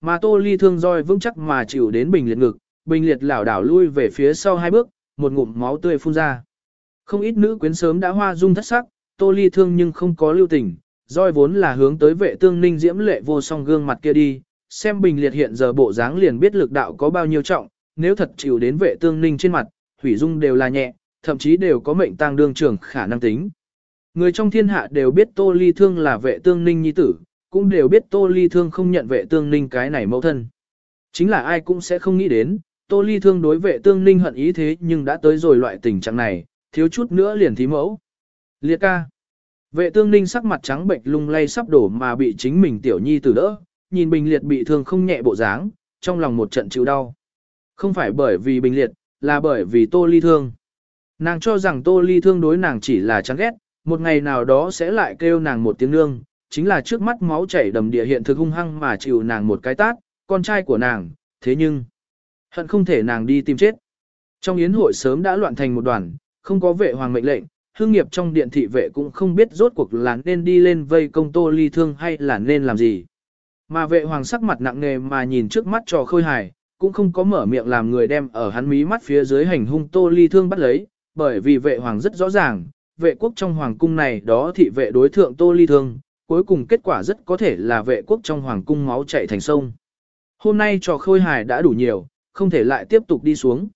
Mà Tô Ly thương roi vững chắc mà chịu đến bình liệt ngực, bình liệt lảo đảo lui về phía sau hai bước, một ngụm máu tươi phun ra. Không ít nữ quyến sớm đã hoa dung thất sắc, Tô Ly thương nhưng không có lưu tình, roi vốn là hướng tới vệ tương ninh diễm lệ vô song gương mặt kia đi, xem bình liệt hiện giờ bộ dáng liền biết lực đạo có bao nhiêu trọng, nếu thật chịu đến vệ tương ninh trên mặt, hủy dung đều là nhẹ, thậm chí đều có mệnh tang đương trưởng khả năng tính. Người trong thiên hạ đều biết Tô Ly Thương là vệ tương ninh nhi tử, cũng đều biết Tô Ly Thương không nhận vệ tương ninh cái này mẫu thân. Chính là ai cũng sẽ không nghĩ đến, Tô Ly Thương đối vệ tương ninh hận ý thế nhưng đã tới rồi loại tình trạng này, thiếu chút nữa liền thí mẫu. Liệt ca. Vệ tương ninh sắc mặt trắng bệnh lung lay sắp đổ mà bị chính mình tiểu nhi tử đỡ, nhìn bình liệt bị thương không nhẹ bộ dáng, trong lòng một trận chịu đau. Không phải bởi vì bình liệt, là bởi vì tô ly thương. Nàng cho rằng tô ly thương đối nàng chỉ là chán ghét, một ngày nào đó sẽ lại kêu nàng một tiếng nương, chính là trước mắt máu chảy đầm địa hiện thực hung hăng mà chịu nàng một cái tát, con trai của nàng, thế nhưng, hận không thể nàng đi tìm chết. Trong yến hội sớm đã loạn thành một đoàn, không có vệ hoàng mệnh lệnh, hương nghiệp trong điện thị vệ cũng không biết rốt cuộc là nên đi lên vây công tô ly thương hay là nên làm gì. Mà vệ hoàng sắc mặt nặng nề mà nhìn trước mắt trò khôi hài, cũng không có mở miệng làm người đem ở hắn mí mắt phía dưới hành hung tô ly thương bắt lấy, bởi vì vệ hoàng rất rõ ràng, vệ quốc trong hoàng cung này đó thị vệ đối thượng tô ly thương, cuối cùng kết quả rất có thể là vệ quốc trong hoàng cung máu chảy thành sông. Hôm nay trò khôi hài đã đủ nhiều, không thể lại tiếp tục đi xuống.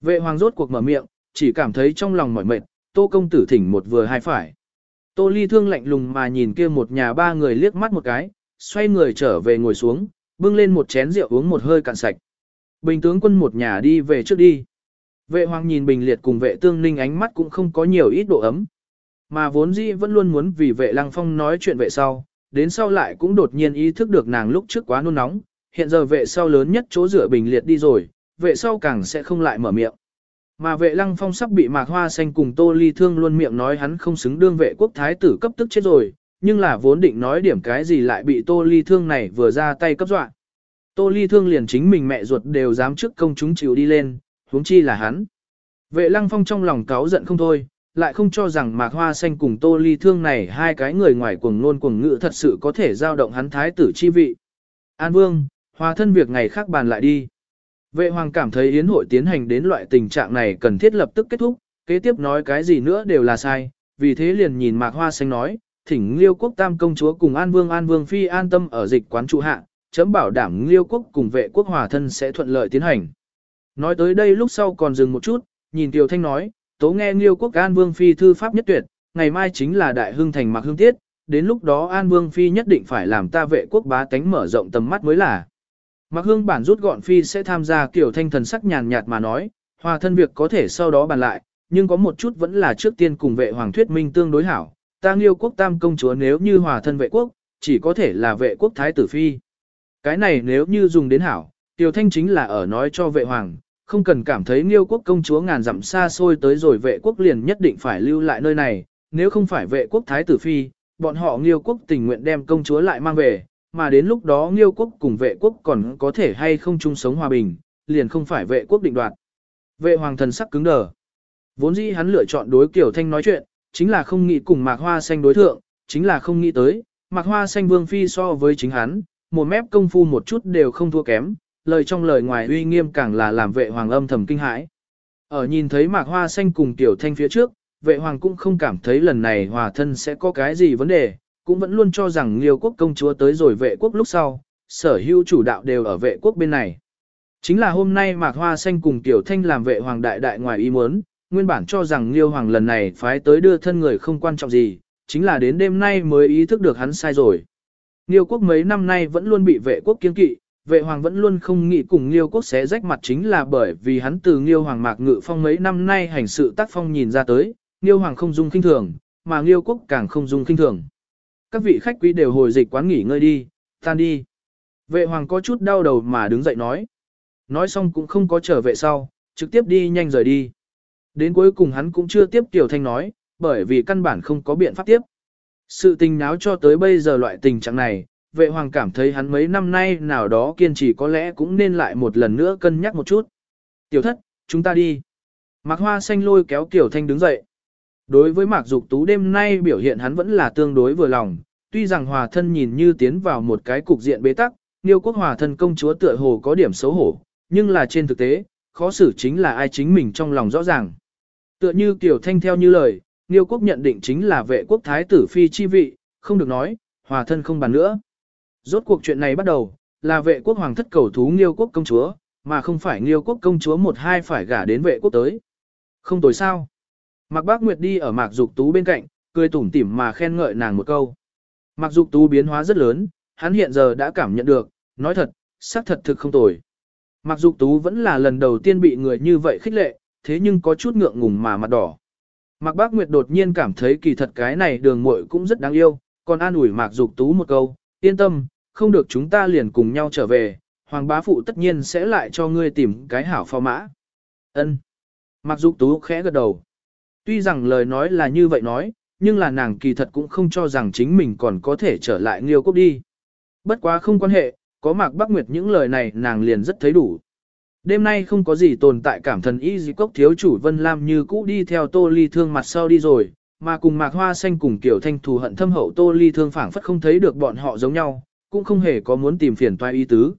Vệ hoàng rốt cuộc mở miệng, chỉ cảm thấy trong lòng mỏi mệt, tô công tử thỉnh một vừa hai phải. Tô ly thương lạnh lùng mà nhìn kia một nhà ba người liếc mắt một cái, xoay người trở về ngồi xuống, bưng lên một chén rượu uống một hơi cạn sạch. Bình tướng quân một nhà đi về trước đi. Vệ hoàng nhìn bình liệt cùng vệ tương ninh ánh mắt cũng không có nhiều ít độ ấm. Mà vốn dĩ vẫn luôn muốn vì vệ lăng phong nói chuyện vệ sau, đến sau lại cũng đột nhiên ý thức được nàng lúc trước quá nôn nóng, hiện giờ vệ sau lớn nhất chỗ rửa bình liệt đi rồi, vệ sau càng sẽ không lại mở miệng. Mà vệ lăng phong sắp bị mạc hoa xanh cùng tô ly thương luôn miệng nói hắn không xứng đương vệ quốc thái tử cấp tức chết rồi, nhưng là vốn định nói điểm cái gì lại bị tô ly thương này vừa ra tay cấp dọa. Tô ly thương liền chính mình mẹ ruột đều dám trước công chúng chịu đi lên, huống chi là hắn. Vệ lăng phong trong lòng cáu giận không thôi, lại không cho rằng mạc hoa xanh cùng tô ly thương này hai cái người ngoài cuồng nôn cuồng ngữ thật sự có thể giao động hắn thái tử chi vị. An vương, hòa thân việc ngày khác bàn lại đi. Vệ hoàng cảm thấy yến hội tiến hành đến loại tình trạng này cần thiết lập tức kết thúc, kế tiếp nói cái gì nữa đều là sai, vì thế liền nhìn mạc hoa xanh nói, thỉnh liêu quốc tam công chúa cùng an vương an vương phi an tâm ở dịch quán trụ hạ, chấm bảo đảm liêu quốc cùng vệ quốc hòa thân sẽ thuận lợi tiến hành. Nói tới đây lúc sau còn dừng một chút, nhìn Tiểu Thanh nói, tố nghe liêu quốc an vương phi thư pháp nhất tuyệt, ngày mai chính là đại hưng thành mạc hương tiết, đến lúc đó an vương phi nhất định phải làm ta vệ quốc bá tánh mở rộng tầm mắt mới là. Mạc hương bản rút gọn phi sẽ tham gia kiểu Thanh thần sắc nhàn nhạt mà nói, hòa thân việc có thể sau đó bàn lại, nhưng có một chút vẫn là trước tiên cùng vệ hoàng thuyết minh tương đối hảo, ta nghiêu quốc tam công chúa nếu như hòa thân vệ quốc, chỉ có thể là vệ quốc thái tử phi. Cái này nếu như dùng đến hảo, Tiểu Thanh chính là ở nói cho vệ hoàng, không cần cảm thấy nghiêu quốc công chúa ngàn dặm xa xôi tới rồi vệ quốc liền nhất định phải lưu lại nơi này, nếu không phải vệ quốc thái tử phi, bọn họ nghiêu quốc tình nguyện đem công chúa lại mang về, mà đến lúc đó nghiêu quốc cùng vệ quốc còn có thể hay không chung sống hòa bình, liền không phải vệ quốc định đoạt. Vệ hoàng thần sắc cứng đờ. Vốn dĩ hắn lựa chọn đối Kiều Thanh nói chuyện, chính là không nghĩ cùng mạc hoa xanh đối thượng, chính là không nghĩ tới, mạc hoa xanh vương phi so với chính hắn, một mép công phu một chút đều không thua kém, lời trong lời ngoài uy nghiêm càng là làm vệ hoàng âm thầm kinh hãi. Ở nhìn thấy mạc hoa xanh cùng tiểu thanh phía trước, vệ hoàng cũng không cảm thấy lần này hòa thân sẽ có cái gì vấn đề, cũng vẫn luôn cho rằng liêu quốc công chúa tới rồi vệ quốc lúc sau, sở hữu chủ đạo đều ở vệ quốc bên này. Chính là hôm nay mạc hoa xanh cùng tiểu thanh làm vệ hoàng đại đại ngoài ý muốn, nguyên bản cho rằng Liêu Hoàng lần này phái tới đưa thân người không quan trọng gì, chính là đến đêm nay mới ý thức được hắn sai rồi. Liêu quốc mấy năm nay vẫn luôn bị vệ quốc kiên kỵ, vệ hoàng vẫn luôn không nghĩ cùng Liêu quốc xé rách mặt chính là bởi vì hắn từ Liêu Hoàng Mạc Ngự Phong mấy năm nay hành sự tác phong nhìn ra tới, Liêu Hoàng không dung kinh thường, mà Liêu quốc càng không dung kinh thường. Các vị khách quý đều hồi dịch quán nghỉ ngơi đi, tan đi. Vệ hoàng có chút đau đầu mà đứng dậy nói. Nói xong cũng không có trở về sau, trực tiếp đi nhanh rời đi. Đến cuối cùng hắn cũng chưa tiếp Tiểu Thanh nói, bởi vì căn bản không có biện pháp tiếp. Sự tình náo cho tới bây giờ loại tình trạng này, vệ hoàng cảm thấy hắn mấy năm nay nào đó kiên trì có lẽ cũng nên lại một lần nữa cân nhắc một chút. Tiểu thất, chúng ta đi. Mạc Hoa Xanh lôi kéo Tiểu Thanh đứng dậy. Đối với Mạc Dục Tú đêm nay biểu hiện hắn vẫn là tương đối vừa lòng, tuy rằng hòa thân nhìn như tiến vào một cái cục diện bế tắc, Niêu quốc hòa thân công chúa tựa hồ có điểm xấu hổ, nhưng là trên thực tế, khó xử chính là ai chính mình trong lòng rõ ràng. Tựa như Kiều Thanh theo như lời, Niêu quốc nhận định chính là vệ quốc thái tử phi chi vị, không được nói, hòa thân không bàn nữa. Rốt cuộc chuyện này bắt đầu, là vệ quốc hoàng thất cầu thú nghiêu quốc công chúa, mà không phải nghiêu quốc công chúa một hai phải gả đến vệ quốc tới. Không tối sao. Mạc Bác Nguyệt đi ở Mạc Dục Tú bên cạnh, cười tủm tỉm mà khen ngợi nàng một câu. Mạc Dục Tú biến hóa rất lớn, hắn hiện giờ đã cảm nhận được, nói thật, xác thật thực không tồi. Mạc Dục Tú vẫn là lần đầu tiên bị người như vậy khích lệ, thế nhưng có chút ngượng ngùng mà mặt đỏ. Mạc Bác Nguyệt đột nhiên cảm thấy kỳ thật cái này đường muội cũng rất đáng yêu, còn an ủi Mạc Dục Tú một câu, yên tâm, không được chúng ta liền cùng nhau trở về, Hoàng bá phụ tất nhiên sẽ lại cho ngươi tìm cái hảo phò mã. Ân. Mặc Dục Tú khẽ gật đầu. Tuy rằng lời nói là như vậy nói, nhưng là nàng kỳ thật cũng không cho rằng chính mình còn có thể trở lại Nghiêu Quốc đi. Bất quá không quan hệ, có Mạc Bắc Nguyệt những lời này nàng liền rất thấy đủ. Đêm nay không có gì tồn tại cảm thần y gì cốc thiếu chủ Vân Lam như cũ đi theo Tô Ly Thương mặt sau đi rồi, mà cùng Mạc Hoa Xanh cùng Kiểu Thanh thù hận thâm hậu Tô Ly Thương phảng phất không thấy được bọn họ giống nhau, cũng không hề có muốn tìm phiền toái y tứ.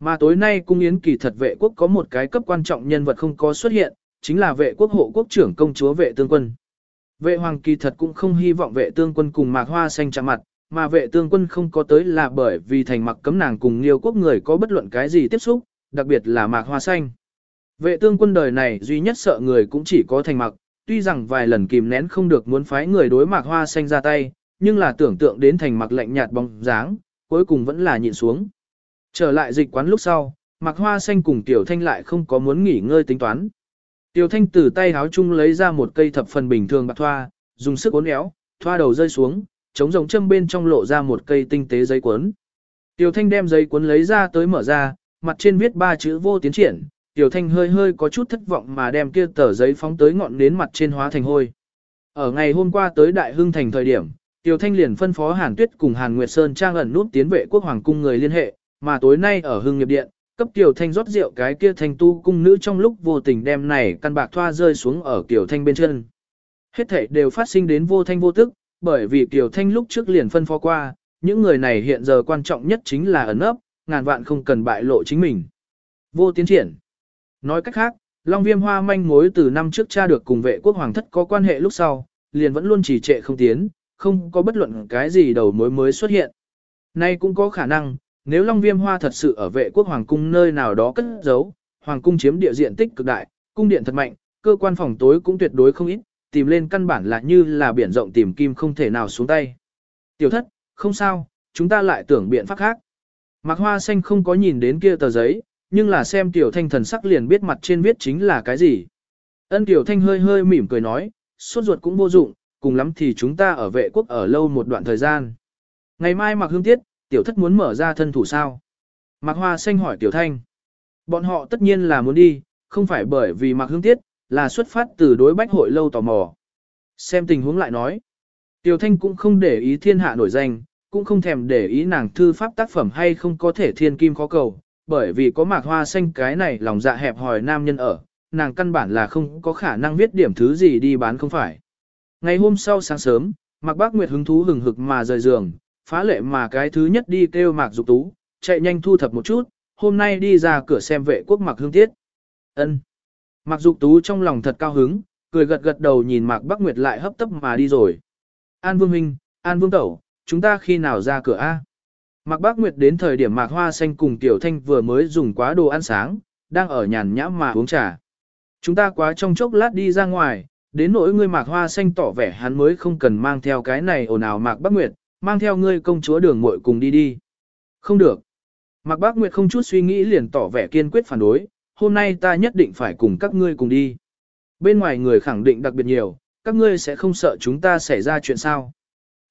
Mà tối nay cung yến kỳ thật vệ quốc có một cái cấp quan trọng nhân vật không có xuất hiện, chính là vệ quốc hộ quốc trưởng công chúa vệ tương quân. Vệ hoàng kỳ thật cũng không hy vọng vệ tương quân cùng mạc hoa xanh chạm mặt, mà vệ tương quân không có tới là bởi vì thành mặc cấm nàng cùng liêu quốc người có bất luận cái gì tiếp xúc, đặc biệt là mạc hoa xanh. Vệ tương quân đời này duy nhất sợ người cũng chỉ có thành mặc, tuy rằng vài lần kìm nén không được muốn phái người đối mạc hoa xanh ra tay, nhưng là tưởng tượng đến thành mặc lạnh nhạt bóng dáng, cuối cùng vẫn là nhịn xuống. Trở lại dịch quán lúc sau, mạc hoa xanh cùng tiểu thanh lại không có muốn nghỉ ngơi tính toán. Tiểu thanh từ tay háo chung lấy ra một cây thập phần bình thường bạc thoa, dùng sức uốn éo, thoa đầu rơi xuống, chống rồng châm bên trong lộ ra một cây tinh tế giấy cuốn. Tiểu thanh đem giấy cuốn lấy ra tới mở ra, mặt trên viết ba chữ vô tiến triển. Tiểu thanh hơi hơi có chút thất vọng mà đem kia tờ giấy phóng tới ngọn nến mặt trên hóa thành hôi. Ở ngày hôm qua tới Đại Hưng Thành thời điểm, Tiểu Thanh liền phân phó Hàn Tuyết cùng Hàn Nguyệt Sơn trang ẩn nút tiến vệ quốc hoàng cung người liên hệ, mà tối nay ở Hưng Nghiệp Điện, cấp Tiểu Thanh rót rượu cái kia thanh tu cung nữ trong lúc vô tình đem này căn bạc thoa rơi xuống ở Tiểu Thanh bên chân. Hết thảy đều phát sinh đến vô thanh vô tức, bởi vì Tiểu Thanh lúc trước liền phân phó qua, những người này hiện giờ quan trọng nhất chính là ẩn ấp, ngàn vạn không cần bại lộ chính mình. Vô tiến triển. Nói cách khác, Long Viêm Hoa manh mối từ năm trước cha được cùng vệ quốc hoàng thất có quan hệ lúc sau, liền vẫn luôn trì trệ không tiến, không có bất luận cái gì đầu mối mới xuất hiện. Nay cũng có khả năng, nếu Long Viêm Hoa thật sự ở vệ quốc hoàng cung nơi nào đó cất giấu, hoàng cung chiếm địa diện tích cực đại, cung điện thật mạnh, cơ quan phòng tối cũng tuyệt đối không ít, tìm lên căn bản là như là biển rộng tìm kim không thể nào xuống tay. Tiểu thất, không sao, chúng ta lại tưởng biện pháp khác. Mạc Hoa Xanh không có nhìn đến kia tờ giấy, nhưng là xem Tiểu Thanh thần sắc liền biết mặt trên viết chính là cái gì. Ân Tiểu Thanh hơi hơi mỉm cười nói, suốt ruột cũng vô dụng, cùng lắm thì chúng ta ở vệ quốc ở lâu một đoạn thời gian. Ngày mai Mạc Hương Tiết, Tiểu Thất muốn mở ra thân thủ sao? Mạc Hoa Xanh hỏi Tiểu Thanh. Bọn họ tất nhiên là muốn đi, không phải bởi vì Mạc Hương Tiết, là xuất phát từ đối bách hội lâu tò mò. Xem tình huống lại nói. Tiểu Thanh cũng không để ý thiên hạ nổi danh, cũng không thèm để ý nàng thư pháp tác phẩm hay không có thể thiên kim khó cầu, bởi vì có mạc hoa xanh cái này lòng dạ hẹp hòi nam nhân ở, nàng căn bản là không có khả năng viết điểm thứ gì đi bán không phải. Ngày hôm sau sáng sớm, Mạc Bác Nguyệt hứng thú hừng hực mà rời giường, phá lệ mà cái thứ nhất đi kêu Mạc Dục Tú, chạy nhanh thu thập một chút, hôm nay đi ra cửa xem vệ quốc Mạc Hương Tiết. Ân. Mạc Dục Tú trong lòng thật cao hứng, cười gật gật đầu nhìn Mạc Bác Nguyệt lại hấp tấp mà đi rồi. An Vương Huynh, An Vương Tẩu, chúng ta khi nào ra cửa A? Mạc Bác Nguyệt đến thời điểm Mạc Hoa Xanh cùng Tiểu Thanh vừa mới dùng quá đồ ăn sáng, đang ở nhàn nhã mà uống trà. Chúng ta quá trong chốc lát đi ra ngoài, đến nỗi ngươi Mạc Hoa Xanh tỏ vẻ hắn mới không cần mang theo cái này ồn ào Mạc Bác Nguyệt, mang theo ngươi công chúa đường muội cùng đi đi. Không được. Mạc Bác Nguyệt không chút suy nghĩ liền tỏ vẻ kiên quyết phản đối, hôm nay ta nhất định phải cùng các ngươi cùng đi. Bên ngoài người khẳng định đặc biệt nhiều, các ngươi sẽ không sợ chúng ta xảy ra chuyện sao.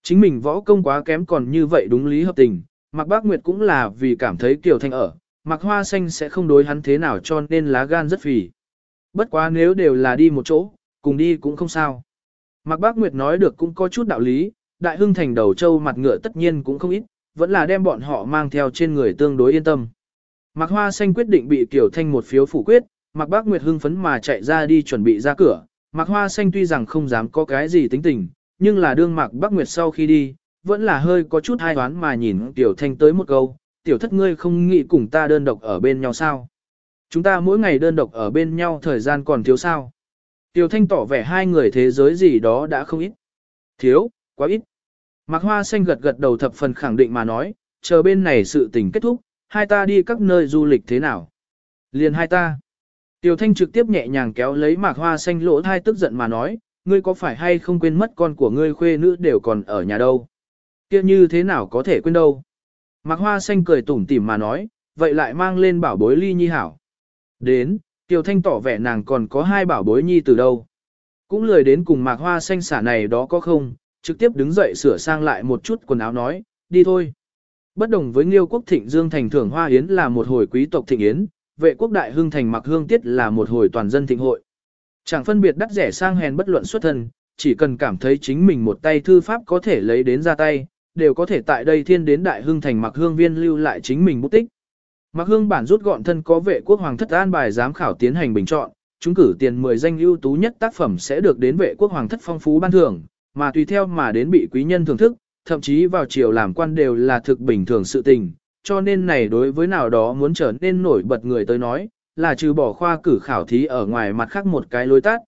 Chính mình võ công quá kém còn như vậy đúng lý hợp tình, Mạc Bác Nguyệt cũng là vì cảm thấy Kiều Thanh ở, Mạc Hoa Xanh sẽ không đối hắn thế nào cho nên lá gan rất phì. Bất quá nếu đều là đi một chỗ, cùng đi cũng không sao. Mạc Bác Nguyệt nói được cũng có chút đạo lý, Đại Hưng Thành đầu châu mặt ngựa tất nhiên cũng không ít, vẫn là đem bọn họ mang theo trên người tương đối yên tâm. Mạc Hoa Xanh quyết định bị Kiều Thanh một phiếu phủ quyết, Mạc Bác Nguyệt hưng phấn mà chạy ra đi chuẩn bị ra cửa. Mạc Hoa Xanh tuy rằng không dám có cái gì tính tình, nhưng là đương Mạc Bác Nguyệt sau khi đi, vẫn là hơi có chút hai đoán mà nhìn Tiểu Thanh tới một câu, tiểu thất ngươi không nghĩ cùng ta đơn độc ở bên nhau sao? Chúng ta mỗi ngày đơn độc ở bên nhau thời gian còn thiếu sao? Tiểu thanh tỏ vẻ hai người thế giới gì đó đã không ít. Thiếu, quá ít. Mạc Hoa Xanh gật gật đầu thập phần khẳng định mà nói, chờ bên này sự tình kết thúc, hai ta đi các nơi du lịch thế nào? Liền hai ta. Tiểu Thanh trực tiếp nhẹ nhàng kéo lấy Mạc Hoa Xanh lỗ thai tức giận mà nói, ngươi có phải hay không quên mất con của ngươi khuê nữ đều còn ở nhà đâu? kia như thế nào có thể quên đâu? Mạc Hoa Xanh cười tủm tỉm mà nói, vậy lại mang lên bảo bối ly nhi hảo. Đến, Tiểu Thanh tỏ vẻ nàng còn có hai bảo bối nhi từ đâu. Cũng lười đến cùng Mạc Hoa Xanh xả này đó có không, trực tiếp đứng dậy sửa sang lại một chút quần áo nói, đi thôi. Bất đồng với Nghiêu quốc thịnh Dương thành thưởng hoa yến là một hồi quý tộc thịnh yến, vệ quốc đại Hương thành mặc hương tiết là một hồi toàn dân thịnh hội. Chẳng phân biệt đắt rẻ sang hèn bất luận xuất thân, chỉ cần cảm thấy chính mình một tay thư pháp có thể lấy đến ra tay, đều có thể tại đây thiên đến đại Hương thành mặc hương viên lưu lại chính mình bút tích. Mặc hương bản rút gọn thân có vệ quốc hoàng thất an bài giám khảo tiến hành bình chọn, chúng cử tiền 10 danh ưu tú nhất tác phẩm sẽ được đến vệ quốc hoàng thất phong phú ban thưởng, mà tùy theo mà đến bị quý nhân thưởng thức, thậm chí vào chiều làm quan đều là thực bình thường sự tình, cho nên này đối với nào đó muốn trở nên nổi bật người tới nói, là trừ bỏ khoa cử khảo thí ở ngoài mặt khác một cái lối tắt.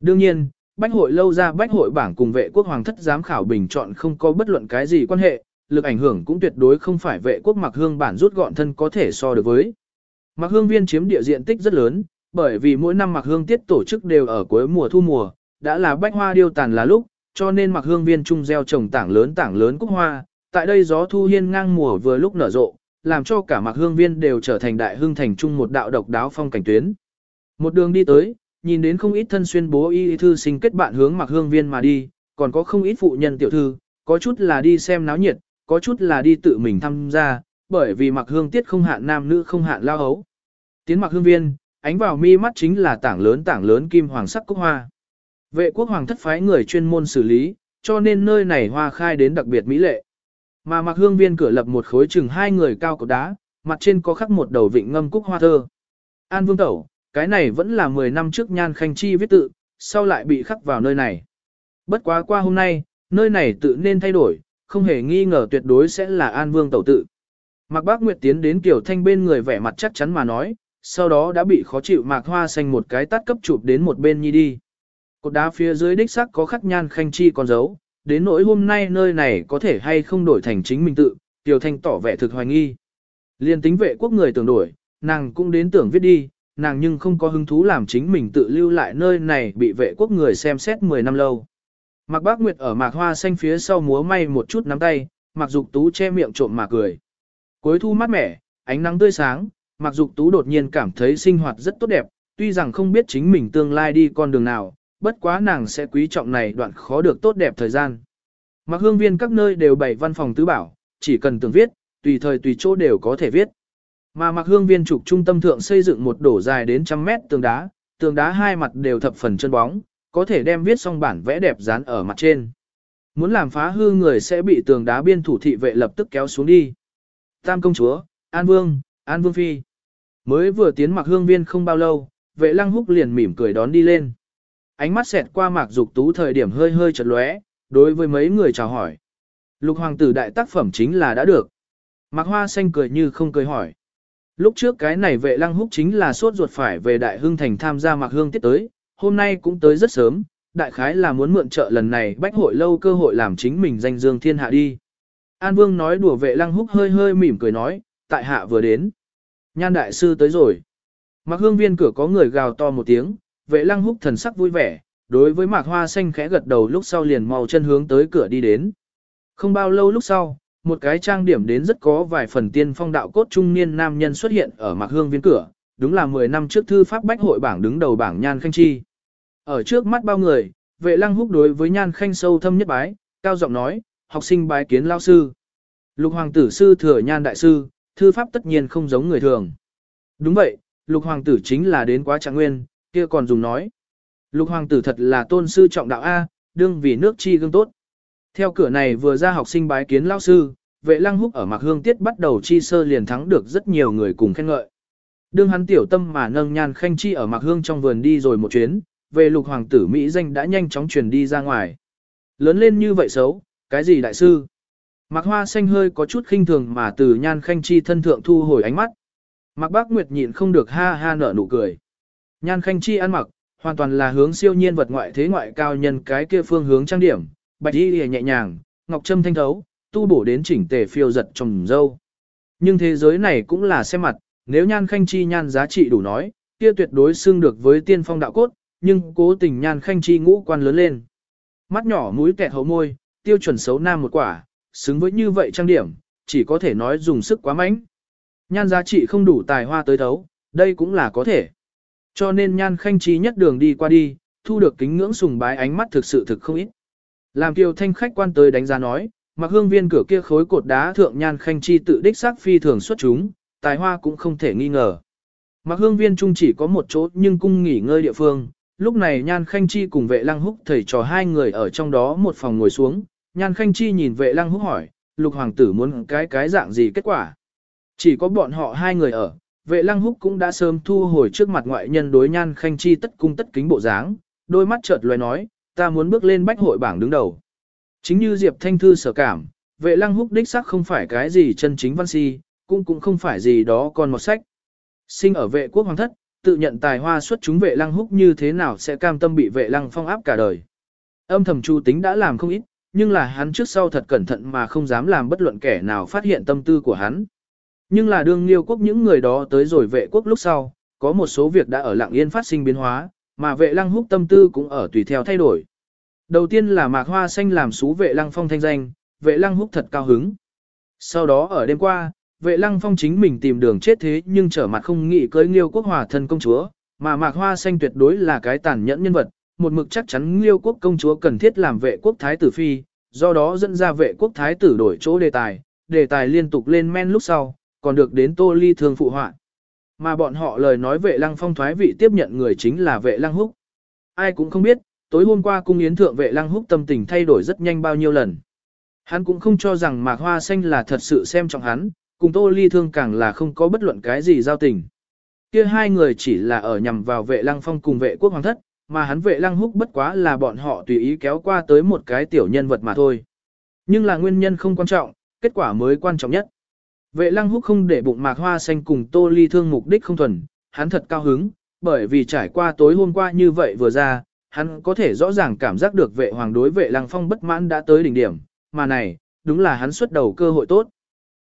Đương nhiên, Bách hội lâu ra Bách hội bảng cùng vệ quốc hoàng thất giám khảo bình chọn không có bất luận cái gì quan hệ, lực ảnh hưởng cũng tuyệt đối không phải vệ quốc mặc hương bản rút gọn thân có thể so được với. Mặc hương viên chiếm địa diện tích rất lớn, bởi vì mỗi năm mặc hương tiết tổ chức đều ở cuối mùa thu mùa, đã là bách hoa điêu tàn là lúc, cho nên mặc hương viên trung gieo trồng tảng lớn tảng lớn cúc hoa, tại đây gió thu hiên ngang mùa vừa lúc nở rộ, làm cho cả mặc hương viên đều trở thành đại hương thành trung một đạo độc đáo phong cảnh tuyến. Một đường đi tới, nhìn đến không ít thân xuyên bố y thư sinh kết bạn hướng mặc hương viên mà đi, còn có không ít phụ nhân tiểu thư, có chút là đi xem náo nhiệt, có chút là đi tự mình tham gia, bởi vì mặc hương tiết không hạn nam nữ không hạn lao hấu. Tiến mặc hương viên, ánh vào mi mắt chính là tảng lớn tảng lớn kim hoàng sắc cúc hoa. Vệ quốc hoàng thất phái người chuyên môn xử lý, cho nên nơi này hoa khai đến đặc biệt mỹ lệ. Mà mặc hương viên cửa lập một khối chừng hai người cao cột đá, mặt trên có khắc một đầu vịnh ngâm cúc hoa thơ. An vương tẩu, cái này vẫn là 10 năm trước nhan khanh chi viết tự, sau lại bị khắc vào nơi này. Bất quá qua hôm nay, nơi này tự nên thay đổi, không hề nghi ngờ tuyệt đối sẽ là An Vương tẩu tự. Mạc Bác Nguyệt tiến đến Kiều Thanh bên người vẻ mặt chắc chắn mà nói, sau đó đã bị khó chịu Mạc Hoa xanh một cái tát cấp chụp đến một bên nhi đi. Cột đá phía dưới đích xác có khắc nhan khanh chi còn dấu, đến nỗi hôm nay nơi này có thể hay không đổi thành chính mình tự, Kiều Thanh tỏ vẻ thực hoài nghi. Liên tính vệ quốc người tưởng đổi, nàng cũng đến tưởng viết đi, nàng nhưng không có hứng thú làm chính mình tự lưu lại nơi này bị vệ quốc người xem xét 10 năm lâu. Mạc Bác Nguyệt ở mạc hoa xanh phía sau múa may một chút nắm tay, Mạc Dục Tú che miệng trộm mà cười. Cuối thu mát mẻ, ánh nắng tươi sáng, Mạc Dục Tú đột nhiên cảm thấy sinh hoạt rất tốt đẹp, tuy rằng không biết chính mình tương lai đi con đường nào, bất quá nàng sẽ quý trọng này đoạn khó được tốt đẹp thời gian. Mạc Hương Viên các nơi đều bày văn phòng tứ bảo, chỉ cần tưởng viết, tùy thời tùy chỗ đều có thể viết. Mà Mạc Hương Viên trục trung tâm thượng xây dựng một đổ dài đến trăm mét tường đá, tường đá hai mặt đều thập phần chân bóng, có thể đem viết xong bản vẽ đẹp dán ở mặt trên. Muốn làm phá hư người sẽ bị tường đá biên thủ thị vệ lập tức kéo xuống đi. Tam công chúa, An Vương, An Vương Phi. Mới vừa tiến mặc hương viên không bao lâu, vệ lăng húc liền mỉm cười đón đi lên. Ánh mắt xẹt qua mạc dục tú thời điểm hơi hơi chật lóe, đối với mấy người chào hỏi. Lục hoàng tử đại tác phẩm chính là đã được. Mạc hoa xanh cười như không cười hỏi. Lúc trước cái này vệ lăng húc chính là sốt ruột phải về đại hương thành tham gia mạc hương tiết tới, hôm nay cũng tới rất sớm, đại khái là muốn mượn trợ lần này bách hội lâu cơ hội làm chính mình danh dương thiên hạ đi. An Vương nói đùa vệ lăng húc hơi hơi mỉm cười nói, tại hạ vừa đến. Nhan đại sư tới rồi. Mạc hương viên cửa có người gào to một tiếng, vệ lăng húc thần sắc vui vẻ, đối với mạc hoa xanh khẽ gật đầu lúc sau liền mau chân hướng tới cửa đi đến. Không bao lâu lúc sau, một cái trang điểm đến rất có vài phần tiên phong đạo cốt trung niên nam nhân xuất hiện ở mạc hương viên cửa, đúng là 10 năm trước thư pháp bách hội bảng đứng đầu bảng nhan khanh chi. Ở trước mắt bao người, vệ lăng húc đối với nhan khanh sâu thâm nhất bái, cao giọng nói, học sinh bái kiến lao sư. Lục hoàng tử sư thừa nhan đại sư, thư pháp tất nhiên không giống người thường. Đúng vậy, lục hoàng tử chính là đến quá trạng nguyên, kia còn dùng nói. Lục hoàng tử thật là tôn sư trọng đạo A, đương vì nước chi gương tốt. Theo cửa này vừa ra học sinh bái kiến lao sư, vệ lăng húc ở mạc hương tiết bắt đầu chi sơ liền thắng được rất nhiều người cùng khen ngợi. Đương hắn tiểu tâm mà nâng nhan khanh chi ở mạc hương trong vườn đi rồi một chuyến, về lục hoàng tử Mỹ danh đã nhanh chóng truyền đi ra ngoài. Lớn lên như vậy xấu, cái gì đại sư? Mạc Hoa Xanh hơi có chút khinh thường mà từ Nhan Khanh Chi thân thượng thu hồi ánh mắt. Mạc Bác Nguyệt nhịn không được ha ha nở nụ cười. Nhan Khanh Chi ăn mặc, hoàn toàn là hướng siêu nhiên vật ngoại thế ngoại cao nhân cái kia phương hướng trang điểm, bạch y nhẹ nhàng, ngọc trâm thanh thấu, tu bổ đến chỉnh tề phiêu giật trong dâu. Nhưng thế giới này cũng là xem mặt, nếu Nhan Khanh Chi nhan giá trị đủ nói, kia tuyệt đối xưng được với tiên phong đạo cốt, nhưng cố tình Nhan Khanh Chi ngũ quan lớn lên. Mắt nhỏ mũi kẹt hậu môi, tiêu chuẩn xấu nam một quả, xứng với như vậy trang điểm, chỉ có thể nói dùng sức quá mạnh. Nhan giá trị không đủ tài hoa tới thấu, đây cũng là có thể. Cho nên nhan khanh chi nhất đường đi qua đi, thu được kính ngưỡng sùng bái ánh mắt thực sự thực không ít. Làm kiều thanh khách quan tới đánh giá nói, mặc hương viên cửa kia khối cột đá thượng nhan khanh chi tự đích xác phi thường xuất chúng, tài hoa cũng không thể nghi ngờ. Mặc hương viên trung chỉ có một chỗ nhưng cung nghỉ ngơi địa phương, lúc này nhan khanh chi cùng vệ lăng húc thầy trò hai người ở trong đó một phòng ngồi xuống, nhan khanh chi nhìn vệ lăng húc hỏi, lục hoàng tử muốn cái cái dạng gì kết quả. Chỉ có bọn họ hai người ở, vệ lăng húc cũng đã sớm thu hồi trước mặt ngoại nhân đối nhan khanh chi tất cung tất kính bộ dáng, đôi mắt chợt loài nói, ta muốn bước lên bách hội bảng đứng đầu. Chính như Diệp Thanh Thư sở cảm, vệ lăng húc đích xác không phải cái gì chân chính văn si, cũng cũng không phải gì đó còn một sách. Sinh ở vệ quốc hoàng thất, tự nhận tài hoa xuất chúng vệ lăng húc như thế nào sẽ cam tâm bị vệ lăng phong áp cả đời. Âm thầm chu tính đã làm không ít, nhưng là hắn trước sau thật cẩn thận mà không dám làm bất luận kẻ nào phát hiện tâm tư của hắn. Nhưng là đương liêu quốc những người đó tới rồi vệ quốc lúc sau, có một số việc đã ở lạng yên phát sinh biến hóa, mà vệ lăng húc tâm tư cũng ở tùy theo thay đổi. Đầu tiên là mạc hoa xanh làm xú vệ lăng phong thanh danh, vệ lăng húc thật cao hứng. Sau đó ở đêm qua, vệ lăng phong chính mình tìm đường chết thế nhưng trở mặt không nghĩ cưới liêu quốc hòa thân công chúa, mà mạc hoa xanh tuyệt đối là cái tàn nhẫn nhân vật, một mực chắc chắn liêu quốc công chúa cần thiết làm vệ quốc thái tử phi, do đó dẫn ra vệ quốc thái tử đổi chỗ đề tài, đề tài liên tục lên men lúc sau, còn được đến tô ly thương phụ họa. Mà bọn họ lời nói vệ lăng phong thoái vị tiếp nhận người chính là vệ lăng húc. Ai cũng không biết, tối hôm qua cung yến thượng vệ lăng húc tâm tình thay đổi rất nhanh bao nhiêu lần. Hắn cũng không cho rằng mạc hoa xanh là thật sự xem trọng hắn, cùng tô ly thương càng là không có bất luận cái gì giao tình. Kia hai người chỉ là ở nhằm vào vệ lăng phong cùng vệ quốc hoàng thất, mà hắn vệ lăng húc bất quá là bọn họ tùy ý kéo qua tới một cái tiểu nhân vật mà thôi. Nhưng là nguyên nhân không quan trọng, kết quả mới quan trọng nhất. Vệ lăng húc không để bụng mạc hoa xanh cùng tô ly thương mục đích không thuần, hắn thật cao hứng, bởi vì trải qua tối hôm qua như vậy vừa ra, hắn có thể rõ ràng cảm giác được vệ hoàng đối vệ lăng phong bất mãn đã tới đỉnh điểm, mà này, đúng là hắn xuất đầu cơ hội tốt.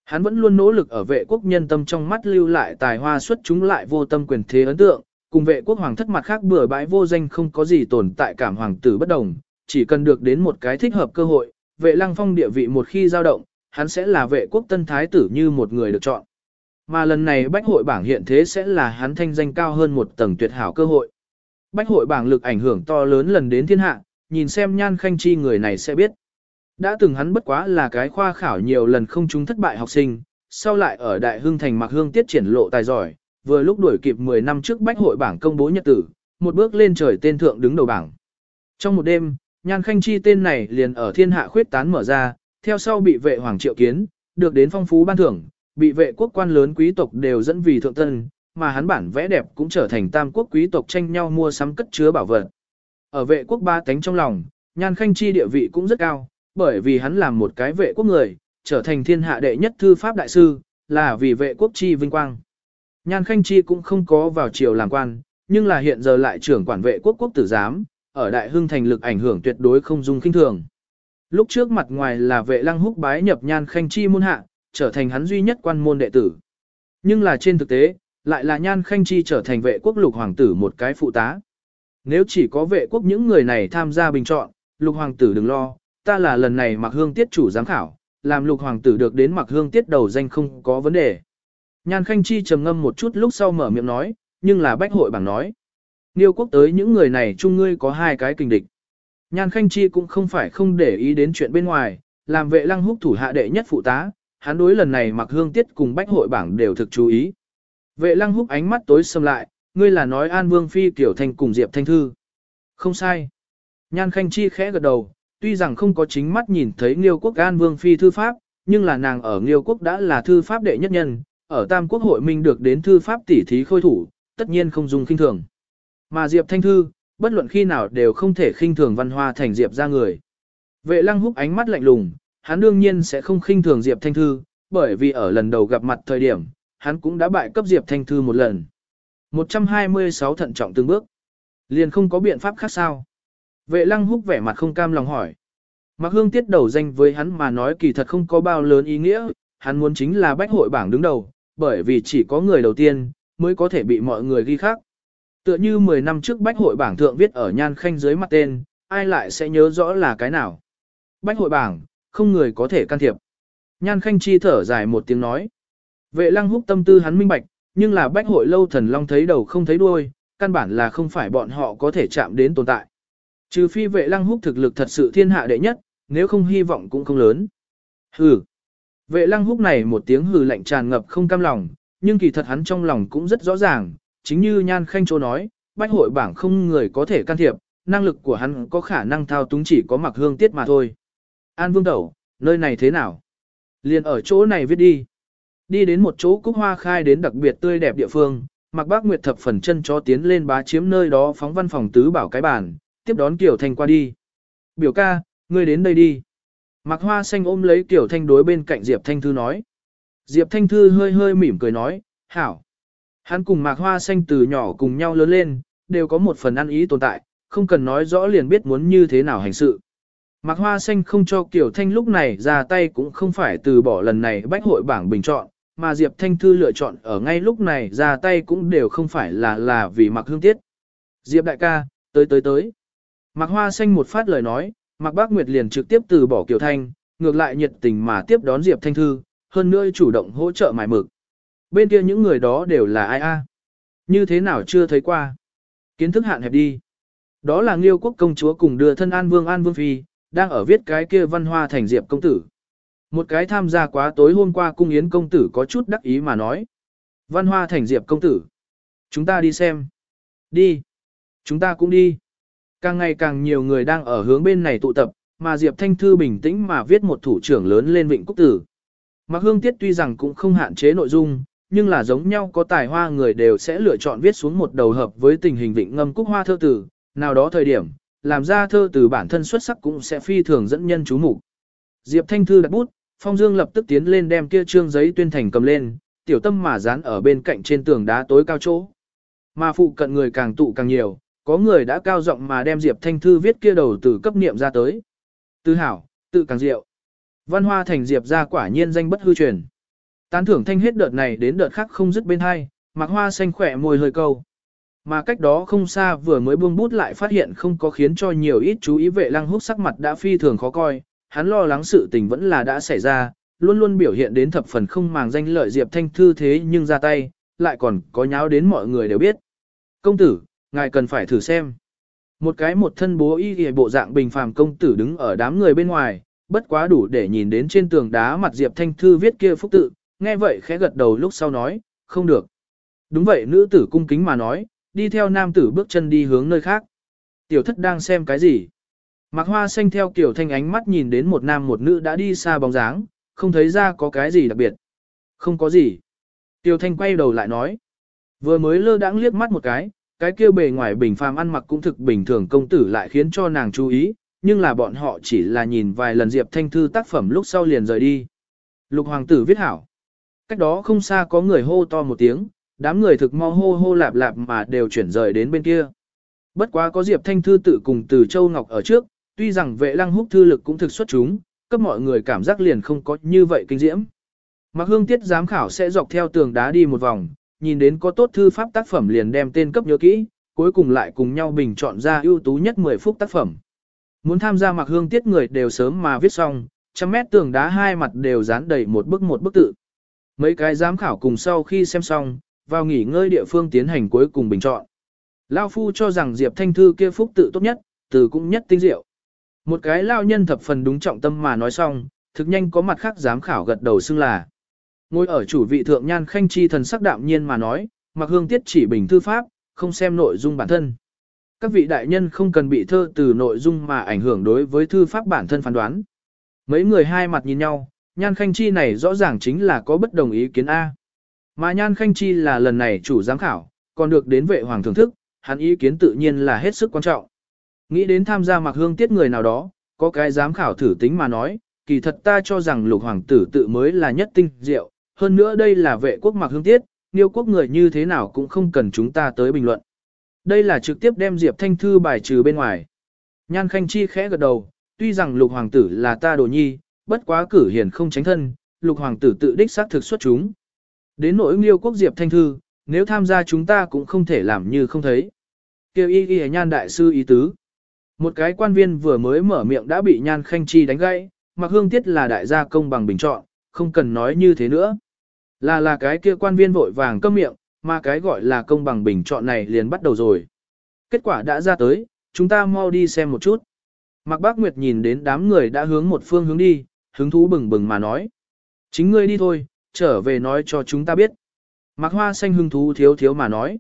Hắn vẫn luôn nỗ lực ở vệ quốc nhân tâm trong mắt lưu lại tài hoa xuất chúng lại vô tâm quyền thế ấn tượng, cùng vệ quốc hoàng thất mặt khác bừa bãi vô danh không có gì tồn tại cảm hoàng tử bất đồng, chỉ cần được đến một cái thích hợp cơ hội, vệ lăng phong địa vị một khi dao động, hắn sẽ là vệ quốc tân thái tử như một người được chọn. Mà lần này bách hội bảng hiện thế sẽ là hắn thanh danh cao hơn một tầng tuyệt hảo cơ hội. Bách hội bảng lực ảnh hưởng to lớn lần đến thiên hạ, nhìn xem nhan khanh chi người này sẽ biết. Đã từng hắn bất quá là cái khoa khảo nhiều lần không trúng thất bại học sinh, sau lại ở Đại hương Thành mặc hương tiết triển lộ tài giỏi, vừa lúc đuổi kịp 10 năm trước bách hội bảng công bố nhật tử, một bước lên trời tên thượng đứng đầu bảng. Trong một đêm, nhan khanh chi tên này liền ở thiên hạ khuyết tán mở ra, theo sau bị vệ hoàng triệu kiến, được đến phong phú ban thưởng, bị vệ quốc quan lớn quý tộc đều dẫn vì thượng tân, mà hắn bản vẽ đẹp cũng trở thành tam quốc quý tộc tranh nhau mua sắm cất chứa bảo vật. Ở vệ quốc ba tánh trong lòng, nhan khanh chi địa vị cũng rất cao, bởi vì hắn làm một cái vệ quốc người, trở thành thiên hạ đệ nhất thư pháp đại sư, là vì vệ quốc chi vinh quang. Nhan khanh chi cũng không có vào triều làm quan, nhưng là hiện giờ lại trưởng quản vệ quốc quốc tử giám, ở đại hưng thành lực ảnh hưởng tuyệt đối không dung kinh thường. Lúc trước mặt ngoài là vệ lăng húc bái nhập nhan khanh chi môn hạ, trở thành hắn duy nhất quan môn đệ tử. Nhưng là trên thực tế, lại là nhan khanh chi trở thành vệ quốc lục hoàng tử một cái phụ tá. Nếu chỉ có vệ quốc những người này tham gia bình chọn, lục hoàng tử đừng lo, ta là lần này mặc hương tiết chủ giám khảo, làm lục hoàng tử được đến mặc hương tiết đầu danh không có vấn đề. Nhan khanh chi trầm ngâm một chút lúc sau mở miệng nói, nhưng là bách hội bảng nói. Niêu quốc tới những người này chung ngươi có hai cái kình địch. Nhan Khanh Chi cũng không phải không để ý đến chuyện bên ngoài, làm vệ lăng húc thủ hạ đệ nhất phụ tá, hắn đối lần này mặc hương tiết cùng bách hội bảng đều thực chú ý. Vệ lăng húc ánh mắt tối sầm lại, ngươi là nói An Vương Phi Tiểu Thanh cùng Diệp Thanh Thư. Không sai. Nhan Khanh Chi khẽ gật đầu, tuy rằng không có chính mắt nhìn thấy Nghiêu Quốc An Vương Phi thư pháp, nhưng là nàng ở Nghiêu Quốc đã là thư pháp đệ nhất nhân, ở Tam Quốc hội minh được đến thư pháp tỷ thí khôi thủ, tất nhiên không dùng kinh thường. Mà Diệp Thanh Thư, bất luận khi nào đều không thể khinh thường văn hoa thành diệp ra người. Vệ lăng húc ánh mắt lạnh lùng, hắn đương nhiên sẽ không khinh thường Diệp Thanh Thư, bởi vì ở lần đầu gặp mặt thời điểm, hắn cũng đã bại cấp Diệp Thanh Thư một lần. 126 thận trọng từng bước. Liền không có biện pháp khác sao. Vệ lăng húc vẻ mặt không cam lòng hỏi. Mạc Hương tiết đầu danh với hắn mà nói kỳ thật không có bao lớn ý nghĩa, hắn muốn chính là bách hội bảng đứng đầu, bởi vì chỉ có người đầu tiên, mới có thể bị mọi người ghi khác. Tựa như 10 năm trước bách hội bảng thượng viết ở nhan khanh dưới mặt tên, ai lại sẽ nhớ rõ là cái nào. Bách hội bảng, không người có thể can thiệp. Nhan khanh chi thở dài một tiếng nói. Vệ lăng húc tâm tư hắn minh bạch, nhưng là bách hội lâu thần long thấy đầu không thấy đuôi, căn bản là không phải bọn họ có thể chạm đến tồn tại. Trừ phi vệ lăng húc thực lực thật sự thiên hạ đệ nhất, nếu không hy vọng cũng không lớn. Hừ. Vệ lăng húc này một tiếng hừ lạnh tràn ngập không cam lòng, nhưng kỳ thật hắn trong lòng cũng rất rõ ràng, chính như Nhan Khanh Châu nói, bách hội bảng không người có thể can thiệp, năng lực của hắn có khả năng thao túng chỉ có mặc hương tiết mà thôi. An Vương Tẩu, nơi này thế nào? Liền ở chỗ này viết đi. Đi đến một chỗ cúc hoa khai đến đặc biệt tươi đẹp địa phương, mặc bác Nguyệt thập phần chân cho tiến lên bá chiếm nơi đó phóng văn phòng tứ bảo cái bàn, tiếp đón Kiều Thanh qua đi. Biểu ca, ngươi đến đây đi. Mặc hoa xanh ôm lấy Kiều Thanh đối bên cạnh Diệp Thanh Thư nói. Diệp Thanh Thư hơi hơi mỉm cười nói, hảo. Hắn cùng Mạc Hoa Xanh từ nhỏ cùng nhau lớn lên, đều có một phần ăn ý tồn tại, không cần nói rõ liền biết muốn như thế nào hành sự. Mạc Hoa Xanh không cho Kiều Thanh lúc này ra tay cũng không phải từ bỏ lần này bách hội bảng bình chọn, mà Diệp Thanh Thư lựa chọn ở ngay lúc này ra tay cũng đều không phải là là vì Mạc Hương Tiết. Diệp đại ca, tới tới tới. Mạc Hoa Xanh một phát lời nói, Mạc Bác Nguyệt liền trực tiếp từ bỏ Kiều Thanh, ngược lại nhiệt tình mà tiếp đón Diệp Thanh Thư, hơn nữa chủ động hỗ trợ mài mực. Bên kia những người đó đều là ai a? À? Như thế nào chưa thấy qua? Kiến thức hạn hẹp đi. Đó là Nghiêu quốc công chúa cùng đưa thân An Vương An Vương Phi, đang ở viết cái kia văn hoa thành diệp công tử. Một cái tham gia quá tối hôm qua cung yến công tử có chút đắc ý mà nói. Văn hoa thành diệp công tử. Chúng ta đi xem. Đi. Chúng ta cũng đi. Càng ngày càng nhiều người đang ở hướng bên này tụ tập, mà Diệp Thanh Thư bình tĩnh mà viết một thủ trưởng lớn lên vịnh quốc tử. Mạc Hương Tiết tuy rằng cũng không hạn chế nội dung, nhưng là giống nhau có tài hoa người đều sẽ lựa chọn viết xuống một đầu hợp với tình hình vịnh ngâm cúc hoa thơ tử, nào đó thời điểm, làm ra thơ từ bản thân xuất sắc cũng sẽ phi thường dẫn nhân chú mục. Diệp Thanh Thư đặt bút, Phong Dương lập tức tiến lên đem kia trương giấy tuyên thành cầm lên, tiểu tâm mà dán ở bên cạnh trên tường đá tối cao chỗ. Mà phụ cận người càng tụ càng nhiều, có người đã cao giọng mà đem Diệp Thanh Thư viết kia đầu từ cấp niệm ra tới. Tư hảo, tự càng diệu. Văn hoa thành Diệp ra quả nhiên danh bất hư truyền. Tán thưởng thanh hết đợt này đến đợt khác không dứt bên hai, mặc hoa xanh khỏe môi hơi câu. Mà cách đó không xa vừa mới buông bút lại phát hiện không có khiến cho nhiều ít chú ý vệ lăng húc sắc mặt đã phi thường khó coi, hắn lo lắng sự tình vẫn là đã xảy ra, luôn luôn biểu hiện đến thập phần không màng danh lợi Diệp Thanh Thư thế nhưng ra tay, lại còn có nháo đến mọi người đều biết. Công tử, ngài cần phải thử xem. Một cái một thân bố y y bộ dạng bình phàm công tử đứng ở đám người bên ngoài, bất quá đủ để nhìn đến trên tường đá mặt Diệp Thanh Thư viết kia phúc tự, nghe vậy khẽ gật đầu lúc sau nói, không được. Đúng vậy nữ tử cung kính mà nói, đi theo nam tử bước chân đi hướng nơi khác. Tiểu thất đang xem cái gì? Mạc hoa xanh theo kiểu thanh ánh mắt nhìn đến một nam một nữ đã đi xa bóng dáng, không thấy ra có cái gì đặc biệt. Không có gì. Tiểu thanh quay đầu lại nói. Vừa mới lơ đãng liếc mắt một cái, cái kia bề ngoài bình phàm ăn mặc cũng thực bình thường công tử lại khiến cho nàng chú ý, nhưng là bọn họ chỉ là nhìn vài lần Diệp Thanh Thư tác phẩm lúc sau liền rời đi. Lục hoàng tử viết hảo. Cách đó không xa có người hô to một tiếng, đám người thực mau hô hô lạp lạp mà đều chuyển rời đến bên kia. Bất quá có Diệp Thanh Thư tự cùng từ Châu Ngọc ở trước, tuy rằng vệ lăng húc thư lực cũng thực xuất chúng, cấp mọi người cảm giác liền không có như vậy kinh diễm. Mặc hương tiết giám khảo sẽ dọc theo tường đá đi một vòng, nhìn đến có tốt thư pháp tác phẩm liền đem tên cấp nhớ kỹ, cuối cùng lại cùng nhau bình chọn ra ưu tú nhất 10 phút tác phẩm. Muốn tham gia mặc hương tiết người đều sớm mà viết xong, trăm mét tường đá hai mặt đều dán đầy một bức một bức tự. Mấy cái giám khảo cùng sau khi xem xong, vào nghỉ ngơi địa phương tiến hành cuối cùng bình chọn. Lao phu cho rằng Diệp Thanh Thư kia phúc tự tốt nhất, từ cũng nhất tinh diệu. Một cái lao nhân thập phần đúng trọng tâm mà nói xong, thực nhanh có mặt khác giám khảo gật đầu xưng là. Ngồi ở chủ vị thượng nhan khanh chi thần sắc đạm nhiên mà nói, mặc hương tiết chỉ bình thư pháp, không xem nội dung bản thân. Các vị đại nhân không cần bị thơ từ nội dung mà ảnh hưởng đối với thư pháp bản thân phán đoán. Mấy người hai mặt nhìn nhau, nhan khanh chi này rõ ràng chính là có bất đồng ý kiến A. Mà nhan khanh chi là lần này chủ giám khảo, còn được đến vệ hoàng thưởng thức, hắn ý kiến tự nhiên là hết sức quan trọng. Nghĩ đến tham gia mặc hương tiết người nào đó, có cái giám khảo thử tính mà nói, kỳ thật ta cho rằng lục hoàng tử tự mới là nhất tinh diệu, hơn nữa đây là vệ quốc mặc hương tiết, niêu quốc người như thế nào cũng không cần chúng ta tới bình luận. Đây là trực tiếp đem Diệp Thanh Thư bài trừ bên ngoài. Nhan Khanh Chi khẽ gật đầu, tuy rằng lục hoàng tử là ta đồ nhi, bất quá cử hiền không tránh thân, lục hoàng tử tự đích xác thực xuất chúng. Đến nỗi nghiêu quốc Diệp Thanh Thư, nếu tham gia chúng ta cũng không thể làm như không thấy. Kêu y y nhan đại sư ý tứ. Một cái quan viên vừa mới mở miệng đã bị nhan khanh chi đánh gãy, mặc hương tiết là đại gia công bằng bình chọn, không cần nói như thế nữa. Là là cái kia quan viên vội vàng câm miệng, mà cái gọi là công bằng bình chọn này liền bắt đầu rồi. Kết quả đã ra tới, chúng ta mau đi xem một chút. Mạc Bác Nguyệt nhìn đến đám người đã hướng một phương hướng đi, hứng thú bừng bừng mà nói. Chính ngươi đi thôi, trở về nói cho chúng ta biết. Mạc Hoa Xanh hứng thú thiếu thiếu mà nói.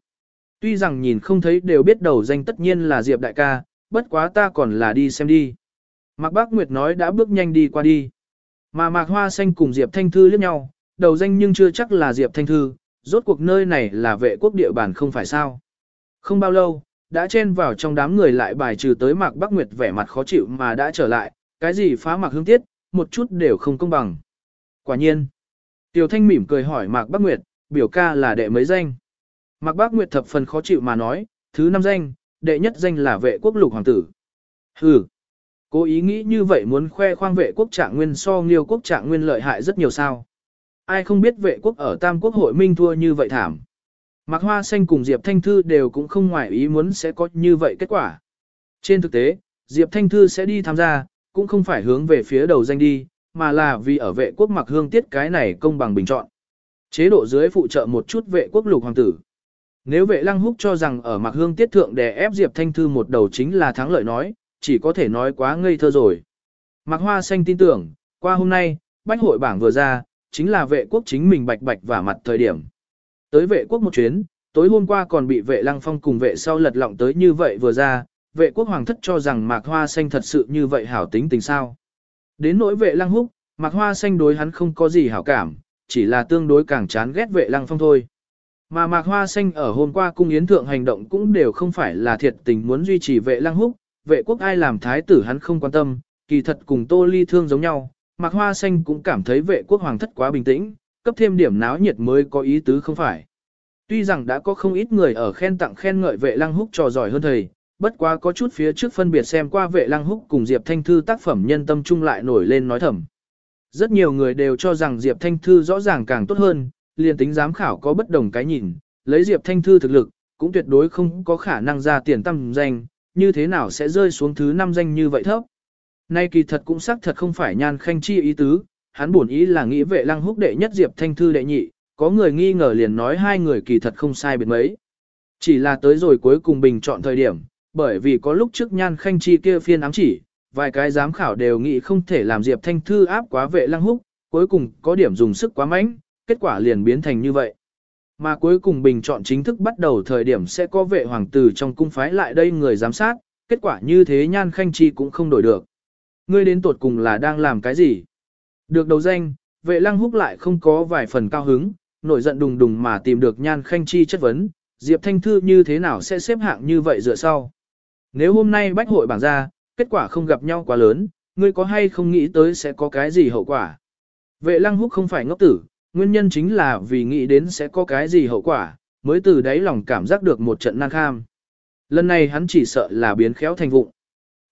Tuy rằng nhìn không thấy đều biết đầu danh tất nhiên là Diệp đại ca, bất quá ta còn là đi xem đi. Mạc Bác Nguyệt nói đã bước nhanh đi qua đi. Mà Mạc Hoa Xanh cùng Diệp Thanh Thư liếc nhau, đầu danh nhưng chưa chắc là Diệp Thanh Thư, rốt cuộc nơi này là vệ quốc địa bàn không phải sao. Không bao lâu, đã chen vào trong đám người lại bài trừ tới Mạc Bắc Nguyệt vẻ mặt khó chịu mà đã trở lại, cái gì phá Mạc Hương Tiết, một chút đều không công bằng. Quả nhiên, Tiểu Thanh mỉm cười hỏi Mạc Bắc Nguyệt, biểu ca là đệ mấy danh. Mạc Bắc Nguyệt thập phần khó chịu mà nói, thứ năm danh, đệ nhất danh là vệ quốc lục hoàng tử. Hừ, cố ý nghĩ như vậy muốn khoe khoang vệ quốc trạng nguyên so nghiêu quốc trạng nguyên lợi hại rất nhiều sao. Ai không biết vệ quốc ở Tam Quốc hội minh thua như vậy thảm. Mạc Hoa Xanh cùng Diệp Thanh Thư đều cũng không ngoại ý muốn sẽ có như vậy kết quả. Trên thực tế, Diệp Thanh Thư sẽ đi tham gia, cũng không phải hướng về phía đầu danh đi, mà là vì ở vệ quốc mặc hương tiết cái này công bằng bình chọn. Chế độ dưới phụ trợ một chút vệ quốc lục hoàng tử. Nếu vệ lăng húc cho rằng ở mặc hương tiết thượng đè ép Diệp Thanh Thư một đầu chính là thắng lợi nói, chỉ có thể nói quá ngây thơ rồi. Mạc Hoa Xanh tin tưởng, qua hôm nay, bách hội bảng vừa ra, chính là vệ quốc chính mình bạch bạch và mặt thời điểm. Tới vệ quốc một chuyến, tối hôm qua còn bị vệ lăng phong cùng vệ sau lật lọng tới như vậy vừa ra, vệ quốc hoàng thất cho rằng mạc hoa xanh thật sự như vậy hảo tính tình sao. Đến nỗi vệ lăng húc, mạc hoa xanh đối hắn không có gì hảo cảm, chỉ là tương đối càng chán ghét vệ lăng phong thôi. Mà mạc hoa xanh ở hôm qua cung yến thượng hành động cũng đều không phải là thiệt tình muốn duy trì vệ lăng húc, vệ quốc ai làm thái tử hắn không quan tâm, kỳ thật cùng tô ly thương giống nhau, mạc hoa xanh cũng cảm thấy vệ quốc hoàng thất quá bình tĩnh, cấp thêm điểm náo nhiệt mới có ý tứ không phải. Tuy rằng đã có không ít người ở khen tặng khen ngợi vệ lăng húc trò giỏi hơn thầy, bất quá có chút phía trước phân biệt xem qua vệ lăng húc cùng Diệp Thanh Thư tác phẩm nhân tâm trung lại nổi lên nói thầm. Rất nhiều người đều cho rằng Diệp Thanh Thư rõ ràng càng tốt hơn, liền tính giám khảo có bất đồng cái nhìn, lấy Diệp Thanh Thư thực lực, cũng tuyệt đối không có khả năng ra tiền tâm danh, như thế nào sẽ rơi xuống thứ năm danh như vậy thấp. Nay kỳ thật cũng xác thật không phải nhan khanh chi ý tứ, hắn buồn ý là nghĩ vệ lăng húc đệ nhất Diệp Thanh Thư đệ nhị, có người nghi ngờ liền nói hai người kỳ thật không sai biệt mấy. Chỉ là tới rồi cuối cùng bình chọn thời điểm, bởi vì có lúc trước nhan khanh chi kia phiên ám chỉ, vài cái giám khảo đều nghĩ không thể làm Diệp Thanh Thư áp quá vệ lăng húc, cuối cùng có điểm dùng sức quá mạnh, kết quả liền biến thành như vậy. Mà cuối cùng bình chọn chính thức bắt đầu thời điểm sẽ có vệ hoàng tử trong cung phái lại đây người giám sát, kết quả như thế nhan khanh chi cũng không đổi được. Ngươi đến tuột cùng là đang làm cái gì? Được đầu danh, vệ lăng húc lại không có vài phần cao hứng, nổi giận đùng đùng mà tìm được nhan khanh chi chất vấn, Diệp Thanh Thư như thế nào sẽ xếp hạng như vậy dựa sau. Nếu hôm nay bách hội bảng ra, kết quả không gặp nhau quá lớn, ngươi có hay không nghĩ tới sẽ có cái gì hậu quả. Vệ lăng húc không phải ngốc tử, nguyên nhân chính là vì nghĩ đến sẽ có cái gì hậu quả, mới từ đáy lòng cảm giác được một trận nan kham. Lần này hắn chỉ sợ là biến khéo thành vụng.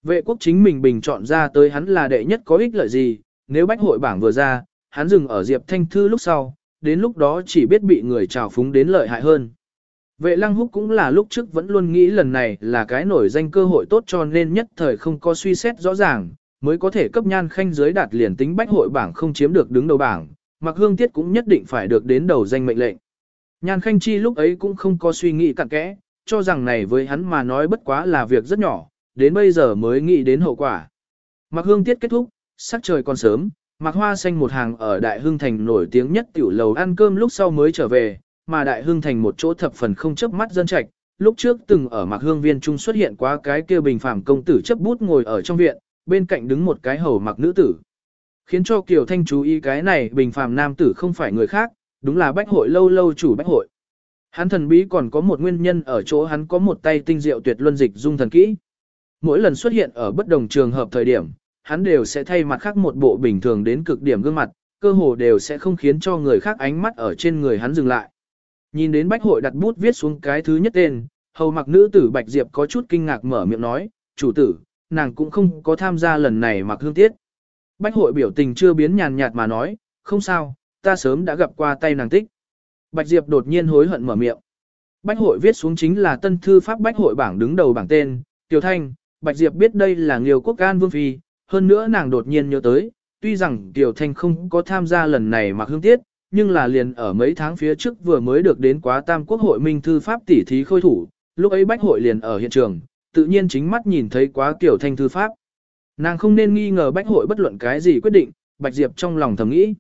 Vệ quốc chính mình bình chọn ra tới hắn là đệ nhất có ích lợi gì, nếu bách hội bảng vừa ra, hắn dừng ở Diệp Thanh Thư lúc sau, đến lúc đó chỉ biết bị người trào phúng đến lợi hại hơn. Vệ lăng húc cũng là lúc trước vẫn luôn nghĩ lần này là cái nổi danh cơ hội tốt cho nên nhất thời không có suy xét rõ ràng, mới có thể cấp nhan khanh giới đạt liền tính bách hội bảng không chiếm được đứng đầu bảng, Mạc hương tiết cũng nhất định phải được đến đầu danh mệnh lệnh. Nhan khanh chi lúc ấy cũng không có suy nghĩ cặn kẽ, cho rằng này với hắn mà nói bất quá là việc rất nhỏ, đến bây giờ mới nghĩ đến hậu quả. Mạc hương tiết kết thúc, sắc trời còn sớm, Mạc Hoa Xanh một hàng ở Đại Hương Thành nổi tiếng nhất tiểu lầu ăn cơm lúc sau mới trở về, mà Đại Hương Thành một chỗ thập phần không chấp mắt dân trạch. Lúc trước từng ở Mạc Hương Viên Trung xuất hiện qua cái kia bình phàm công tử chấp bút ngồi ở trong viện, bên cạnh đứng một cái hầu mặc nữ tử. Khiến cho Kiều Thanh chú ý cái này bình phàm nam tử không phải người khác, đúng là bách hội lâu lâu chủ bách hội. Hắn thần bí còn có một nguyên nhân ở chỗ hắn có một tay tinh diệu tuyệt luân dịch dung thần kỹ. Mỗi lần xuất hiện ở bất đồng trường hợp thời điểm, hắn đều sẽ thay mặt khác một bộ bình thường đến cực điểm gương mặt, cơ hồ đều sẽ không khiến cho người khác ánh mắt ở trên người hắn dừng lại. Nhìn đến bách hội đặt bút viết xuống cái thứ nhất tên, hầu mặc nữ tử Bạch Diệp có chút kinh ngạc mở miệng nói, chủ tử, nàng cũng không có tham gia lần này mặc hương tiết. Bách hội biểu tình chưa biến nhàn nhạt mà nói, không sao, ta sớm đã gặp qua tay nàng tích. Bạch Diệp đột nhiên hối hận mở miệng. Bách hội viết xuống chính là tân thư pháp bách hội bảng đứng đầu bảng tên, Tiểu Thanh, Bạch Diệp biết đây là Nghiêu Quốc An Vương Phi, hơn nữa nàng đột nhiên nhớ tới, tuy rằng Tiểu Thanh không có tham gia lần này mặc hương tiết, nhưng là liền ở mấy tháng phía trước vừa mới được đến quá tam quốc hội minh thư pháp tỷ thí khôi thủ, lúc ấy bách hội liền ở hiện trường, tự nhiên chính mắt nhìn thấy quá Tiểu Thanh thư pháp. Nàng không nên nghi ngờ bách hội bất luận cái gì quyết định, Bạch Diệp trong lòng thầm nghĩ.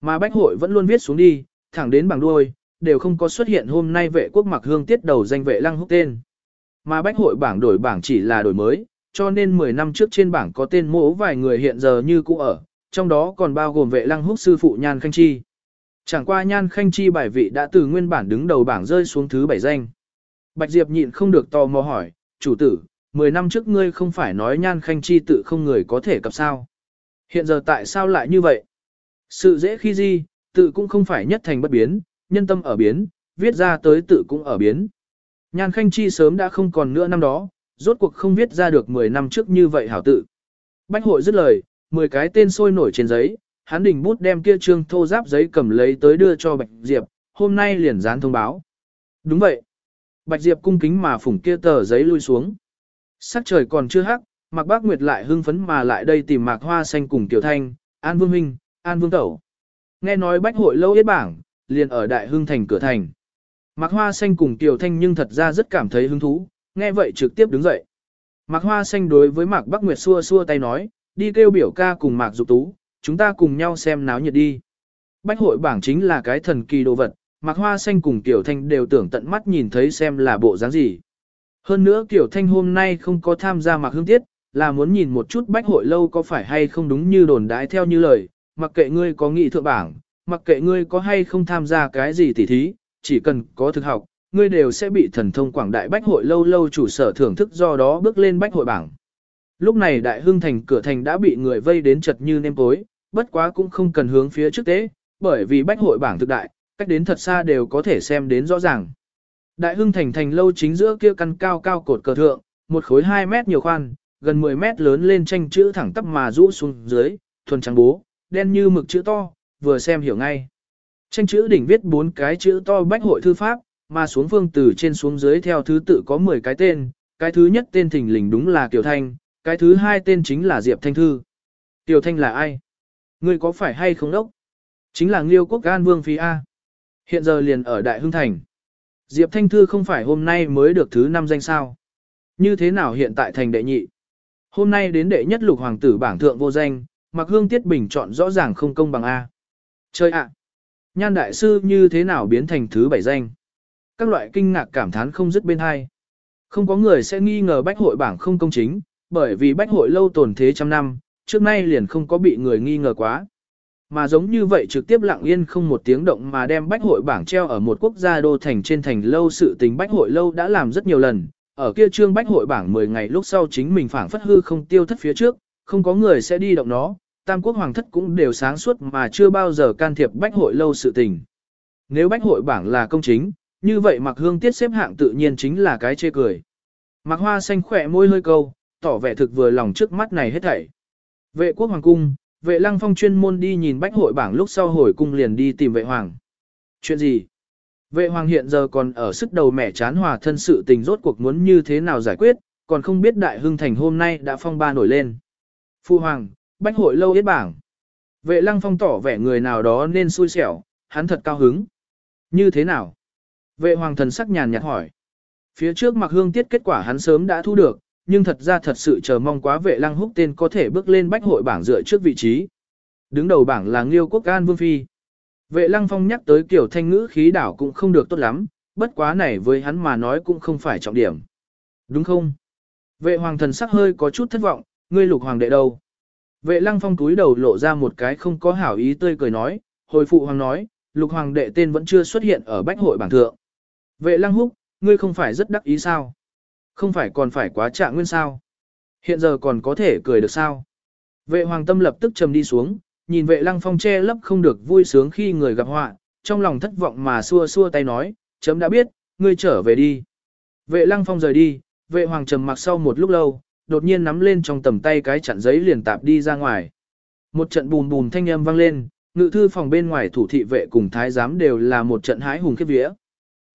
Mà bách hội vẫn luôn viết xuống đi, thẳng đến bằng đuôi, đều không có xuất hiện hôm nay vệ quốc mặc hương tiết đầu danh vệ lăng húc tên. Mà bách hội bảng đổi bảng chỉ là đổi mới, cho nên 10 năm trước trên bảng có tên mỗ vài người hiện giờ như cũ ở, trong đó còn bao gồm vệ lăng húc sư phụ Nhan Khanh Chi. Chẳng qua Nhan Khanh Chi bài vị đã từ nguyên bản đứng đầu bảng rơi xuống thứ bảy danh. Bạch Diệp nhịn không được tò mò hỏi, chủ tử, 10 năm trước ngươi không phải nói Nhan Khanh Chi tự không người có thể cập sao. Hiện giờ tại sao lại như vậy? Sự dễ khi gì, tự cũng không phải nhất thành bất biến, nhân tâm ở biến, viết ra tới tự cũng ở biến. Nhan Khanh Chi sớm đã không còn nữa năm đó, rốt cuộc không viết ra được 10 năm trước như vậy hảo tự. Bách hội dứt lời, 10 cái tên sôi nổi trên giấy, hắn đỉnh bút đem kia trương thô giáp giấy cầm lấy tới đưa cho Bạch Diệp, hôm nay liền dán thông báo. Đúng vậy. Bạch Diệp cung kính mà phủng kia tờ giấy lui xuống. Sắc trời còn chưa hắc, Mạc Bác Nguyệt lại hưng phấn mà lại đây tìm Mạc Hoa Xanh cùng Tiểu Thanh, An Vương Minh, An Vương Tẩu. Nghe nói bách hội lâu yết bảng, liền ở Đại Hưng Thành cửa thành. Mạc Hoa Xanh cùng Tiểu Thanh nhưng thật ra rất cảm thấy hứng thú, nghe vậy trực tiếp đứng dậy. Mạc Hoa Xanh đối với Mạc Bác Nguyệt xua xua tay nói, đi kêu biểu ca cùng Mạc Dục Tú, chúng ta cùng nhau xem náo nhiệt đi. Bách hội bảng chính là cái thần kỳ đồ vật, Mạc Hoa Xanh cùng Tiểu Thanh đều tưởng tận mắt nhìn thấy xem là bộ dáng gì. Hơn nữa Tiểu Thanh hôm nay không có tham gia Mạc Hương Tiết, là muốn nhìn một chút bách hội lâu có phải hay không đúng như đồn đái theo như lời, mặc kệ ngươi có nghị thượng bảng, mặc kệ ngươi có hay không tham gia cái gì tỉ thí, chỉ cần có thực học, ngươi đều sẽ bị thần thông quảng đại bách hội lâu lâu chủ sở thưởng thức do đó bước lên bách hội bảng. Lúc này đại hương thành cửa thành đã bị người vây đến chật như nêm tối, bất quá cũng không cần hướng phía trước tế, bởi vì bách hội bảng thực đại, cách đến thật xa đều có thể xem đến rõ ràng. Đại hưng thành thành lâu chính giữa kia căn cao cao cột cờ thượng, một khối 2 mét nhiều khoan, gần 10 mét lớn lên tranh chữ thẳng tắp mà rũ xuống dưới, thuần trắng bố, đen như mực chữ to, vừa xem hiểu ngay. Tranh chữ đỉnh viết bốn cái chữ to bách hội thư pháp, mà xuống phương từ trên xuống dưới theo thứ tự có 10 cái tên, cái thứ nhất tên thỉnh lình đúng là Kiều Thanh, cái thứ hai tên chính là Diệp Thanh Thư. Kiều Thanh là ai? Ngươi có phải hay không đốc? Chính là Nghiêu Quốc Gan Vương Phi A. Hiện giờ liền ở Đại Hưng Thành. Diệp Thanh Thư không phải hôm nay mới được thứ năm danh sao? Như thế nào hiện tại thành đệ nhị? Hôm nay đến đệ nhất lục hoàng tử bảng thượng vô danh, mặc hương tiết bình chọn rõ ràng không công bằng A. Chơi ạ! Nhan đại sư như thế nào biến thành thứ bảy danh? Các loại kinh ngạc cảm thán không dứt bên hai. Không có người sẽ nghi ngờ bách hội bảng không công chính, bởi vì bách hội lâu tồn thế trăm năm, trước nay liền không có bị người nghi ngờ quá. Mà giống như vậy trực tiếp lặng yên không một tiếng động mà đem bách hội bảng treo ở một quốc gia đô thành trên thành lâu sự tình bách hội lâu đã làm rất nhiều lần, ở kia trương bách hội bảng 10 ngày lúc sau chính mình phảng phất hư không tiêu thất phía trước, không có người sẽ đi động nó, tam quốc hoàng thất cũng đều sáng suốt mà chưa bao giờ can thiệp bách hội lâu sự tình. Nếu bách hội bảng là công chính, như vậy mặc hương tiết xếp hạng tự nhiên chính là cái chê cười. Mặc hoa xanh khỏe môi hơi câu, tỏ vẻ thực vừa lòng trước mắt này hết thảy. Vệ quốc hoàng cung, vệ lăng phong chuyên môn đi nhìn bách hội bảng lúc sau hồi cung liền đi tìm vệ hoàng. Chuyện gì? Vệ hoàng hiện giờ còn ở sức đầu mẻ chán hòa thân sự tình rốt cuộc muốn như thế nào giải quyết, còn không biết đại hưng thành hôm nay đã phong ba nổi lên. Phu hoàng, bách hội lâu yết bảng. Vệ lăng phong tỏ vẻ người nào đó nên xui xẻo, hắn thật cao hứng. Như thế nào? Vệ hoàng thần sắc nhàn nhạt hỏi. Phía trước mặc hương tiết kết quả hắn sớm đã thu được, nhưng thật ra thật sự chờ mong quá vệ lăng húc tên có thể bước lên bách hội bảng dựa trước vị trí. Đứng đầu bảng là Nghiêu Quốc An Vương Phi. Vệ lăng phong nhắc tới kiểu thanh ngữ khí đảo cũng không được tốt lắm, bất quá này với hắn mà nói cũng không phải trọng điểm. Đúng không? Vệ hoàng thần sắc hơi có chút thất vọng, ngươi lục hoàng đệ đâu? Vệ lăng phong túi đầu lộ ra một cái không có hảo ý tươi cười nói, hồi phụ hoàng nói, lục hoàng đệ tên vẫn chưa xuất hiện ở bách hội bảng thượng. Vệ lăng húc, ngươi không phải rất đắc ý sao? Không phải còn phải quá trạng nguyên sao? Hiện giờ còn có thể cười được sao? Vệ hoàng tâm lập tức trầm đi xuống, nhìn vệ lăng phong che lấp không được vui sướng khi người gặp họa, trong lòng thất vọng mà xua xua tay nói, chấm đã biết, ngươi trở về đi. Vệ lăng phong rời đi, vệ hoàng trầm mặc sau một lúc lâu, đột nhiên nắm lên trong tầm tay cái chặn giấy liền tạp đi ra ngoài. Một trận bùm bùm thanh âm vang lên, ngự thư phòng bên ngoài thủ thị vệ cùng thái giám đều là một trận hái hùng khiếp vía.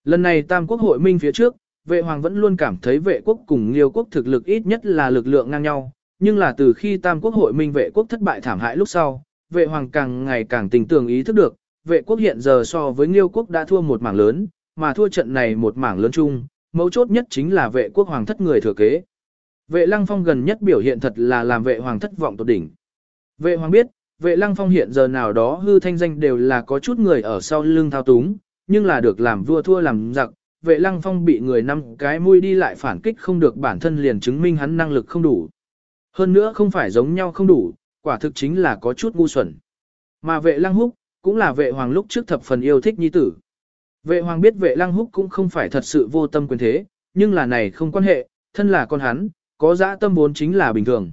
Lần này tam quốc hội minh phía trước, vệ hoàng vẫn luôn cảm thấy vệ quốc cùng liêu quốc thực lực ít nhất là lực lượng ngang nhau, nhưng là từ khi tam quốc hội minh vệ quốc thất bại thảm hại lúc sau, vệ hoàng càng ngày càng tình tưởng ý thức được, vệ quốc hiện giờ so với liêu quốc đã thua một mảng lớn, mà thua trận này một mảng lớn chung, mấu chốt nhất chính là vệ quốc hoàng thất người thừa kế. Vệ lăng phong gần nhất biểu hiện thật là làm vệ hoàng thất vọng tột đỉnh. Vệ hoàng biết, vệ lăng phong hiện giờ nào đó hư thanh danh đều là có chút người ở sau lưng thao túng, nhưng là được làm vua thua làm giặc, vệ lăng phong bị người năm cái mũi đi lại phản kích không được bản thân liền chứng minh hắn năng lực không đủ. Hơn nữa không phải giống nhau không đủ, quả thực chính là có chút ngu xuẩn. Mà vệ lăng húc, cũng là vệ hoàng lúc trước thập phần yêu thích nhi tử. Vệ hoàng biết vệ lăng húc cũng không phải thật sự vô tâm quyền thế, nhưng là này không quan hệ, thân là con hắn, có dã tâm vốn chính là bình thường.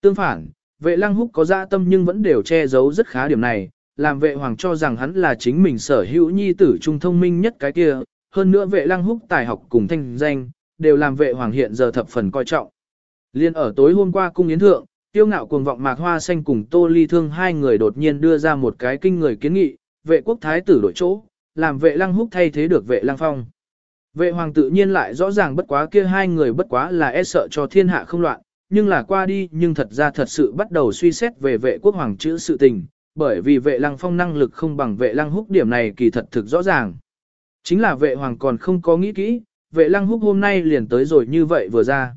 Tương phản, vệ lăng húc có dã tâm nhưng vẫn đều che giấu rất khá điểm này, làm vệ hoàng cho rằng hắn là chính mình sở hữu nhi tử trung thông minh nhất cái kia, hơn nữa vệ lăng húc tài học cùng thanh danh, đều làm vệ hoàng hiện giờ thập phần coi trọng. Liên ở tối hôm qua cung yến thượng, tiêu ngạo cuồng vọng mạc hoa xanh cùng tô ly thương hai người đột nhiên đưa ra một cái kinh người kiến nghị, vệ quốc thái tử đổi chỗ, làm vệ lăng húc thay thế được vệ lăng phong. Vệ hoàng tự nhiên lại rõ ràng bất quá kia hai người bất quá là e sợ cho thiên hạ không loạn, nhưng là qua đi nhưng thật ra thật sự bắt đầu suy xét về vệ quốc hoàng chữ sự tình, bởi vì vệ lăng phong năng lực không bằng vệ lăng húc điểm này kỳ thật thực rõ ràng. Chính là vệ hoàng còn không có nghĩ kỹ, vệ lăng húc hôm nay liền tới rồi như vậy vừa ra.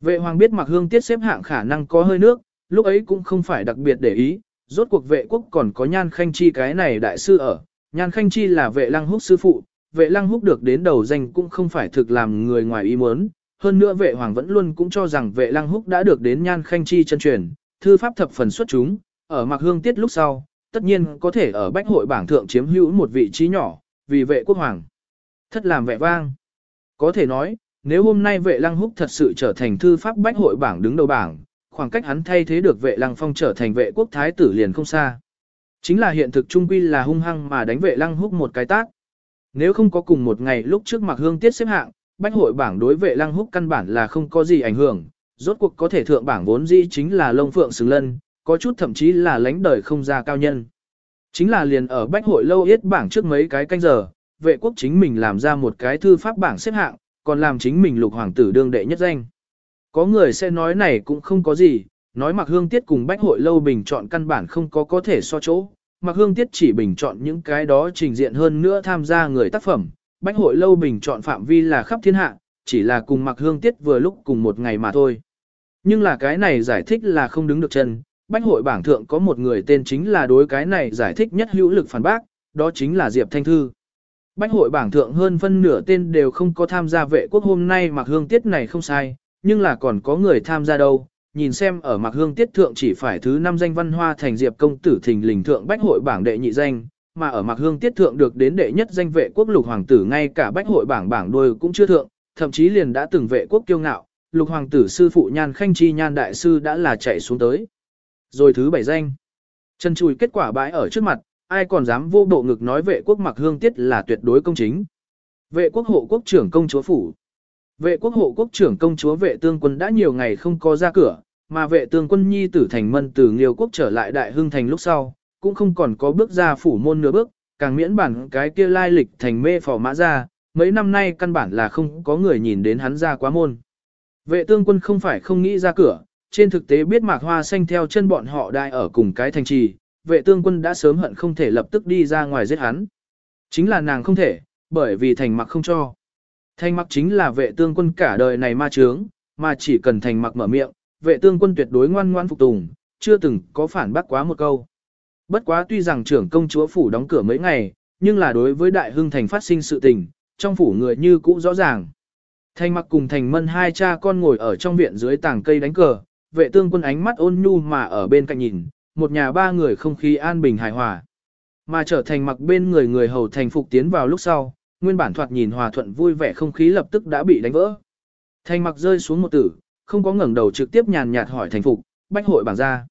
Vệ hoàng biết mặc hương tiết xếp hạng khả năng có hơi nước, lúc ấy cũng không phải đặc biệt để ý, rốt cuộc vệ quốc còn có nhan khanh chi cái này đại sư ở. Nhan khanh chi là vệ lăng húc sư phụ, vệ lăng húc được đến đầu danh cũng không phải thực làm người ngoài ý muốn. Hơn nữa vệ hoàng vẫn luôn cũng cho rằng vệ lăng húc đã được đến nhan khanh chi chân truyền, thư pháp thập phần xuất chúng, ở mặc hương tiết lúc sau, tất nhiên có thể ở bách hội bảng thượng chiếm hữu một vị trí nhỏ, vì vệ quốc hoàng. Thất làm vẻ vang. Có thể nói, nếu hôm nay vệ lăng húc thật sự trở thành thư pháp bách hội bảng đứng đầu bảng, khoảng cách hắn thay thế được vệ lăng phong trở thành vệ quốc thái tử liền không xa. Chính là hiện thực trung quy là hung hăng mà đánh vệ lăng húc một cái tác. Nếu không có cùng một ngày lúc trước mặc hương tiết xếp hạng, bách hội bảng đối vệ lăng húc căn bản là không có gì ảnh hưởng, rốt cuộc có thể thượng bảng vốn dĩ chính là lông phượng xứng lân, có chút thậm chí là lãnh đời không ra cao nhân. Chính là liền ở bách hội lâu yết bảng trước mấy cái canh giờ, vệ quốc chính mình làm ra một cái thư pháp bảng xếp hạng, còn làm chính mình lục hoàng tử đương đệ nhất danh. Có người sẽ nói này cũng không có gì, nói mặc hương tiết cùng bách hội lâu bình chọn căn bản không có có thể so chỗ. Mặc hương tiết chỉ bình chọn những cái đó trình diện hơn nữa tham gia người tác phẩm, bách hội lâu bình chọn phạm vi là khắp thiên hạ, chỉ là cùng mặc hương tiết vừa lúc cùng một ngày mà thôi. Nhưng là cái này giải thích là không đứng được chân, bách hội bảng thượng có một người tên chính là đối cái này giải thích nhất hữu lực phản bác, đó chính là Diệp Thanh Thư. Bách hội bảng thượng hơn phân nửa tên đều không có tham gia vệ quốc hôm nay mặc hương tiết này không sai, nhưng là còn có người tham gia đâu. Nhìn xem ở mặc hương tiết thượng chỉ phải thứ năm danh văn hoa thành diệp công tử thình lình thượng bách hội bảng đệ nhị danh, mà ở mặc hương tiết thượng được đến đệ nhất danh vệ quốc lục hoàng tử ngay cả bách hội bảng bảng đôi cũng chưa thượng, thậm chí liền đã từng vệ quốc kiêu ngạo, lục hoàng tử sư phụ nhan khanh chi nhan đại sư đã là chạy xuống tới. Rồi thứ bảy danh. Chân chùi kết quả bãi ở trước mặt, ai còn dám vô bộ ngực nói vệ quốc mặc hương tiết là tuyệt đối công chính. Vệ quốc hộ quốc trưởng công chúa phủ. Vệ quốc hộ quốc trưởng công chúa vệ tương quân đã nhiều ngày không có ra cửa, mà vệ tương quân nhi tử thành mân từ nghiêu quốc trở lại đại hưng thành lúc sau, cũng không còn có bước ra phủ môn nửa bước, càng miễn bản cái kia lai lịch thành mê phò mã ra, mấy năm nay căn bản là không có người nhìn đến hắn ra quá môn. Vệ tương quân không phải không nghĩ ra cửa, trên thực tế biết mạc hoa xanh theo chân bọn họ đại ở cùng cái thành trì, vệ tương quân đã sớm hận không thể lập tức đi ra ngoài giết hắn. Chính là nàng không thể, bởi vì thành mặc không cho. Thành mặc chính là vệ tương quân cả đời này ma trướng, mà chỉ cần thành mặc mở miệng, vệ tương quân tuyệt đối ngoan ngoan phục tùng, chưa từng có phản bác quá một câu. Bất quá tuy rằng trưởng công chúa phủ đóng cửa mấy ngày, nhưng là đối với đại hưng thành phát sinh sự tình, trong phủ người như cũ rõ ràng. Thành mặc cùng thành mân hai cha con ngồi ở trong viện dưới tảng cây đánh cờ, vệ tương quân ánh mắt ôn nhu mà ở bên cạnh nhìn, một nhà ba người không khí an bình hài hòa. Mà trở thành mặc bên người người hầu thành phục tiến vào lúc sau, nguyên bản thoạt nhìn hòa thuận vui vẻ không khí lập tức đã bị đánh vỡ. Thành mặc rơi xuống một tử, không có ngẩng đầu trực tiếp nhàn nhạt hỏi thành phục, bách hội bảng ra.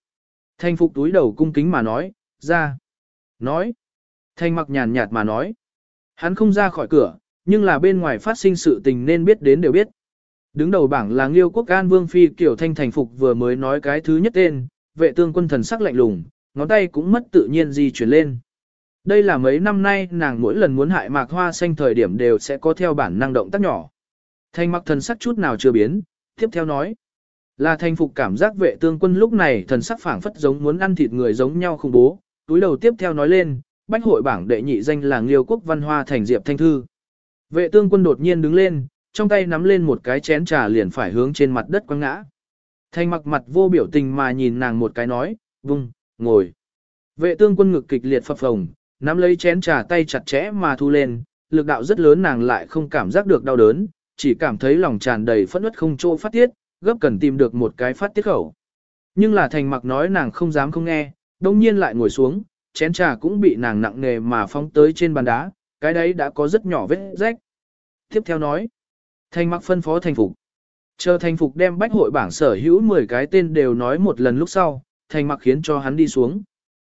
Thành phục túi đầu cung kính mà nói, ra. Nói. Thành mặc nhàn nhạt mà nói. Hắn không ra khỏi cửa, nhưng là bên ngoài phát sinh sự tình nên biết đến đều biết. Đứng đầu bảng là Nghiêu Quốc An Vương Phi Kiểu Thanh Thành Phục vừa mới nói cái thứ nhất tên, vệ tương quân thần sắc lạnh lùng, ngón tay cũng mất tự nhiên di chuyển lên. Đây là mấy năm nay nàng mỗi lần muốn hại mạc hoa xanh thời điểm đều sẽ có theo bản năng động tác nhỏ. Thanh mặc thần sắc chút nào chưa biến, tiếp theo nói. Là thành phục cảm giác vệ tương quân lúc này thần sắc phảng phất giống muốn ăn thịt người giống nhau khủng bố, túi đầu tiếp theo nói lên, bách hội bảng đệ nhị danh là Liêu Quốc Văn Hoa thành Diệp Thanh Thư. Vệ tương quân đột nhiên đứng lên, trong tay nắm lên một cái chén trà liền phải hướng trên mặt đất quăng ngã. Thanh mặc mặt vô biểu tình mà nhìn nàng một cái nói, vung, ngồi. Vệ tương quân ngực kịch liệt phập phồng, nắm lấy chén trà tay chặt chẽ mà thu lên, lực đạo rất lớn nàng lại không cảm giác được đau đớn, chỉ cảm thấy lòng tràn đầy phẫn uất không chỗ phát tiết, gấp cần tìm được một cái phát tiết khẩu. Nhưng là thành mặc nói nàng không dám không nghe, đông nhiên lại ngồi xuống, chén trà cũng bị nàng nặng nề mà phóng tới trên bàn đá, cái đấy đã có rất nhỏ vết rách. Tiếp theo nói, Thanh mặc phân phó thành phục. Chờ thành phục đem bách hội bảng sở hữu 10 cái tên đều nói một lần lúc sau, thành mặc khiến cho hắn đi xuống.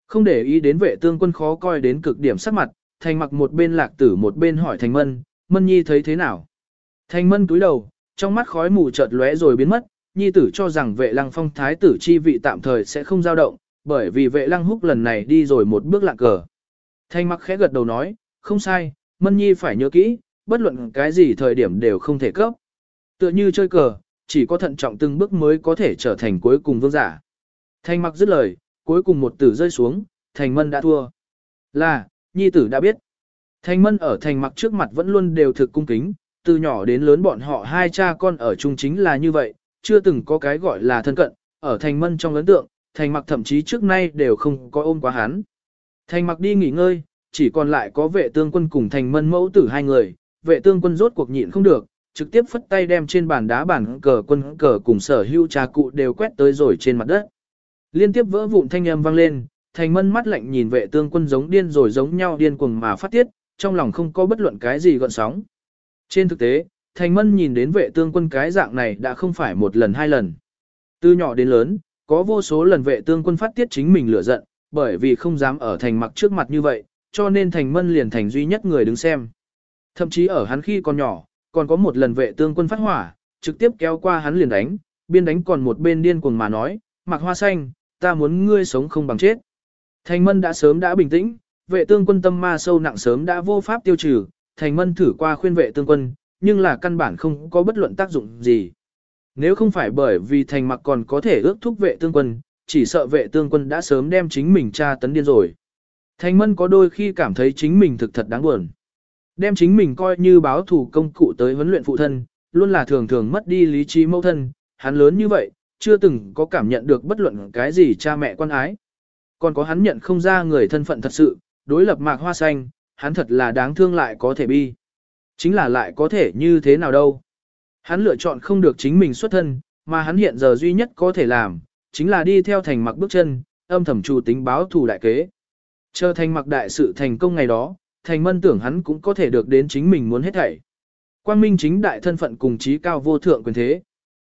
Không để ý đến vệ tương quân khó coi đến cực điểm sắc mặt, thành mặc một bên lạc tử một bên hỏi thành mân, mân nhi thấy thế nào. Thành mân túi đầu, trong mắt khói mù chợt lóe rồi biến mất, nhi tử cho rằng vệ lăng phong thái tử chi vị tạm thời sẽ không dao động, bởi vì vệ lăng húc lần này đi rồi một bước lạng cờ. Thanh mặc khẽ gật đầu nói, không sai, mân nhi phải nhớ kỹ, bất luận cái gì thời điểm đều không thể cấp. Tựa như chơi cờ, chỉ có thận trọng từng bước mới có thể trở thành cuối cùng vương giả. Thanh mặc dứt lời, cuối cùng một tử rơi xuống, thành mân đã thua. Là, nhi tử đã biết. Thành mân ở thành mặc trước mặt vẫn luôn đều thực cung kính, từ nhỏ đến lớn bọn họ hai cha con ở chung chính là như vậy, chưa từng có cái gọi là thân cận, ở thành mân trong ấn tượng, thành mặc thậm chí trước nay đều không có ôm quá hắn. Thành mặc đi nghỉ ngơi, chỉ còn lại có vệ tương quân cùng thành mân mẫu tử hai người, vệ tương quân rốt cuộc nhịn không được, trực tiếp phất tay đem trên bàn đá bản cờ quân cờ cùng sở hữu trà cụ đều quét tới rồi trên mặt đất. Liên tiếp vỡ vụn thanh âm vang lên, thành mân mắt lạnh nhìn vệ tương quân giống điên rồi giống nhau điên cuồng mà phát tiết, trong lòng không có bất luận cái gì gợn sóng. Trên thực tế, thành mân nhìn đến vệ tương quân cái dạng này đã không phải một lần hai lần. Từ nhỏ đến lớn, có vô số lần vệ tương quân phát tiết chính mình lửa giận, bởi vì không dám ở thành mặc trước mặt như vậy, cho nên thành mân liền thành duy nhất người đứng xem. Thậm chí ở hắn khi còn nhỏ, còn có một lần vệ tương quân phát hỏa, trực tiếp kéo qua hắn liền đánh, biên đánh còn một bên điên cuồng mà nói, mặc hoa xanh, ta muốn ngươi sống không bằng chết. Thành mân đã sớm đã bình tĩnh, vệ tương quân tâm ma sâu nặng sớm đã vô pháp tiêu trừ, thành mân thử qua khuyên vệ tương quân, nhưng là căn bản không có bất luận tác dụng gì. Nếu không phải bởi vì thành mặc còn có thể ước thúc vệ tương quân, chỉ sợ vệ tương quân đã sớm đem chính mình tra tấn điên rồi. Thành mân có đôi khi cảm thấy chính mình thực thật đáng buồn. Đem chính mình coi như báo thủ công cụ tới huấn luyện phụ thân, luôn là thường thường mất đi lý trí mẫu thân, hắn lớn như vậy, chưa từng có cảm nhận được bất luận cái gì cha mẹ quan ái. Còn có hắn nhận không ra người thân phận thật sự, đối lập mạc hoa xanh, hắn thật là đáng thương lại có thể bi. Chính là lại có thể như thế nào đâu. Hắn lựa chọn không được chính mình xuất thân, mà hắn hiện giờ duy nhất có thể làm, chính là đi theo thành mặc bước chân, âm thầm chủ tính báo thù đại kế. Chờ thành mặc đại sự thành công ngày đó, thành mân tưởng hắn cũng có thể được đến chính mình muốn hết thảy. Quang minh chính đại thân phận cùng trí cao vô thượng quyền thế.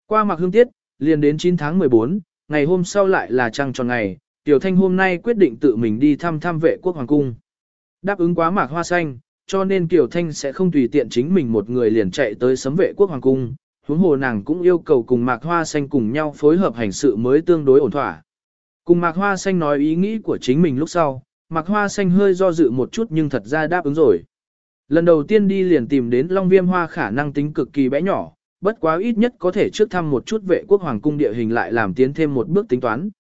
Qua mặc hương tiết, liền đến 9 tháng 14, ngày hôm sau lại là trăng tròn ngày, Tiểu Thanh hôm nay quyết định tự mình đi thăm thăm vệ quốc hoàng cung. Đáp ứng quá mạc hoa xanh, cho nên Tiểu Thanh sẽ không tùy tiện chính mình một người liền chạy tới sấm vệ quốc hoàng cung, huống hồ nàng cũng yêu cầu cùng mạc hoa xanh cùng nhau phối hợp hành sự mới tương đối ổn thỏa. Cùng mạc hoa xanh nói ý nghĩ của chính mình lúc sau, mạc hoa xanh hơi do dự một chút nhưng thật ra đáp ứng rồi. Lần đầu tiên đi liền tìm đến Long Viêm Hoa khả năng tính cực kỳ bé nhỏ, bất quá ít nhất có thể trước thăm một chút vệ quốc hoàng cung địa hình lại làm tiến thêm một bước tính toán.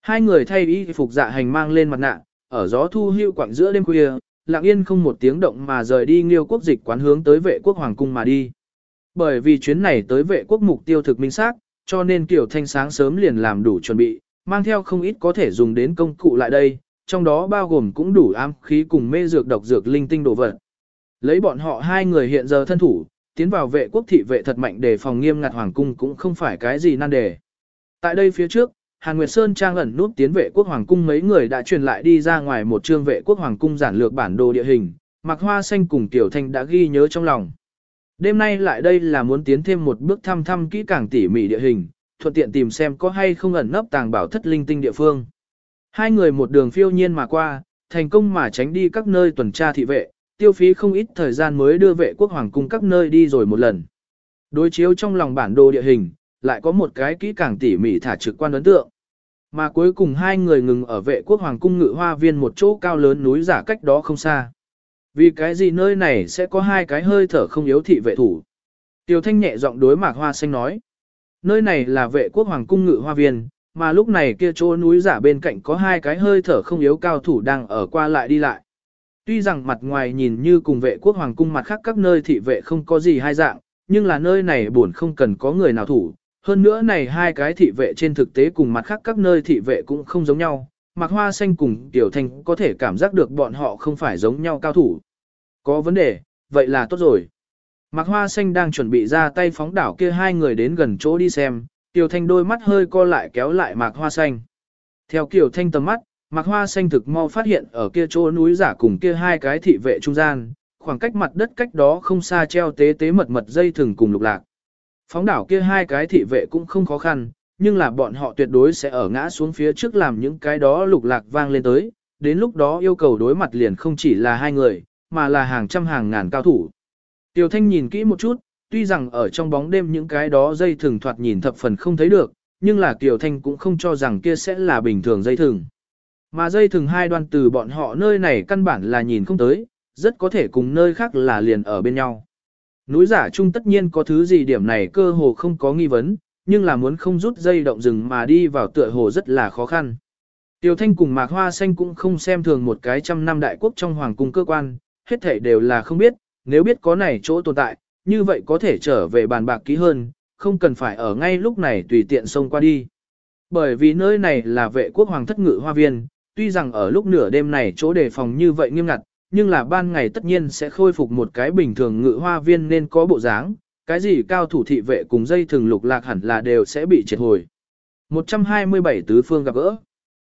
Hai người thay y phục dạ hành mang lên mặt nạ, ở gió thu hưu quảng giữa đêm khuya, lặng yên không một tiếng động mà rời đi nghiêu quốc dịch quán hướng tới vệ quốc hoàng cung mà đi. Bởi vì chuyến này tới vệ quốc mục tiêu thực minh xác, cho nên Kiều Thanh sáng sớm liền làm đủ chuẩn bị, mang theo không ít có thể dùng đến công cụ lại đây, trong đó bao gồm cũng đủ ám khí cùng mê dược độc dược linh tinh đồ vật. Lấy bọn họ hai người hiện giờ thân thủ, tiến vào vệ quốc thị vệ thật mạnh để phòng nghiêm ngặt hoàng cung cũng không phải cái gì nan đề. Tại đây phía trước, Hàn Nguyệt Sơn trang ẩn nút tiến vệ quốc hoàng cung mấy người đã truyền lại đi ra ngoài một chương vệ quốc hoàng cung giản lược bản đồ địa hình, Mạc Hoa Xanh cùng Tiểu Thanh đã ghi nhớ trong lòng. Đêm nay lại đây là muốn tiến thêm một bước thăm thăm kỹ càng tỉ mỉ địa hình, thuận tiện tìm xem có hay không ẩn nấp tàng bảo thất linh tinh địa phương. Hai người một đường phiêu nhiên mà qua, thành công mà tránh đi các nơi tuần tra thị vệ, tiêu phí không ít thời gian mới đưa vệ quốc hoàng cung các nơi đi rồi một lần. Đối chiếu trong lòng bản đồ địa hình, lại có một cái kỹ càng tỉ mỉ thả trực quan ấn tượng. Mà cuối cùng hai người ngừng ở vệ quốc hoàng cung ngự hoa viên một chỗ cao lớn núi giả cách đó không xa. Vì cái gì nơi này sẽ có hai cái hơi thở không yếu thị vệ thủ. Tiêu thanh nhẹ giọng đối mạc hoa xanh nói. Nơi này là vệ quốc hoàng cung ngự hoa viên, mà lúc này kia chỗ núi giả bên cạnh có hai cái hơi thở không yếu cao thủ đang ở qua lại đi lại. Tuy rằng mặt ngoài nhìn như cùng vệ quốc hoàng cung mặt khác các nơi thị vệ không có gì hai dạng, nhưng là nơi này buồn không cần có người nào thủ. Hơn nữa này hai cái thị vệ trên thực tế cùng mặt khác các nơi thị vệ cũng không giống nhau. mặc Hoa Xanh cùng Tiểu Thanh có thể cảm giác được bọn họ không phải giống nhau cao thủ. Có vấn đề, vậy là tốt rồi. Mạc Hoa Xanh đang chuẩn bị ra tay phóng đảo kia hai người đến gần chỗ đi xem, Tiểu Thanh đôi mắt hơi co lại kéo lại Mạc Hoa Xanh. Theo Kiều Thanh tầm mắt, Mạc Hoa Xanh thực mau phát hiện ở kia chỗ núi giả cùng kia hai cái thị vệ trung gian, khoảng cách mặt đất cách đó không xa treo tế tế mật mật dây thừng cùng lục lạc. Phóng đảo kia hai cái thị vệ cũng không khó khăn, nhưng là bọn họ tuyệt đối sẽ ở ngã xuống phía trước làm những cái đó lục lạc vang lên tới, đến lúc đó yêu cầu đối mặt liền không chỉ là hai người, mà là hàng trăm hàng ngàn cao thủ. Tiểu Thanh nhìn kỹ một chút, tuy rằng ở trong bóng đêm những cái đó dây thừng thoạt nhìn thập phần không thấy được, nhưng là Tiểu Thanh cũng không cho rằng kia sẽ là bình thường dây thừng. Mà dây thừng hai đoan từ bọn họ nơi này căn bản là nhìn không tới, rất có thể cùng nơi khác là liền ở bên nhau. Núi giả chung tất nhiên có thứ gì điểm này cơ hồ không có nghi vấn, nhưng là muốn không rút dây động rừng mà đi vào tựa hồ rất là khó khăn. Tiểu Thanh cùng Mạc Hoa Xanh cũng không xem thường một cái trăm năm đại quốc trong hoàng cung cơ quan, hết thảy đều là không biết, nếu biết có này chỗ tồn tại, như vậy có thể trở về bàn bạc kỹ hơn, không cần phải ở ngay lúc này tùy tiện xông qua đi. Bởi vì nơi này là vệ quốc hoàng thất ngự hoa viên, tuy rằng ở lúc nửa đêm này chỗ đề phòng như vậy nghiêm ngặt, nhưng là ban ngày tất nhiên sẽ khôi phục một cái bình thường ngự hoa viên nên có bộ dáng, cái gì cao thủ thị vệ cùng dây thường lục lạc hẳn là đều sẽ bị triệt hồi. 127 tứ phương gặp gỡ.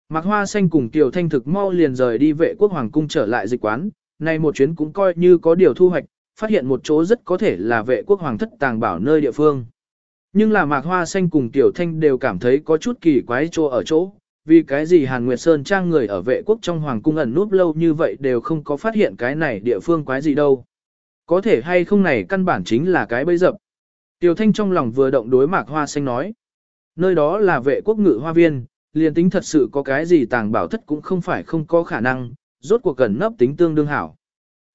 Mạc Hoa Xanh cùng Kiều Thanh thực mau liền rời đi vệ quốc hoàng cung trở lại dịch quán, này một chuyến cũng coi như có điều thu hoạch, phát hiện một chỗ rất có thể là vệ quốc hoàng thất tàng bảo nơi địa phương. Nhưng là Mạc Hoa Xanh cùng Tiểu Thanh đều cảm thấy có chút kỳ quái chỗ ở chỗ, vì cái gì Hàn Nguyệt Sơn trang người ở vệ quốc trong hoàng cung ẩn núp lâu như vậy đều không có phát hiện cái này địa phương quái gì đâu. Có thể hay không này căn bản chính là cái bẫy dập. Tiểu Thanh trong lòng vừa động đối Mạc Hoa Xanh nói. Nơi đó là vệ quốc ngự hoa viên, liền tính thật sự có cái gì tàng bảo thất cũng không phải không có khả năng, rốt cuộc cần nấp tính tương đương hảo.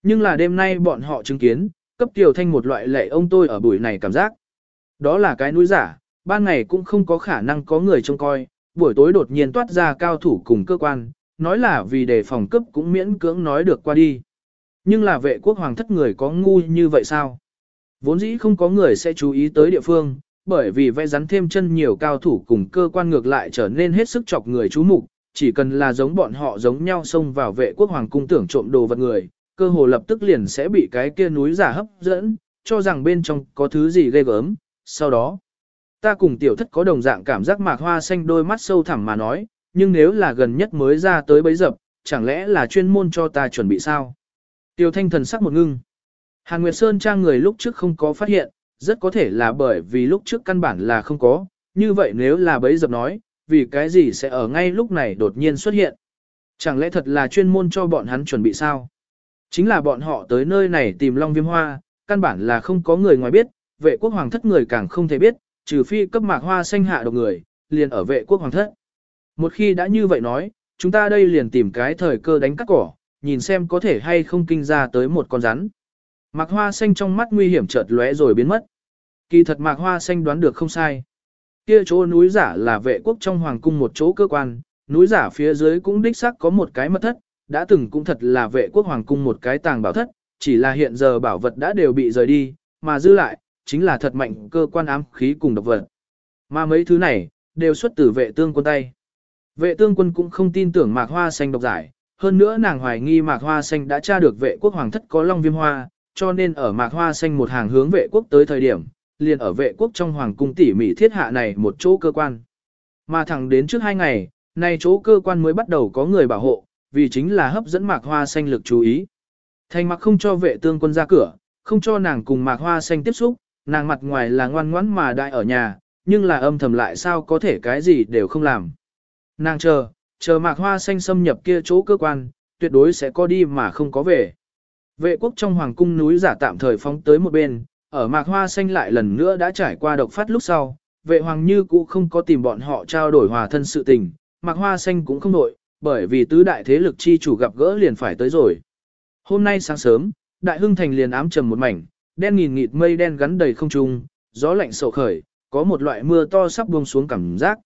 Nhưng là đêm nay bọn họ chứng kiến, cấp Tiểu Thanh một loại lệ ông tôi ở buổi này cảm giác. Đó là cái núi giả, ban ngày cũng không có khả năng có người trông coi, buổi tối đột nhiên toát ra cao thủ cùng cơ quan, nói là vì đề phòng cấp cũng miễn cưỡng nói được qua đi. Nhưng là vệ quốc hoàng thất người có ngu như vậy sao? Vốn dĩ không có người sẽ chú ý tới địa phương, bởi vì vẽ rắn thêm chân nhiều cao thủ cùng cơ quan ngược lại trở nên hết sức chọc người chú mục, chỉ cần là giống bọn họ giống nhau xông vào vệ quốc hoàng cung tưởng trộm đồ vật người, cơ hồ lập tức liền sẽ bị cái kia núi giả hấp dẫn, cho rằng bên trong có thứ gì ghê gớm, sau đó. Ta cùng tiểu thất có đồng dạng cảm giác mạc hoa xanh đôi mắt sâu thẳm mà nói, nhưng nếu là gần nhất mới ra tới bấy dập, chẳng lẽ là chuyên môn cho ta chuẩn bị sao? Tiểu thanh thần sắc một ngưng. Hàn Nguyệt Sơn trang người lúc trước không có phát hiện, rất có thể là bởi vì lúc trước căn bản là không có, như vậy nếu là bấy dập nói, vì cái gì sẽ ở ngay lúc này đột nhiên xuất hiện? Chẳng lẽ thật là chuyên môn cho bọn hắn chuẩn bị sao? Chính là bọn họ tới nơi này tìm Long Viêm Hoa, căn bản là không có người ngoài biết, vệ quốc hoàng thất người càng không thể biết, trừ phi cấp mạc hoa xanh hạ độc người, liền ở vệ quốc hoàng thất. Một khi đã như vậy nói, chúng ta đây liền tìm cái thời cơ đánh cắt cỏ, nhìn xem có thể hay không kinh ra tới một con rắn. Mạc hoa xanh trong mắt nguy hiểm chợt lóe rồi biến mất. Kỳ thật mạc hoa xanh đoán được không sai. Kia chỗ núi giả là vệ quốc trong hoàng cung một chỗ cơ quan, núi giả phía dưới cũng đích xác có một cái mật thất, đã từng cũng thật là vệ quốc hoàng cung một cái tàng bảo thất, chỉ là hiện giờ bảo vật đã đều bị rời đi, mà giữ lại, chính là thật mạnh cơ quan ám khí cùng độc vật. Mà mấy thứ này, đều xuất từ vệ tương quân tay. Vệ tương quân cũng không tin tưởng mạc hoa xanh độc giải, hơn nữa nàng hoài nghi mạc hoa xanh đã tra được vệ quốc hoàng thất có long viêm hoa, cho nên ở mạc hoa xanh một hàng hướng vệ quốc tới thời điểm, liền ở vệ quốc trong hoàng cung tỉ mỉ thiết hạ này một chỗ cơ quan. Mà thẳng đến trước hai ngày, nay chỗ cơ quan mới bắt đầu có người bảo hộ, vì chính là hấp dẫn mạc hoa xanh lực chú ý. Thành mặc không cho vệ tương quân ra cửa, không cho nàng cùng mạc hoa xanh tiếp xúc, nàng mặt ngoài là ngoan ngoãn mà đại ở nhà, nhưng là âm thầm lại sao có thể cái gì đều không làm. Nàng chờ, chờ mạc hoa xanh xâm nhập kia chỗ cơ quan, tuyệt đối sẽ có đi mà không có về. Vệ quốc trong hoàng cung núi giả tạm thời phóng tới một bên, ở mạc hoa xanh lại lần nữa đã trải qua độc phát lúc sau, vệ hoàng như cũ không có tìm bọn họ trao đổi hòa thân sự tình, mạc hoa xanh cũng không đổi, bởi vì tứ đại thế lực chi chủ gặp gỡ liền phải tới rồi. Hôm nay sáng sớm, đại hưng thành liền ám trầm một mảnh, đen nghìn nghịt mây đen gắn đầy không trung, gió lạnh sầu khởi, có một loại mưa to sắp buông xuống cảm giác.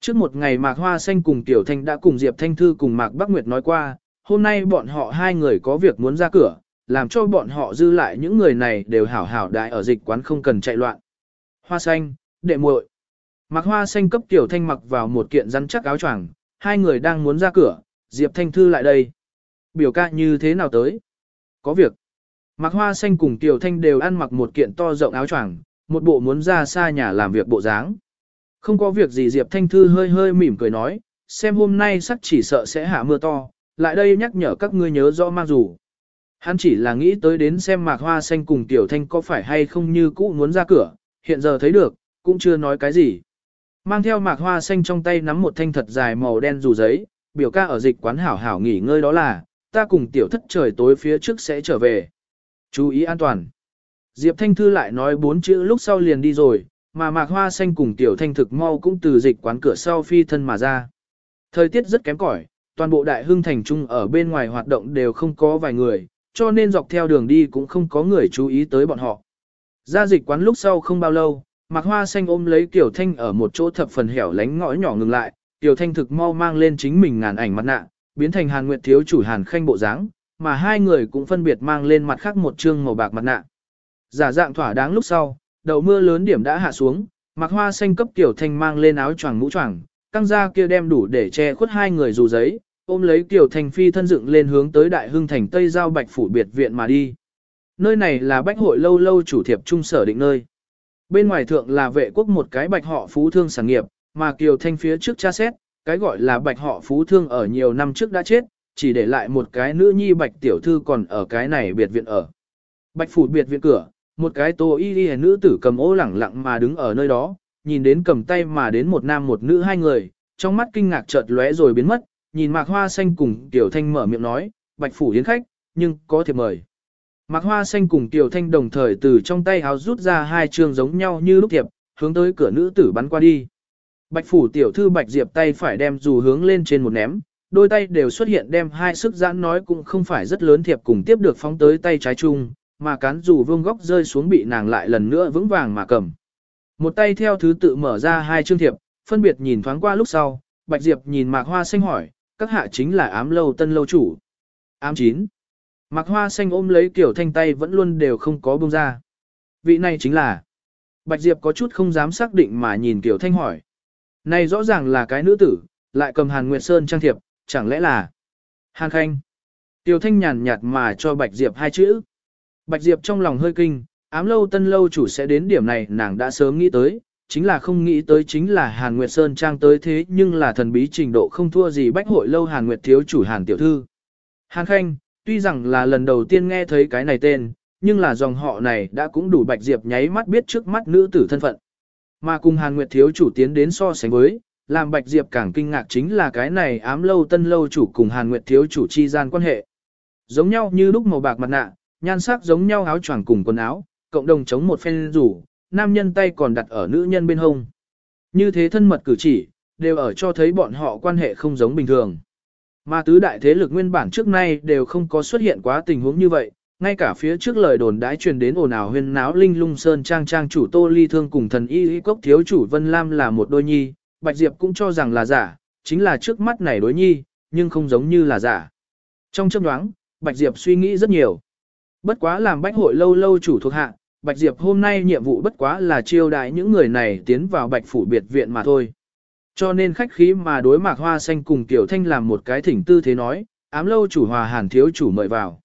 Trước một ngày Mạc Hoa Xanh cùng Tiểu Thanh đã cùng Diệp Thanh Thư cùng Mạc Bắc Nguyệt nói qua, hôm nay bọn họ hai người có việc muốn ra cửa, làm cho bọn họ dư lại những người này đều hảo hảo đại ở dịch quán không cần chạy loạn. Hoa Xanh, đệ muội. Mạc Hoa Xanh cấp Tiểu Thanh mặc vào một kiện rắn chắc áo choàng, hai người đang muốn ra cửa, Diệp Thanh Thư lại đây. Biểu ca như thế nào tới? Có việc. Mạc Hoa Xanh cùng Tiểu Thanh đều ăn mặc một kiện to rộng áo choàng, một bộ muốn ra xa nhà làm việc bộ dáng. Không có việc gì Diệp Thanh Thư hơi hơi mỉm cười nói, xem hôm nay sắc chỉ sợ sẽ hạ mưa to, lại đây nhắc nhở các ngươi nhớ rõ mang dù. Hắn chỉ là nghĩ tới đến xem mạc hoa xanh cùng tiểu thanh có phải hay không như cũ muốn ra cửa, hiện giờ thấy được, cũng chưa nói cái gì. Mang theo mạc hoa xanh trong tay nắm một thanh thật dài màu đen dù giấy, biểu ca ở dịch quán hảo hảo nghỉ ngơi đó là, ta cùng tiểu thất trời tối phía trước sẽ trở về. Chú ý an toàn. Diệp Thanh Thư lại nói bốn chữ lúc sau liền đi rồi, mà mạc hoa xanh cùng tiểu thanh thực mau cũng từ dịch quán cửa sau phi thân mà ra. Thời tiết rất kém cỏi, toàn bộ đại hưng thành trung ở bên ngoài hoạt động đều không có vài người, cho nên dọc theo đường đi cũng không có người chú ý tới bọn họ. Ra dịch quán lúc sau không bao lâu, mạc hoa xanh ôm lấy tiểu thanh ở một chỗ thập phần hẻo lánh ngõ nhỏ ngừng lại, tiểu thanh thực mau mang lên chính mình ngàn ảnh mặt nạ, biến thành hàn nguyệt thiếu chủ hàn khanh bộ dáng, mà hai người cũng phân biệt mang lên mặt khác một trương màu bạc mặt nạ. Giả dạng thỏa đáng lúc sau, đầu mưa lớn điểm đã hạ xuống, mặc hoa xanh cấp tiểu thanh mang lên áo choàng mũ choàng, căng ra kia đem đủ để che khuất hai người dù giấy, ôm lấy tiểu thanh phi thân dựng lên hướng tới đại hưng thành tây giao bạch phủ biệt viện mà đi. Nơi này là bách hội lâu lâu chủ thiệp trung sở định nơi. Bên ngoài thượng là vệ quốc một cái bạch họ phú thương sản nghiệp, mà kiều thanh phía trước cha xét, cái gọi là bạch họ phú thương ở nhiều năm trước đã chết, chỉ để lại một cái nữ nhi bạch tiểu thư còn ở cái này biệt viện ở. Bạch phủ biệt viện cửa, một cái tô y y nữ tử cầm ô lẳng lặng mà đứng ở nơi đó, nhìn đến cầm tay mà đến một nam một nữ hai người, trong mắt kinh ngạc chợt lóe rồi biến mất, nhìn mạc hoa xanh cùng tiểu thanh mở miệng nói, bạch phủ yến khách, nhưng có thể mời. Mạc hoa xanh cùng tiểu thanh đồng thời từ trong tay háo rút ra hai trường giống nhau như lúc thiệp, hướng tới cửa nữ tử bắn qua đi. Bạch phủ tiểu thư bạch diệp tay phải đem dù hướng lên trên một ném, đôi tay đều xuất hiện đem hai sức giãn nói cũng không phải rất lớn thiệp cùng tiếp được phóng tới tay trái chung, mà cán dù vương góc rơi xuống bị nàng lại lần nữa vững vàng mà cầm. Một tay theo thứ tự mở ra hai chương thiệp, phân biệt nhìn thoáng qua lúc sau, Bạch Diệp nhìn Mạc Hoa Xanh hỏi, các hạ chính là ám lâu tân lâu chủ. Ám chín. Mạc Hoa Xanh ôm lấy tiểu thanh tay vẫn luôn đều không có buông ra. Vị này chính là. Bạch Diệp có chút không dám xác định mà nhìn tiểu thanh hỏi. Này rõ ràng là cái nữ tử, lại cầm Hàn Nguyệt Sơn trang thiệp, chẳng lẽ là Hàn Khanh. Tiểu thanh nhàn nhạt mà cho Bạch Diệp hai chữ. Bạch Diệp trong lòng hơi kinh, ám lâu tân lâu chủ sẽ đến điểm này nàng đã sớm nghĩ tới, chính là không nghĩ tới chính là Hàn Nguyệt Sơn Trang tới thế nhưng là thần bí trình độ không thua gì bách hội lâu Hàn Nguyệt thiếu chủ Hàn Tiểu Thư. Hàn Khanh, tuy rằng là lần đầu tiên nghe thấy cái này tên, nhưng là dòng họ này đã cũng đủ Bạch Diệp nháy mắt biết trước mắt nữ tử thân phận. Mà cùng Hàn Nguyệt thiếu chủ tiến đến so sánh với, làm Bạch Diệp càng kinh ngạc chính là cái này ám lâu tân lâu chủ cùng Hàn Nguyệt thiếu chủ chi gian quan hệ. Giống nhau như lúc màu bạc mặt nạ, nhan sắc giống nhau áo choàng cùng quần áo, cộng đồng chống một phen rủ, nam nhân tay còn đặt ở nữ nhân bên hông. Như thế thân mật cử chỉ, đều ở cho thấy bọn họ quan hệ không giống bình thường. Mà tứ đại thế lực nguyên bản trước nay đều không có xuất hiện quá tình huống như vậy, ngay cả phía trước lời đồn đãi truyền đến ồn ào huyên náo linh lung sơn trang trang chủ tô ly thương cùng thần y y cốc thiếu chủ vân lam là một đôi nhi, bạch diệp cũng cho rằng là giả, chính là trước mắt này đối nhi, nhưng không giống như là giả. Trong chấp đoáng, bạch diệp suy nghĩ rất nhiều. Bất quá làm bách hội lâu lâu chủ thuộc hạ, Bạch Diệp hôm nay nhiệm vụ bất quá là chiêu đại những người này tiến vào Bạch Phủ biệt viện mà thôi. Cho nên khách khí mà đối mạc hoa xanh cùng Tiểu Thanh làm một cái thỉnh tư thế nói, ám lâu chủ hòa hàn thiếu chủ mời vào.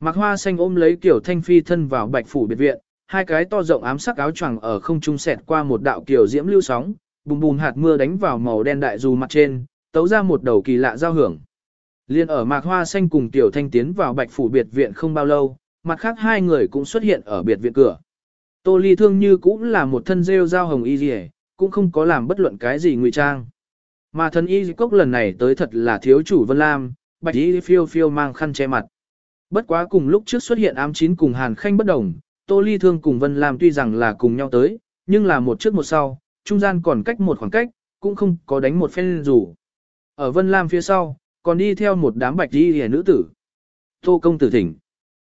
Mạc hoa xanh ôm lấy Tiểu Thanh phi thân vào Bạch Phủ biệt viện, hai cái to rộng ám sắc áo choàng ở không trung xẹt qua một đạo kiểu diễm lưu sóng, bùm bùm hạt mưa đánh vào màu đen đại dù mặt trên, tấu ra một đầu kỳ lạ giao hưởng. Liên ở mạc hoa xanh cùng Tiểu Thanh tiến vào Bạch Phủ biệt viện không bao lâu, mặt khác hai người cũng xuất hiện ở biệt viện cửa. Tô Ly Thương như cũng là một thân rêu dao hồng y rìa, cũng không có làm bất luận cái gì ngụy trang. Mà thần y cốc lần này tới thật là thiếu chủ Vân Lam, bạch y phiêu phiêu mang khăn che mặt. Bất quá cùng lúc trước xuất hiện ám chín cùng Hàn Khanh bất đồng, Tô Ly Thương cùng Vân Lam tuy rằng là cùng nhau tới, nhưng là một trước một sau, trung gian còn cách một khoảng cách, cũng không có đánh một phen rủ. Ở Vân Lam phía sau, còn đi theo một đám bạch y hề nữ tử. Tô công tử thỉnh.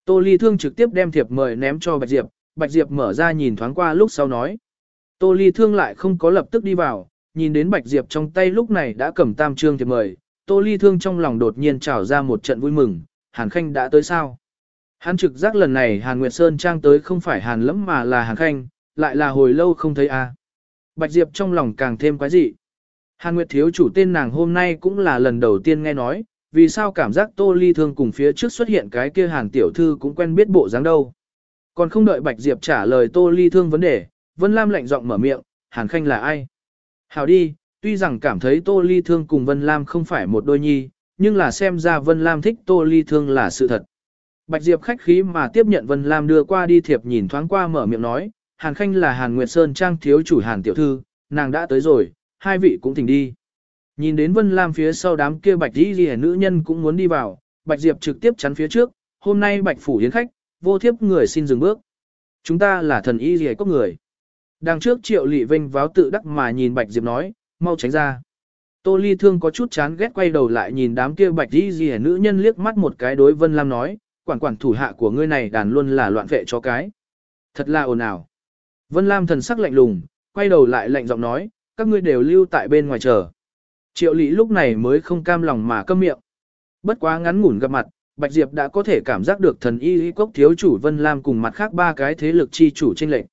Tô Ly Thương trực tiếp đem thiệp mời ném cho Bạch Diệp, Bạch Diệp mở ra nhìn thoáng qua lúc sau nói. Tô Ly Thương lại không có lập tức đi vào, nhìn đến Bạch Diệp trong tay lúc này đã cầm tam trương thiệp mời, Tô Ly Thương trong lòng đột nhiên trào ra một trận vui mừng, Hàn Khanh đã tới sao? Hắn trực giác lần này Hàn Nguyệt Sơn trang tới không phải Hàn lẫm mà là Hàn Khanh, lại là hồi lâu không thấy a. Bạch Diệp trong lòng càng thêm quái dị. Hàn Nguyệt thiếu chủ tên nàng hôm nay cũng là lần đầu tiên nghe nói, vì sao cảm giác Tô Ly Thương cùng phía trước xuất hiện cái kia Hàn tiểu thư cũng quen biết bộ dáng đâu. Còn không đợi Bạch Diệp trả lời Tô Ly Thương vấn đề, Vân Lam lạnh giọng mở miệng, Hàn Khanh là ai? Hảo đi, tuy rằng cảm thấy Tô Ly Thương cùng Vân Lam không phải một đôi nhi, nhưng là xem ra Vân Lam thích Tô Ly Thương là sự thật. Bạch Diệp khách khí mà tiếp nhận Vân Lam đưa qua đi thiệp nhìn thoáng qua mở miệng nói, Hàn Khanh là Hàn Nguyệt Sơn Trang thiếu chủ Hàn Tiểu Thư, nàng đã tới rồi, hai vị cũng thỉnh đi. Nhìn đến Vân Lam phía sau đám kia Bạch Di Ghi nữ nhân cũng muốn đi vào, Bạch Diệp trực tiếp chắn phía trước, hôm nay Bạch Phủ Yến khách, vô thiếp người xin dừng bước. Chúng ta là thần y gì cốc người. Đằng trước triệu lị vinh váo tự đắc mà nhìn Bạch Diệp nói, mau tránh ra. Tô Ly Thương có chút chán ghét quay đầu lại nhìn đám kia Bạch Di Ghi nữ nhân liếc mắt một cái đối Vân Lam nói, quản quản thủ hạ của ngươi này đàn luôn là loạn vệ cho cái. Thật là ồn ào. Vân Lam thần sắc lạnh lùng, quay đầu lại lạnh giọng nói, các ngươi đều lưu tại bên ngoài chờ. Triệu Lý lúc này mới không cam lòng mà câm miệng. Bất quá ngắn ngủn gặp mặt, Bạch Diệp đã có thể cảm giác được thần y y cốc thiếu chủ Vân Lam cùng mặt khác ba cái thế lực chi chủ trên lệnh.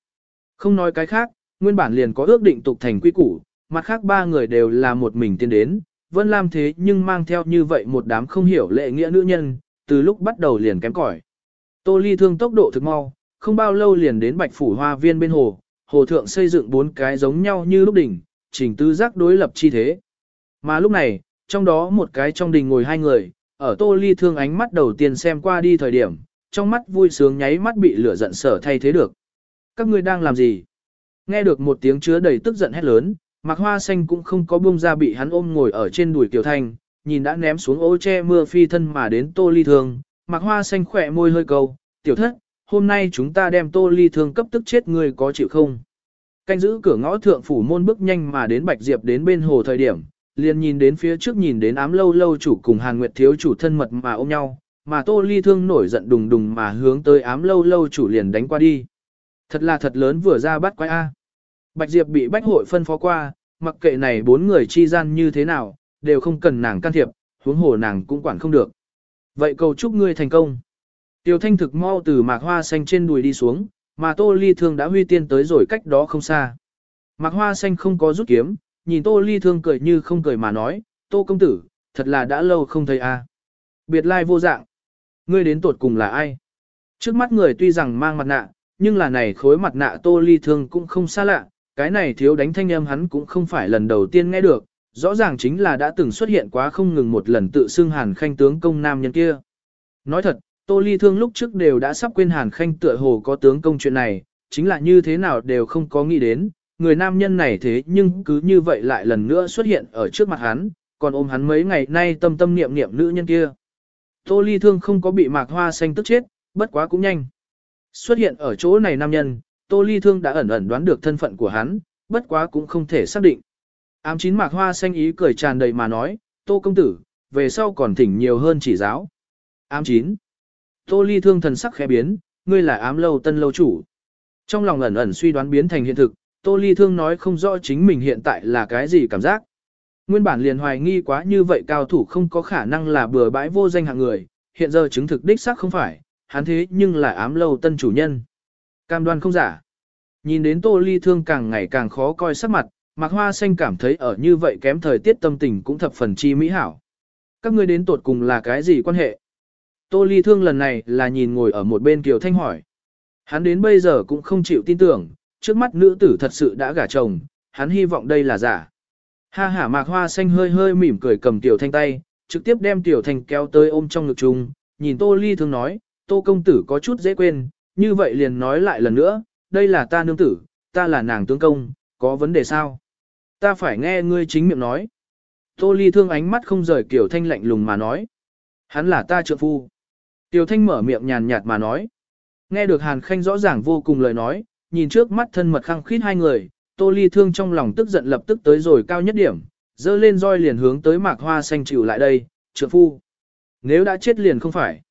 Không nói cái khác, nguyên bản liền có ước định tục thành quy củ, mặt khác ba người đều là một mình tiến đến, Vân Lam thế nhưng mang theo như vậy một đám không hiểu lệ nghĩa nữ nhân, từ lúc bắt đầu liền kém cỏi. Tô Ly thương tốc độ thực mau, không bao lâu liền đến Bạch Phủ Hoa Viên bên hồ, hồ thượng xây dựng bốn cái giống nhau như lúc đỉnh, trình tư giác đối lập chi thế. Mà lúc này, trong đó một cái trong đình ngồi hai người, ở Tô Ly thương ánh mắt đầu tiên xem qua đi thời điểm, trong mắt vui sướng nháy mắt bị lửa giận sở thay thế được. Các ngươi đang làm gì? Nghe được một tiếng chứa đầy tức giận hét lớn, Mạc Hoa Xanh cũng không có buông ra bị hắn ôm ngồi ở trên đùi Tiểu Thanh, nhìn đã ném xuống ô che mưa phi thân mà đến Tô Ly Thương, Mạc Hoa Xanh khỏe môi hơi cầu, tiểu thất, hôm nay chúng ta đem Tô Ly Thương cấp tức chết người có chịu không? Canh giữ cửa ngõ thượng phủ môn bước nhanh mà đến Bạch Diệp đến bên hồ thời điểm, liền nhìn đến phía trước nhìn đến ám lâu lâu chủ cùng Hàn Nguyệt thiếu chủ thân mật mà ôm nhau, mà Tô Ly Thương nổi giận đùng đùng mà hướng tới ám lâu lâu chủ liền đánh qua đi. Thật là thật lớn vừa ra bắt quái A. Bạch Diệp bị bách hội phân phó qua, mặc kệ này bốn người chi gian như thế nào, đều không cần nàng can thiệp, huống hồ nàng cũng quản không được. Vậy cầu chúc ngươi thành công. Tiêu thanh thực mau từ mạc hoa xanh trên đùi đi xuống, mà tô ly thương đã huy tiên tới rồi cách đó không xa. Mạc hoa xanh không có rút kiếm, nhìn tô ly thương cười như không cười mà nói, tô công tử, thật là đã lâu không thấy a. Biệt lai vô dạng. Ngươi đến tuột cùng là ai? Trước mắt người tuy rằng mang mặt nạ, nhưng là này khối mặt nạ tô ly thương cũng không xa lạ, cái này thiếu đánh thanh âm hắn cũng không phải lần đầu tiên nghe được, rõ ràng chính là đã từng xuất hiện quá không ngừng một lần tự xưng Hàn Khanh tướng công nam nhân kia. Nói thật, Tô Ly Thương lúc trước đều đã sắp quên Hàn Khanh tựa hồ có tướng công chuyện này, chính là như thế nào đều không có nghĩ đến, người nam nhân này thế nhưng cứ như vậy lại lần nữa xuất hiện ở trước mặt hắn, còn ôm hắn mấy ngày nay tâm tâm niệm niệm nữ nhân kia. Tô Ly Thương không có bị mạc hoa xanh tức chết, bất quá cũng nhanh. Xuất hiện ở chỗ này nam nhân, Tô Ly Thương đã ẩn ẩn đoán được thân phận của hắn, bất quá cũng không thể xác định. Ám chín mạc hoa xanh ý cười tràn đầy mà nói, tô công tử, về sau còn thỉnh nhiều hơn chỉ giáo. Ám chín. Tô ly thương thần sắc khẽ biến, ngươi là ám lâu tân lâu chủ. Trong lòng ẩn ẩn suy đoán biến thành hiện thực, tô ly thương nói không rõ chính mình hiện tại là cái gì cảm giác. Nguyên bản liền hoài nghi quá như vậy cao thủ không có khả năng là bừa bãi vô danh hạng người, hiện giờ chứng thực đích xác không phải, hắn thế nhưng lại ám lâu tân chủ nhân. Cam đoan không giả. Nhìn đến tô ly thương càng ngày càng khó coi sắc mặt, Mạc Hoa Xanh cảm thấy ở như vậy kém thời tiết tâm tình cũng thập phần chi mỹ hảo. Các ngươi đến tột cùng là cái gì quan hệ? Tô Ly Thương lần này là nhìn ngồi ở một bên Kiều Thanh hỏi. Hắn đến bây giờ cũng không chịu tin tưởng, trước mắt nữ tử thật sự đã gả chồng, hắn hy vọng đây là giả. Ha ha Mạc Hoa Xanh hơi hơi mỉm cười cầm Tiểu Thanh tay, trực tiếp đem Tiểu Thanh kéo tới ôm trong ngực chung, nhìn Tô Ly Thương nói, Tô công tử có chút dễ quên, như vậy liền nói lại lần nữa, đây là ta nương tử, ta là nàng tướng công, có vấn đề sao? Ta phải nghe ngươi chính miệng nói. Tô Ly thương ánh mắt không rời kiểu Thanh lạnh lùng mà nói. Hắn là ta trợ phu. Tiểu Thanh mở miệng nhàn nhạt mà nói. Nghe được Hàn Khanh rõ ràng vô cùng lời nói, nhìn trước mắt thân mật khăng khít hai người, Tô Ly thương trong lòng tức giận lập tức tới rồi cao nhất điểm, dơ lên roi liền hướng tới mạc hoa xanh chịu lại đây, trượng phu. Nếu đã chết liền không phải.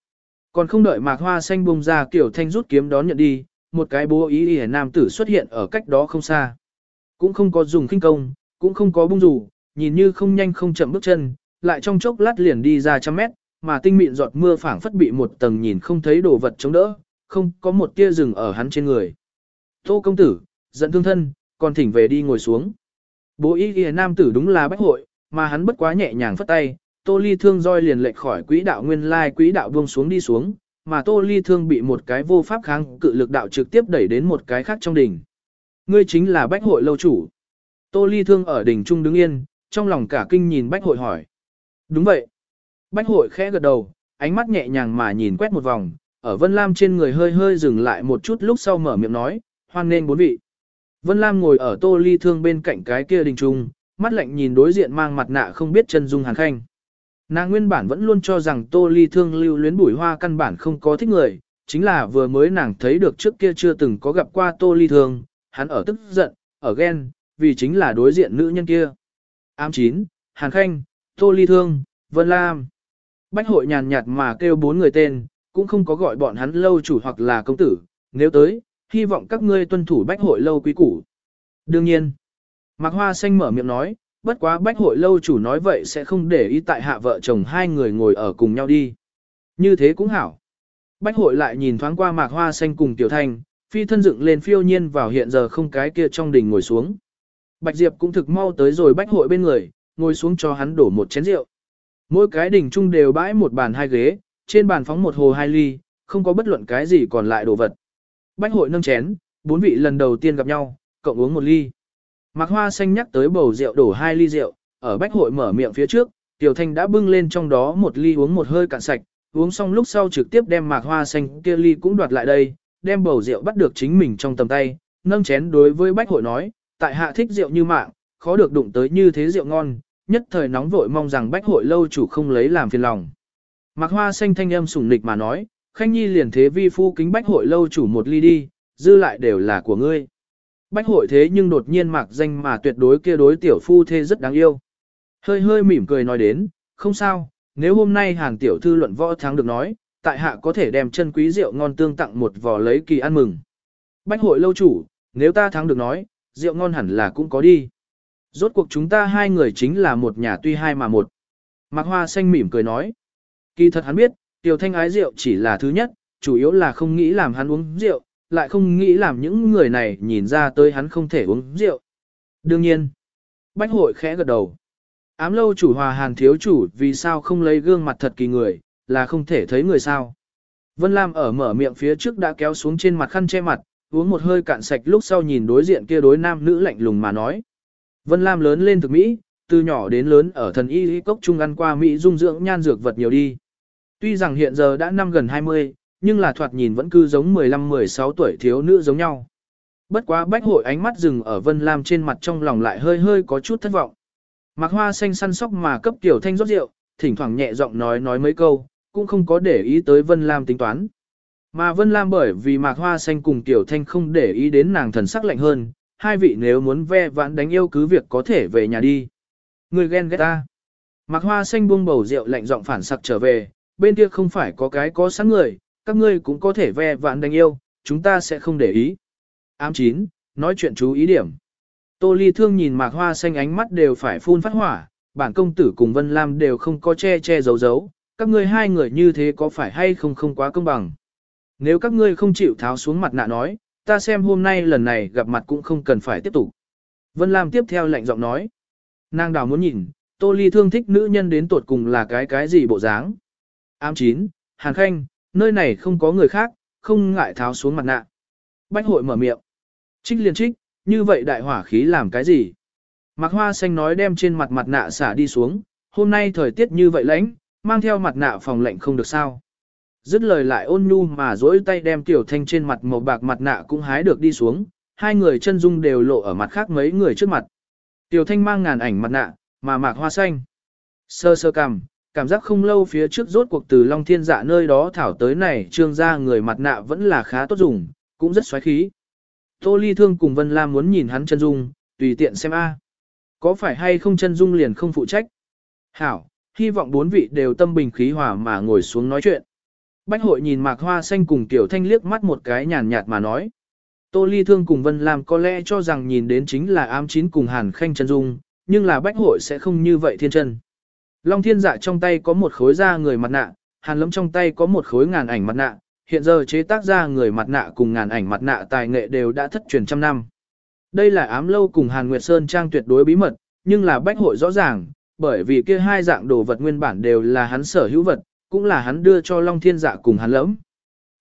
Còn không đợi mạc hoa xanh bùng ra kiểu thanh rút kiếm đón nhận đi, một cái bố ý y nam tử xuất hiện ở cách đó không xa. Cũng không có dùng khinh công, cũng không có bung rủ, nhìn như không nhanh không chậm bước chân, lại trong chốc lát liền đi ra trăm mét, mà tinh mịn giọt mưa phảng phất bị một tầng nhìn không thấy đồ vật chống đỡ, không có một tia rừng ở hắn trên người. Tô công tử, giận thương thân, còn thỉnh về đi ngồi xuống. Bố ý ghi nam tử đúng là bách hội, mà hắn bất quá nhẹ nhàng phất tay, tô ly thương roi liền lệch khỏi quỹ đạo nguyên lai quỹ đạo buông xuống đi xuống, mà tô ly thương bị một cái vô pháp kháng cự lực đạo trực tiếp đẩy đến một cái khác trong đỉnh. Ngươi chính là bách hội lâu chủ. Tô ly thương ở đỉnh trung đứng yên, trong lòng cả kinh nhìn bách hội hỏi. Đúng vậy. Bách hội khẽ gật đầu, ánh mắt nhẹ nhàng mà nhìn quét một vòng, ở Vân Lam trên người hơi hơi dừng lại một chút lúc sau mở miệng nói, hoan nên bốn vị. Vân Lam ngồi ở tô ly thương bên cạnh cái kia đình trung, mắt lạnh nhìn đối diện mang mặt nạ không biết chân dung hàn khanh. Nàng nguyên bản vẫn luôn cho rằng tô ly thương lưu luyến bùi hoa căn bản không có thích người, chính là vừa mới nàng thấy được trước kia chưa từng có gặp qua tô ly thương, hắn ở tức giận, ở ghen, vì chính là đối diện nữ nhân kia. Ám chín, Hàn Khanh, Tô Ly Thương, Vân Lam. Bách hội nhàn nhạt mà kêu bốn người tên, cũng không có gọi bọn hắn lâu chủ hoặc là công tử, nếu tới, hy vọng các ngươi tuân thủ bách hội lâu quý củ. Đương nhiên, Mạc Hoa Xanh mở miệng nói, bất quá bách hội lâu chủ nói vậy sẽ không để ý tại hạ vợ chồng hai người ngồi ở cùng nhau đi. Như thế cũng hảo. Bách hội lại nhìn thoáng qua Mạc Hoa Xanh cùng Tiểu Thanh, phi thân dựng lên phiêu nhiên vào hiện giờ không cái kia trong đình ngồi xuống. Bạch Diệp cũng thực mau tới rồi bách hội bên người, ngồi xuống cho hắn đổ một chén rượu. Mỗi cái đỉnh chung đều bãi một bàn hai ghế, trên bàn phóng một hồ hai ly, không có bất luận cái gì còn lại đồ vật. Bách hội nâng chén, bốn vị lần đầu tiên gặp nhau, cộng uống một ly. Mạc Hoa Xanh nhắc tới bầu rượu đổ hai ly rượu, ở bách hội mở miệng phía trước, Tiểu Thanh đã bưng lên trong đó một ly uống một hơi cạn sạch, uống xong lúc sau trực tiếp đem Mạc Hoa Xanh kia ly cũng đoạt lại đây, đem bầu rượu bắt được chính mình trong tầm tay, nâng chén đối với bách hội nói, tại hạ thích rượu như mạng, khó được đụng tới như thế rượu ngon, nhất thời nóng vội mong rằng bách hội lâu chủ không lấy làm phiền lòng. Mạc Hoa Xanh thanh âm sủng nịch mà nói, Khanh Nhi liền thế vi phu kính bách hội lâu chủ một ly đi, dư lại đều là của ngươi. Bách hội thế nhưng đột nhiên mạc danh mà tuyệt đối kia đối tiểu phu thê rất đáng yêu. Hơi hơi mỉm cười nói đến, không sao, nếu hôm nay hàng tiểu thư luận võ thắng được nói, tại hạ có thể đem chân quý rượu ngon tương tặng một vò lấy kỳ ăn mừng. Bách hội lâu chủ, nếu ta thắng được nói, rượu ngon hẳn là cũng có đi. Rốt cuộc chúng ta hai người chính là một nhà tuy hai mà một. Mạc Hoa Xanh mỉm cười nói. Kỳ thật hắn biết, Tiểu Thanh ái rượu chỉ là thứ nhất, chủ yếu là không nghĩ làm hắn uống rượu, lại không nghĩ làm những người này nhìn ra tới hắn không thể uống rượu. Đương nhiên, Bách hội khẽ gật đầu. Ám lâu chủ hòa hàn thiếu chủ vì sao không lấy gương mặt thật kỳ người, là không thể thấy người sao. Vân Lam ở mở miệng phía trước đã kéo xuống trên mặt khăn che mặt, uống một hơi cạn sạch lúc sau nhìn đối diện kia đối nam nữ lạnh lùng mà nói. Vân Lam lớn lên thực Mỹ, từ nhỏ đến lớn ở thần y cốc trung ăn qua Mỹ dung dưỡng nhan dược vật nhiều đi. Tuy rằng hiện giờ đã năm gần 20, nhưng là thoạt nhìn vẫn cứ giống 15-16 tuổi thiếu nữ giống nhau. Bất quá bách hội ánh mắt dừng ở Vân Lam trên mặt trong lòng lại hơi hơi có chút thất vọng. Mạc Hoa xanh săn sóc mà cấp tiểu thanh rót rượu, thỉnh thoảng nhẹ giọng nói nói mấy câu, cũng không có để ý tới Vân Lam tính toán. Mà Vân Lam bởi vì Mạc Hoa xanh cùng tiểu thanh không để ý đến nàng thần sắc lạnh hơn, hai vị nếu muốn ve vãn đánh yêu cứ việc có thể về nhà đi. Người ghen ghét ta. Mạc Hoa xanh buông bầu rượu lạnh giọng phản sặc trở về, bên kia không phải có cái có sẵn người, các ngươi cũng có thể ve vãn đánh yêu, chúng ta sẽ không để ý. Ám chín, nói chuyện chú ý điểm. Tô Ly Thương nhìn Mạc Hoa xanh ánh mắt đều phải phun phát hỏa, bản công tử cùng Vân Lam đều không có che che giấu giấu, các ngươi hai người như thế có phải hay không không quá công bằng. Nếu các ngươi không chịu tháo xuống mặt nạ nói, ta xem hôm nay lần này gặp mặt cũng không cần phải tiếp tục. Vân Lam tiếp theo lạnh giọng nói. Nàng đào muốn nhìn, Tô Ly thương thích nữ nhân đến tuột cùng là cái cái gì bộ dáng. Ám chín, Hàn Khanh, nơi này không có người khác, không ngại tháo xuống mặt nạ. Bách hội mở miệng. Trích liền trích, như vậy đại hỏa khí làm cái gì? Mạc Hoa Xanh nói đem trên mặt mặt nạ xả đi xuống, hôm nay thời tiết như vậy lạnh, mang theo mặt nạ phòng lạnh không được sao. Dứt lời lại ôn nhu mà dỗi tay đem tiểu thanh trên mặt màu bạc mặt nạ cũng hái được đi xuống, hai người chân dung đều lộ ở mặt khác mấy người trước mặt. Tiểu thanh mang ngàn ảnh mặt nạ, mà mạc hoa xanh. Sơ sơ cằm, cảm giác không lâu phía trước rốt cuộc từ Long Thiên Dạ nơi đó thảo tới này trương ra người mặt nạ vẫn là khá tốt dùng, cũng rất xoáy khí. Tô Ly Thương cùng Vân Lam muốn nhìn hắn chân dung, tùy tiện xem a. Có phải hay không chân dung liền không phụ trách? Hảo, hy vọng bốn vị đều tâm bình khí hòa mà ngồi xuống nói chuyện. Bách hội nhìn mạc hoa xanh cùng tiểu thanh liếc mắt một cái nhàn nhạt mà nói. Tô Ly Thương cùng Vân Lam có lẽ cho rằng nhìn đến chính là ám chín cùng hàn khanh chân dung, nhưng là bách hội sẽ không như vậy thiên chân. Long thiên dạ trong tay có một khối da người mặt nạ, hàn lâm trong tay có một khối ngàn ảnh mặt nạ, hiện giờ chế tác ra người mặt nạ cùng ngàn ảnh mặt nạ tài nghệ đều đã thất truyền trăm năm. Đây là ám lâu cùng Hàn Nguyệt Sơn trang tuyệt đối bí mật, nhưng là bách hội rõ ràng, bởi vì kia hai dạng đồ vật nguyên bản đều là hắn sở hữu vật, cũng là hắn đưa cho Long Thiên Dạ cùng hắn lẫm.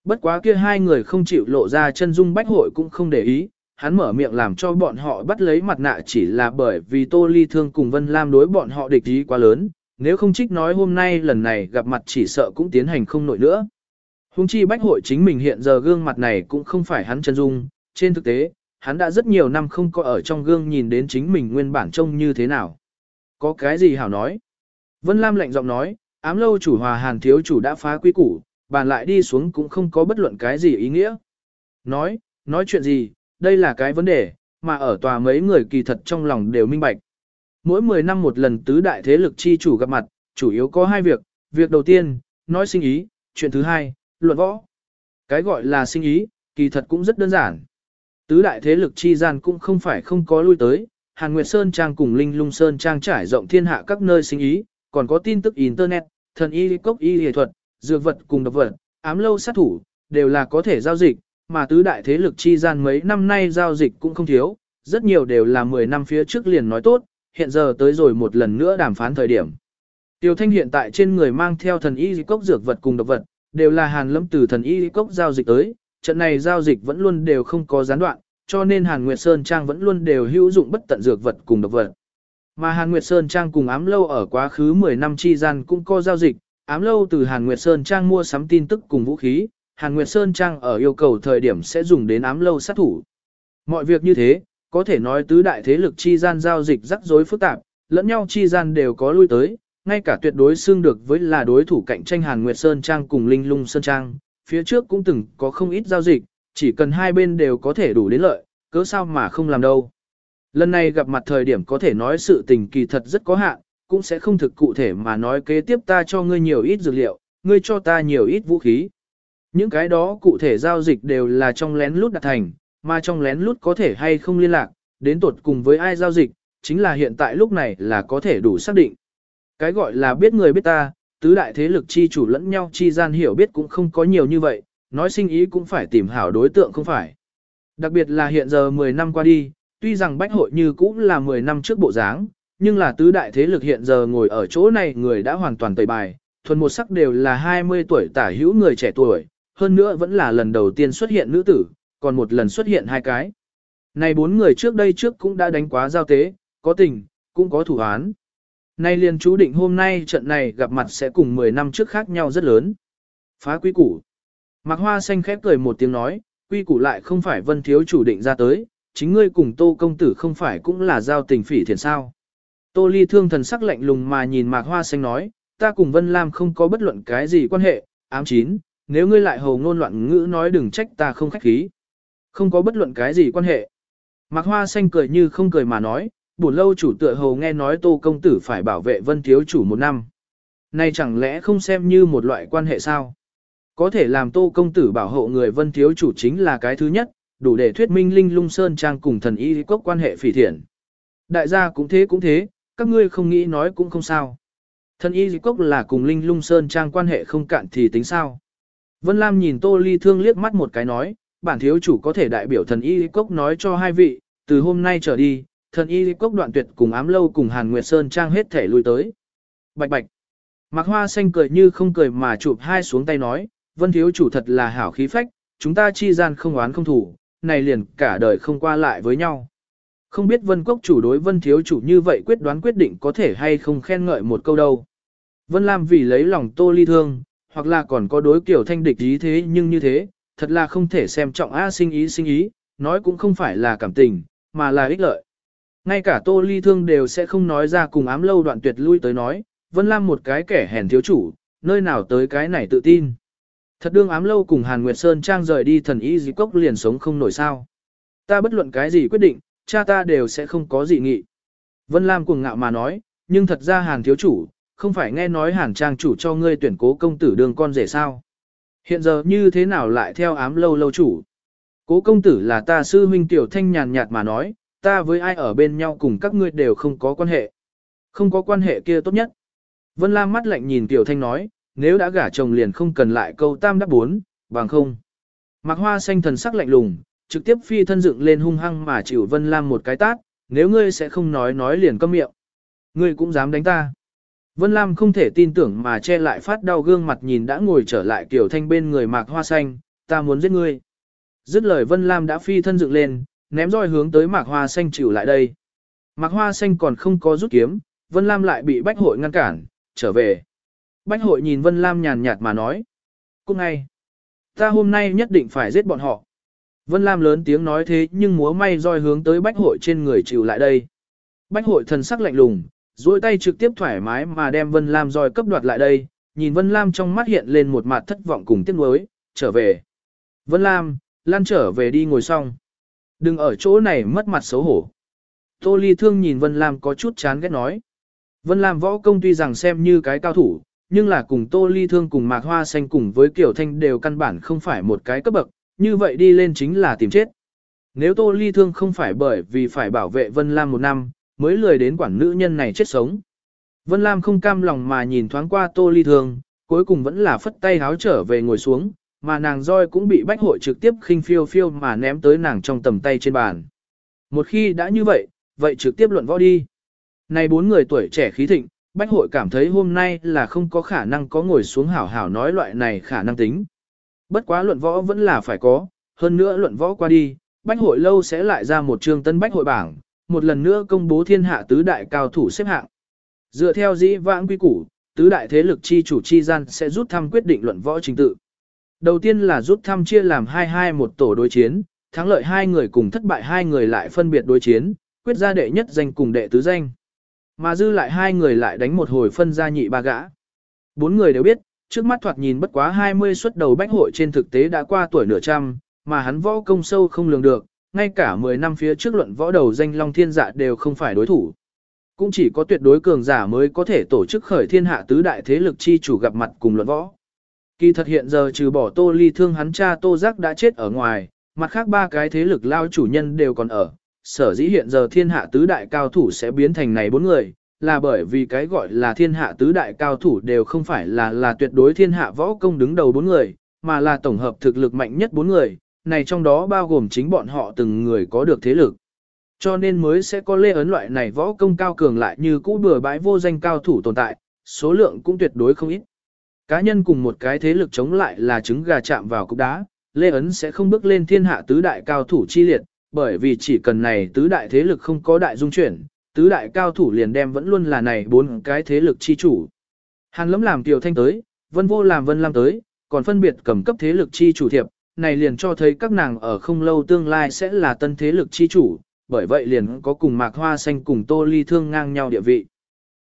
Bất quá kia hai người không chịu lộ ra chân dung bách hội cũng không để ý, hắn mở miệng làm cho bọn họ bắt lấy mặt nạ chỉ là bởi vì Tô Ly Thương cùng Vân Lam đối bọn họ địch ý quá lớn, nếu không trích nói hôm nay lần này gặp mặt chỉ sợ cũng tiến hành không nổi nữa. Hùng chi bách hội chính mình hiện giờ gương mặt này cũng không phải hắn chân dung, trên thực tế, hắn đã rất nhiều năm không có ở trong gương nhìn đến chính mình nguyên bản trông như thế nào. Có cái gì hảo nói? Vân Lam lạnh giọng nói, ám lâu chủ hòa hàn thiếu chủ đã phá quy củ, bàn lại đi xuống cũng không có bất luận cái gì ý nghĩa. Nói, nói chuyện gì, đây là cái vấn đề, mà ở tòa mấy người kỳ thật trong lòng đều minh bạch. Mỗi 10 năm một lần tứ đại thế lực chi chủ gặp mặt, chủ yếu có hai việc, việc đầu tiên, nói sinh ý, chuyện thứ hai, luận võ. Cái gọi là sinh ý, kỳ thật cũng rất đơn giản. Tứ đại thế lực chi gian cũng không phải không có lui tới, Hàn Nguyệt Sơn Trang cùng Linh Lung Sơn Trang trải rộng thiên hạ các nơi sinh ý, còn có tin tức Internet, thần y cốc y hệ thuật, dược vật cùng độc vật, ám lâu sát thủ, đều là có thể giao dịch, mà tứ đại thế lực chi gian mấy năm nay giao dịch cũng không thiếu, rất nhiều đều là 10 năm phía trước liền nói tốt, hiện giờ tới rồi một lần nữa đàm phán thời điểm. Tiêu Thanh hiện tại trên người mang theo thần y cốc dược vật cùng độc vật, đều là hàn lâm từ thần y cốc giao dịch tới, trận này giao dịch vẫn luôn đều không có gián đoạn, cho nên Hàn Nguyệt Sơn Trang vẫn luôn đều hữu dụng bất tận dược vật cùng độc vật. Mà Hàn Nguyệt Sơn Trang cùng ám lâu ở quá khứ 10 năm chi gian cũng có giao dịch, ám lâu từ Hàn Nguyệt Sơn Trang mua sắm tin tức cùng vũ khí, Hàn Nguyệt Sơn Trang ở yêu cầu thời điểm sẽ dùng đến ám lâu sát thủ. Mọi việc như thế, có thể nói tứ đại thế lực chi gian giao dịch rắc rối phức tạp, lẫn nhau chi gian đều có lui tới, ngay cả tuyệt đối xương được với là đối thủ cạnh tranh Hàn Nguyệt Sơn Trang cùng Linh Lung Sơn Trang, phía trước cũng từng có không ít giao dịch, chỉ cần hai bên đều có thể đủ đến lợi, cớ sao mà không làm đâu. Lần này gặp mặt thời điểm có thể nói sự tình kỳ thật rất có hạn, cũng sẽ không thực cụ thể mà nói kế tiếp ta cho ngươi nhiều ít dược liệu, ngươi cho ta nhiều ít vũ khí. Những cái đó cụ thể giao dịch đều là trong lén lút đặt thành, mà trong lén lút có thể hay không liên lạc, đến tuột cùng với ai giao dịch, chính là hiện tại lúc này là có thể đủ xác định. Cái gọi là biết người biết ta, tứ đại thế lực chi chủ lẫn nhau chi gian hiểu biết cũng không có nhiều như vậy, nói sinh ý cũng phải tìm hảo đối tượng không phải. Đặc biệt là hiện giờ 10 năm qua đi, tuy rằng bách hội như cũng là 10 năm trước bộ dáng, nhưng là tứ đại thế lực hiện giờ ngồi ở chỗ này người đã hoàn toàn tẩy bài, thuần một sắc đều là 20 tuổi tả hữu người trẻ tuổi, hơn nữa vẫn là lần đầu tiên xuất hiện nữ tử, còn một lần xuất hiện hai cái. Này bốn người trước đây trước cũng đã đánh quá giao tế, có tình, cũng có thủ án. Nay liền chú định hôm nay trận này gặp mặt sẽ cùng 10 năm trước khác nhau rất lớn. Phá quy củ. Mạc Hoa xanh khép cười một tiếng nói, quy củ lại không phải vân thiếu chủ định ra tới, chính ngươi cùng tô công tử không phải cũng là giao tình phỉ thiền sao. Tô ly thương thần sắc lạnh lùng mà nhìn Mạc Hoa xanh nói, ta cùng Vân Lam không có bất luận cái gì quan hệ, ám chín, nếu ngươi lại hầu ngôn loạn ngữ nói đừng trách ta không khách khí. Không có bất luận cái gì quan hệ. Mạc Hoa xanh cười như không cười mà nói, buồn lâu chủ tựa hầu nghe nói tô công tử phải bảo vệ vân thiếu chủ một năm. Này chẳng lẽ không xem như một loại quan hệ sao? Có thể làm tô công tử bảo hộ người vân thiếu chủ chính là cái thứ nhất, đủ để thuyết minh linh lung sơn trang cùng thần y cốc quan hệ phỉ thiện. Đại gia cũng thế cũng thế, các ngươi không nghĩ nói cũng không sao. Thần y cốc là cùng linh lung sơn trang quan hệ không cạn thì tính sao. Vân Lam nhìn tô ly thương liếc mắt một cái nói, bản thiếu chủ có thể đại biểu thần y cốc nói cho hai vị, từ hôm nay trở đi, thần y cốc đoạn tuyệt cùng ám lâu cùng Hàn Nguyệt Sơn trang hết thể lui tới. Bạch bạch. Mạc Hoa xanh cười như không cười mà chụp hai xuống tay nói, vân thiếu chủ thật là hảo khí phách, chúng ta chi gian không oán không thủ, này liền cả đời không qua lại với nhau. Không biết vân cốc chủ đối vân thiếu chủ như vậy quyết đoán quyết định có thể hay không khen ngợi một câu đâu. Vân Lam vì lấy lòng tô ly thương, hoặc là còn có đối kiểu thanh địch ý thế nhưng như thế, thật là không thể xem trọng A sinh ý sinh ý, nói cũng không phải là cảm tình, mà là ích lợi. Ngay cả tô ly thương đều sẽ không nói ra cùng ám lâu đoạn tuyệt lui tới nói, Vân Lam một cái kẻ hèn thiếu chủ, nơi nào tới cái này tự tin. Thật đương ám lâu cùng Hàn Nguyệt Sơn Trang rời đi thần y dị cốc liền sống không nổi sao. Ta bất luận cái gì quyết định, cha ta đều sẽ không có gì nghị. Vân Lam cuồng ngạo mà nói, nhưng thật ra Hàn thiếu chủ, không phải nghe nói Hàn Trang chủ cho ngươi tuyển cố công tử đường con rể sao. Hiện giờ như thế nào lại theo ám lâu lâu chủ? Cố công tử là ta sư huynh tiểu thanh nhàn nhạt mà nói, ta với ai ở bên nhau cùng các ngươi đều không có quan hệ. Không có quan hệ kia tốt nhất. Vân Lam mắt lạnh nhìn tiểu thanh nói, nếu đã gả chồng liền không cần lại câu tam đáp bốn, bằng không. Mạc hoa xanh thần sắc lạnh lùng, trực tiếp phi thân dựng lên hung hăng mà chịu Vân Lam một cái tát, nếu ngươi sẽ không nói nói liền câm miệng. Ngươi cũng dám đánh ta. Vân Lam không thể tin tưởng mà che lại phát đau gương mặt nhìn đã ngồi trở lại Kiều Thanh bên người Mạc Hoa Xanh, ta muốn giết ngươi. Dứt lời Vân Lam đã phi thân dựng lên, ném roi hướng tới Mạc Hoa Xanh chịu lại đây. Mạc Hoa Xanh còn không có rút kiếm, Vân Lam lại bị Bách Hội ngăn cản, trở về. Bách Hội nhìn Vân Lam nhàn nhạt mà nói. Cũng ngay, ta hôm nay nhất định phải giết bọn họ. Vân Lam lớn tiếng nói thế nhưng múa may roi hướng tới Bách Hội trên người chịu lại đây. Bách Hội thần sắc lạnh lùng, duỗi tay trực tiếp thoải mái mà đem Vân Lam roi cấp đoạt lại đây, nhìn Vân Lam trong mắt hiện lên một mặt thất vọng cùng tiếc nuối, trở về. Vân Lam, lan trở về đi ngồi xong. Đừng ở chỗ này mất mặt xấu hổ. Tô Ly Thương nhìn Vân Lam có chút chán ghét nói. Vân Lam võ công tuy rằng xem như cái cao thủ, nhưng là cùng Tô Ly Thương cùng Mạc Hoa Xanh cùng với Kiều Thanh đều căn bản không phải một cái cấp bậc, như vậy đi lên chính là tìm chết. Nếu Tô Ly Thương không phải bởi vì phải bảo vệ Vân Lam một năm, mới lười đến quản nữ nhân này chết sống. Vân Lam không cam lòng mà nhìn thoáng qua Tô Ly Thương, cuối cùng vẫn là phất tay háo trở về ngồi xuống, mà nàng roi cũng bị bách hội trực tiếp khinh phiêu phiêu mà ném tới nàng trong tầm tay trên bàn. Một khi đã như vậy, vậy trực tiếp luận võ đi. Này bốn người tuổi trẻ khí thịnh, bách hội cảm thấy hôm nay là không có khả năng có ngồi xuống hảo hảo nói loại này khả năng tính. Bất quá luận võ vẫn là phải có, hơn nữa luận võ qua đi, bách hội lâu sẽ lại ra một chương tân bách hội bảng, một lần nữa công bố thiên hạ tứ đại cao thủ xếp hạng. Dựa theo dĩ vãng quy củ, tứ đại thế lực chi chủ chi gian sẽ rút thăm quyết định luận võ trình tự. Đầu tiên là rút thăm chia làm hai hai một tổ đối chiến, thắng lợi hai người cùng thất bại hai người lại phân biệt đối chiến, quyết ra đệ nhất danh cùng đệ tứ danh. Mà dư lại hai người lại đánh một hồi phân ra nhị ba gã. Bốn người đều biết, trước mắt thoạt nhìn bất quá 20 xuất đầu bách hội trên thực tế đã qua tuổi nửa trăm, mà hắn võ công sâu không lường được, ngay cả 10 năm phía trước luận võ đầu danh Long Thiên Dạ đều không phải đối thủ. Cũng chỉ có tuyệt đối cường giả mới có thể tổ chức khởi thiên hạ tứ đại thế lực chi chủ gặp mặt cùng luận võ. Kỳ thật hiện giờ trừ bỏ Tô Ly thương hắn cha Tô Giác đã chết ở ngoài, mặt khác ba cái thế lực lao chủ nhân đều còn ở. Sở dĩ hiện giờ thiên hạ tứ đại cao thủ sẽ biến thành này bốn người, là bởi vì cái gọi là thiên hạ tứ đại cao thủ đều không phải là là tuyệt đối thiên hạ võ công đứng đầu bốn người, mà là tổng hợp thực lực mạnh nhất bốn người, này trong đó bao gồm chính bọn họ từng người có được thế lực. Cho nên mới sẽ có lê ấn loại này võ công cao cường lại như cũ bừa bãi vô danh cao thủ tồn tại, số lượng cũng tuyệt đối không ít. Cá nhân cùng một cái thế lực chống lại là trứng gà chạm vào cục đá, lê ấn sẽ không bước lên thiên hạ tứ đại cao thủ chi liệt, bởi vì chỉ cần này tứ đại thế lực không có đại dung chuyển, tứ đại cao thủ liền đem vẫn luôn là này bốn cái thế lực chi chủ. Hàn lấm làm tiểu thanh tới, vân vô làm vân lam tới, còn phân biệt cầm cấp thế lực chi chủ thiệp, này liền cho thấy các nàng ở không lâu tương lai sẽ là tân thế lực chi chủ, bởi vậy liền có cùng mạc hoa xanh cùng tô ly thương ngang nhau địa vị.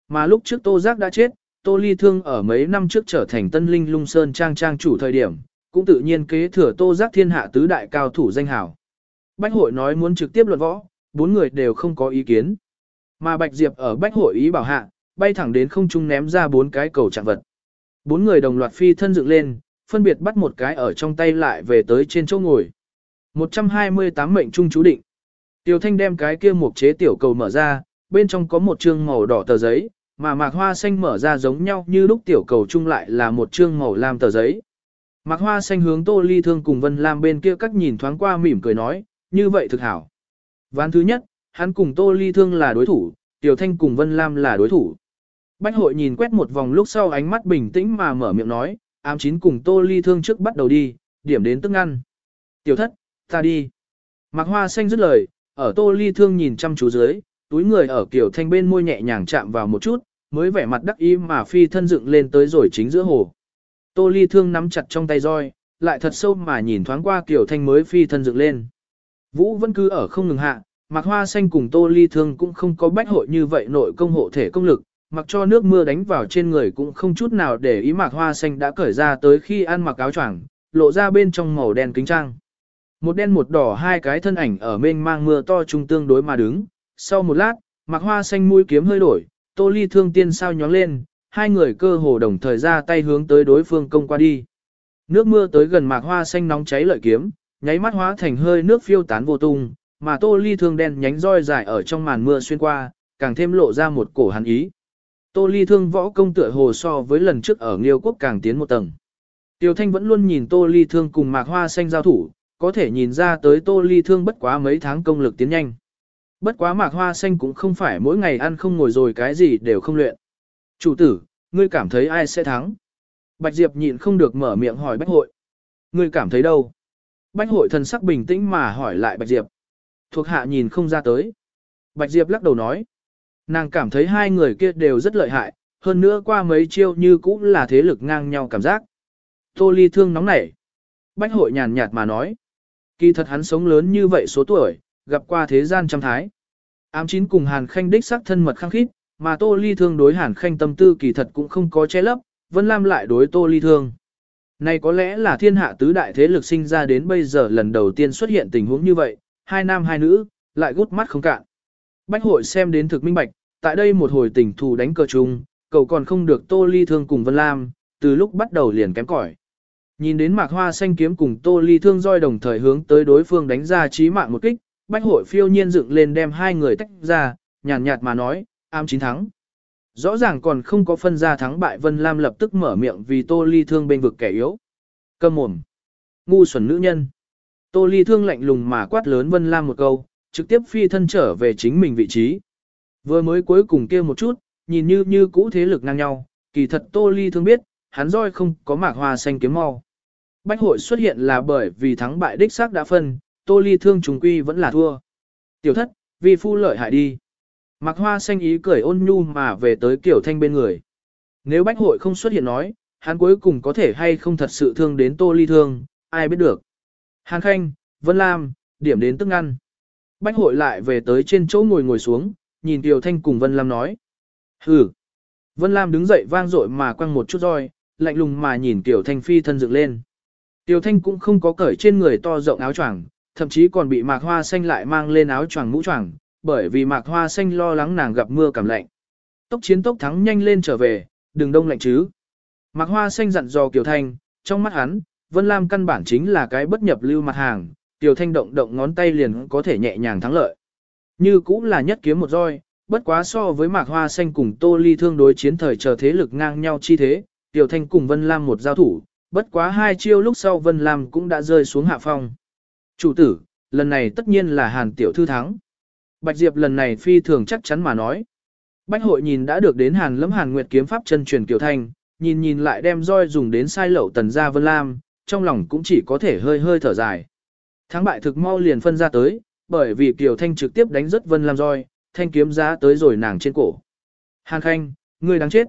Mà lúc trước tô giác đã chết, tô ly thương ở mấy năm trước trở thành tân linh lung sơn trang trang chủ thời điểm, cũng tự nhiên kế thừa tô giác thiên hạ tứ đại cao thủ danh hảo. Bách hội nói muốn trực tiếp luận võ, bốn người đều không có ý kiến. Mà Bạch Diệp ở Bách hội ý bảo hạ, bay thẳng đến không trung ném ra bốn cái cầu trạng vật. Bốn người đồng loạt phi thân dựng lên, phân biệt bắt một cái ở trong tay lại về tới trên chỗ ngồi. 128 mệnh trung chú định. Tiểu Thanh đem cái kia một chế tiểu cầu mở ra, bên trong có một chương màu đỏ tờ giấy, mà mạc hoa xanh mở ra giống nhau như lúc tiểu cầu chung lại là một chương màu lam tờ giấy. Mạc hoa xanh hướng Tô Ly Thương cùng Vân Lam bên kia cách nhìn thoáng qua mỉm cười nói, như vậy thực hảo. Ván thứ nhất, hắn cùng Tô Ly Thương là đối thủ, Tiểu Thanh cùng Vân Lam là đối thủ. Bách hội nhìn quét một vòng lúc sau ánh mắt bình tĩnh mà mở miệng nói, ám chín cùng Tô Ly Thương trước bắt đầu đi, điểm đến tức ngăn. Tiểu thất, ta đi. Mạc Hoa Xanh dứt lời, ở Tô Ly Thương nhìn chăm chú dưới, túi người ở kiểu Thanh bên môi nhẹ nhàng chạm vào một chút, mới vẻ mặt đắc ý mà phi thân dựng lên tới rồi chính giữa hồ. Tô Ly Thương nắm chặt trong tay roi, lại thật sâu mà nhìn thoáng qua kiểu Thanh mới phi thân dựng lên. Vũ vẫn cứ ở không ngừng hạ, Mạc Hoa Xanh cùng Tô Ly Thương cũng không có bách hội như vậy nội công hộ thể công lực, mặc cho nước mưa đánh vào trên người cũng không chút nào để ý mạc hoa xanh đã cởi ra tới khi ăn mặc áo choàng, lộ ra bên trong màu đen kính trang. Một đen một đỏ hai cái thân ảnh ở bên mang mưa to trung tương đối mà đứng, sau một lát, mạc hoa xanh mũi kiếm hơi đổi, tô ly thương tiên sao nhóng lên, hai người cơ hồ đồng thời ra tay hướng tới đối phương công qua đi. Nước mưa tới gần mạc hoa xanh nóng cháy lợi kiếm, nháy mắt hóa thành hơi nước phiêu tán vô tung, mà tô ly thương đen nhánh roi dài ở trong màn mưa xuyên qua, càng thêm lộ ra một cổ hắn ý. Tô ly thương võ công tựa hồ so với lần trước ở Nghiêu Quốc càng tiến một tầng. Tiêu Thanh vẫn luôn nhìn Tô ly thương cùng mạc hoa xanh giao thủ, có thể nhìn ra tới Tô ly thương bất quá mấy tháng công lực tiến nhanh. Bất quá mạc hoa xanh cũng không phải mỗi ngày ăn không ngồi rồi cái gì đều không luyện. Chủ tử, ngươi cảm thấy ai sẽ thắng? Bạch Diệp nhịn không được mở miệng hỏi Bách Hội. Ngươi cảm thấy đâu? Bách Hội thần sắc bình tĩnh mà hỏi lại Bạch Diệp. Thuộc hạ nhìn không ra tới. Bạch Diệp lắc đầu nói. Nàng cảm thấy hai người kia đều rất lợi hại, hơn nữa qua mấy chiêu như cũng là thế lực ngang nhau cảm giác. Tô Ly thương nóng nảy. Bách Hội nhàn nhạt mà nói. Kỳ thật hắn sống lớn như vậy số tuổi, gặp qua thế gian trăm thái. Ám chín cùng Hàn Khanh đích xác thân mật khăng khít, mà Tô Ly Thương đối Hàn Khanh tâm tư kỳ thật cũng không có che lấp, Vân Lam lại đối Tô Ly Thương. Này có lẽ là thiên hạ tứ đại thế lực sinh ra đến bây giờ lần đầu tiên xuất hiện tình huống như vậy, hai nam hai nữ, lại gút mắt không cạn. Bách hội xem đến thực minh bạch, tại đây một hồi tình thù đánh cờ chung, cậu còn không được Tô Ly Thương cùng Vân Lam, từ lúc bắt đầu liền kém cỏi. Nhìn đến mạc hoa xanh kiếm cùng Tô Ly Thương roi đồng thời hướng tới đối phương đánh ra chí mạng một kích, Bách hội phiêu nhiên dựng lên đem hai người tách ra, nhàn nhạt mà nói, am chín thắng. Rõ ràng còn không có phân ra thắng bại Vân Lam lập tức mở miệng vì Tô Ly Thương bên vực kẻ yếu. Câm mồm. Ngu xuẩn nữ nhân. Tô Ly Thương lạnh lùng mà quát lớn Vân Lam một câu, trực tiếp phi thân trở về chính mình vị trí. Vừa mới cuối cùng kia một chút, nhìn như như cũ thế lực ngang nhau, kỳ thật Tô Ly Thương biết, hắn roi không có mạc hoa xanh kiếm mau. Bách hội xuất hiện là bởi vì thắng bại đích xác đã phân, Tô Ly Thương trùng quy vẫn là thua. Tiểu thất, vì phu lợi hại đi. Mạc Hoa xanh ý cười ôn nhu mà về tới kiểu Thanh bên người. Nếu Bách Hội không xuất hiện nói, hắn cuối cùng có thể hay không thật sự thương đến Tô Ly thương, ai biết được. Hàn Khanh, Vân Lam, điểm đến tức ngăn. Bách Hội lại về tới trên chỗ ngồi ngồi xuống, nhìn Tiểu Thanh cùng Vân Lam nói. Hừ. Vân Lam đứng dậy vang dội mà quăng một chút roi, lạnh lùng mà nhìn Tiểu Thanh phi thân dựng lên. Tiểu Thanh cũng không có cởi trên người to rộng áo choàng, thậm chí còn bị Mạc Hoa xanh lại mang lên áo choàng mũ choàng, bởi vì mạc hoa xanh lo lắng nàng gặp mưa cảm lạnh. Tốc chiến tốc thắng nhanh lên trở về, đừng đông lạnh chứ. Mạc hoa xanh dặn dò Kiều Thanh, trong mắt hắn, Vân Lam căn bản chính là cái bất nhập lưu mặt hàng, Kiều Thanh động động ngón tay liền có thể nhẹ nhàng thắng lợi. Như cũng là nhất kiếm một roi, bất quá so với mạc hoa xanh cùng Tô Ly thương đối chiến thời chờ thế lực ngang nhau chi thế, tiểu Thanh cùng Vân Lam một giao thủ, bất quá hai chiêu lúc sau Vân Lam cũng đã rơi xuống hạ phong. Chủ tử, lần này tất nhiên là Hàn Tiểu Thư thắng. Bạch Diệp lần này phi thường chắc chắn mà nói. Bạch hội nhìn đã được đến hàn lẫm hàn nguyệt kiếm pháp chân truyền Kiều Thanh, nhìn nhìn lại đem roi dùng đến sai lậu tần gia vân lam, trong lòng cũng chỉ có thể hơi hơi thở dài. Thắng bại thực mau liền phân ra tới, bởi vì Kiều Thanh trực tiếp đánh rất vân lam roi, thanh kiếm giá tới rồi nàng trên cổ. Hàn Khanh, ngươi đáng chết.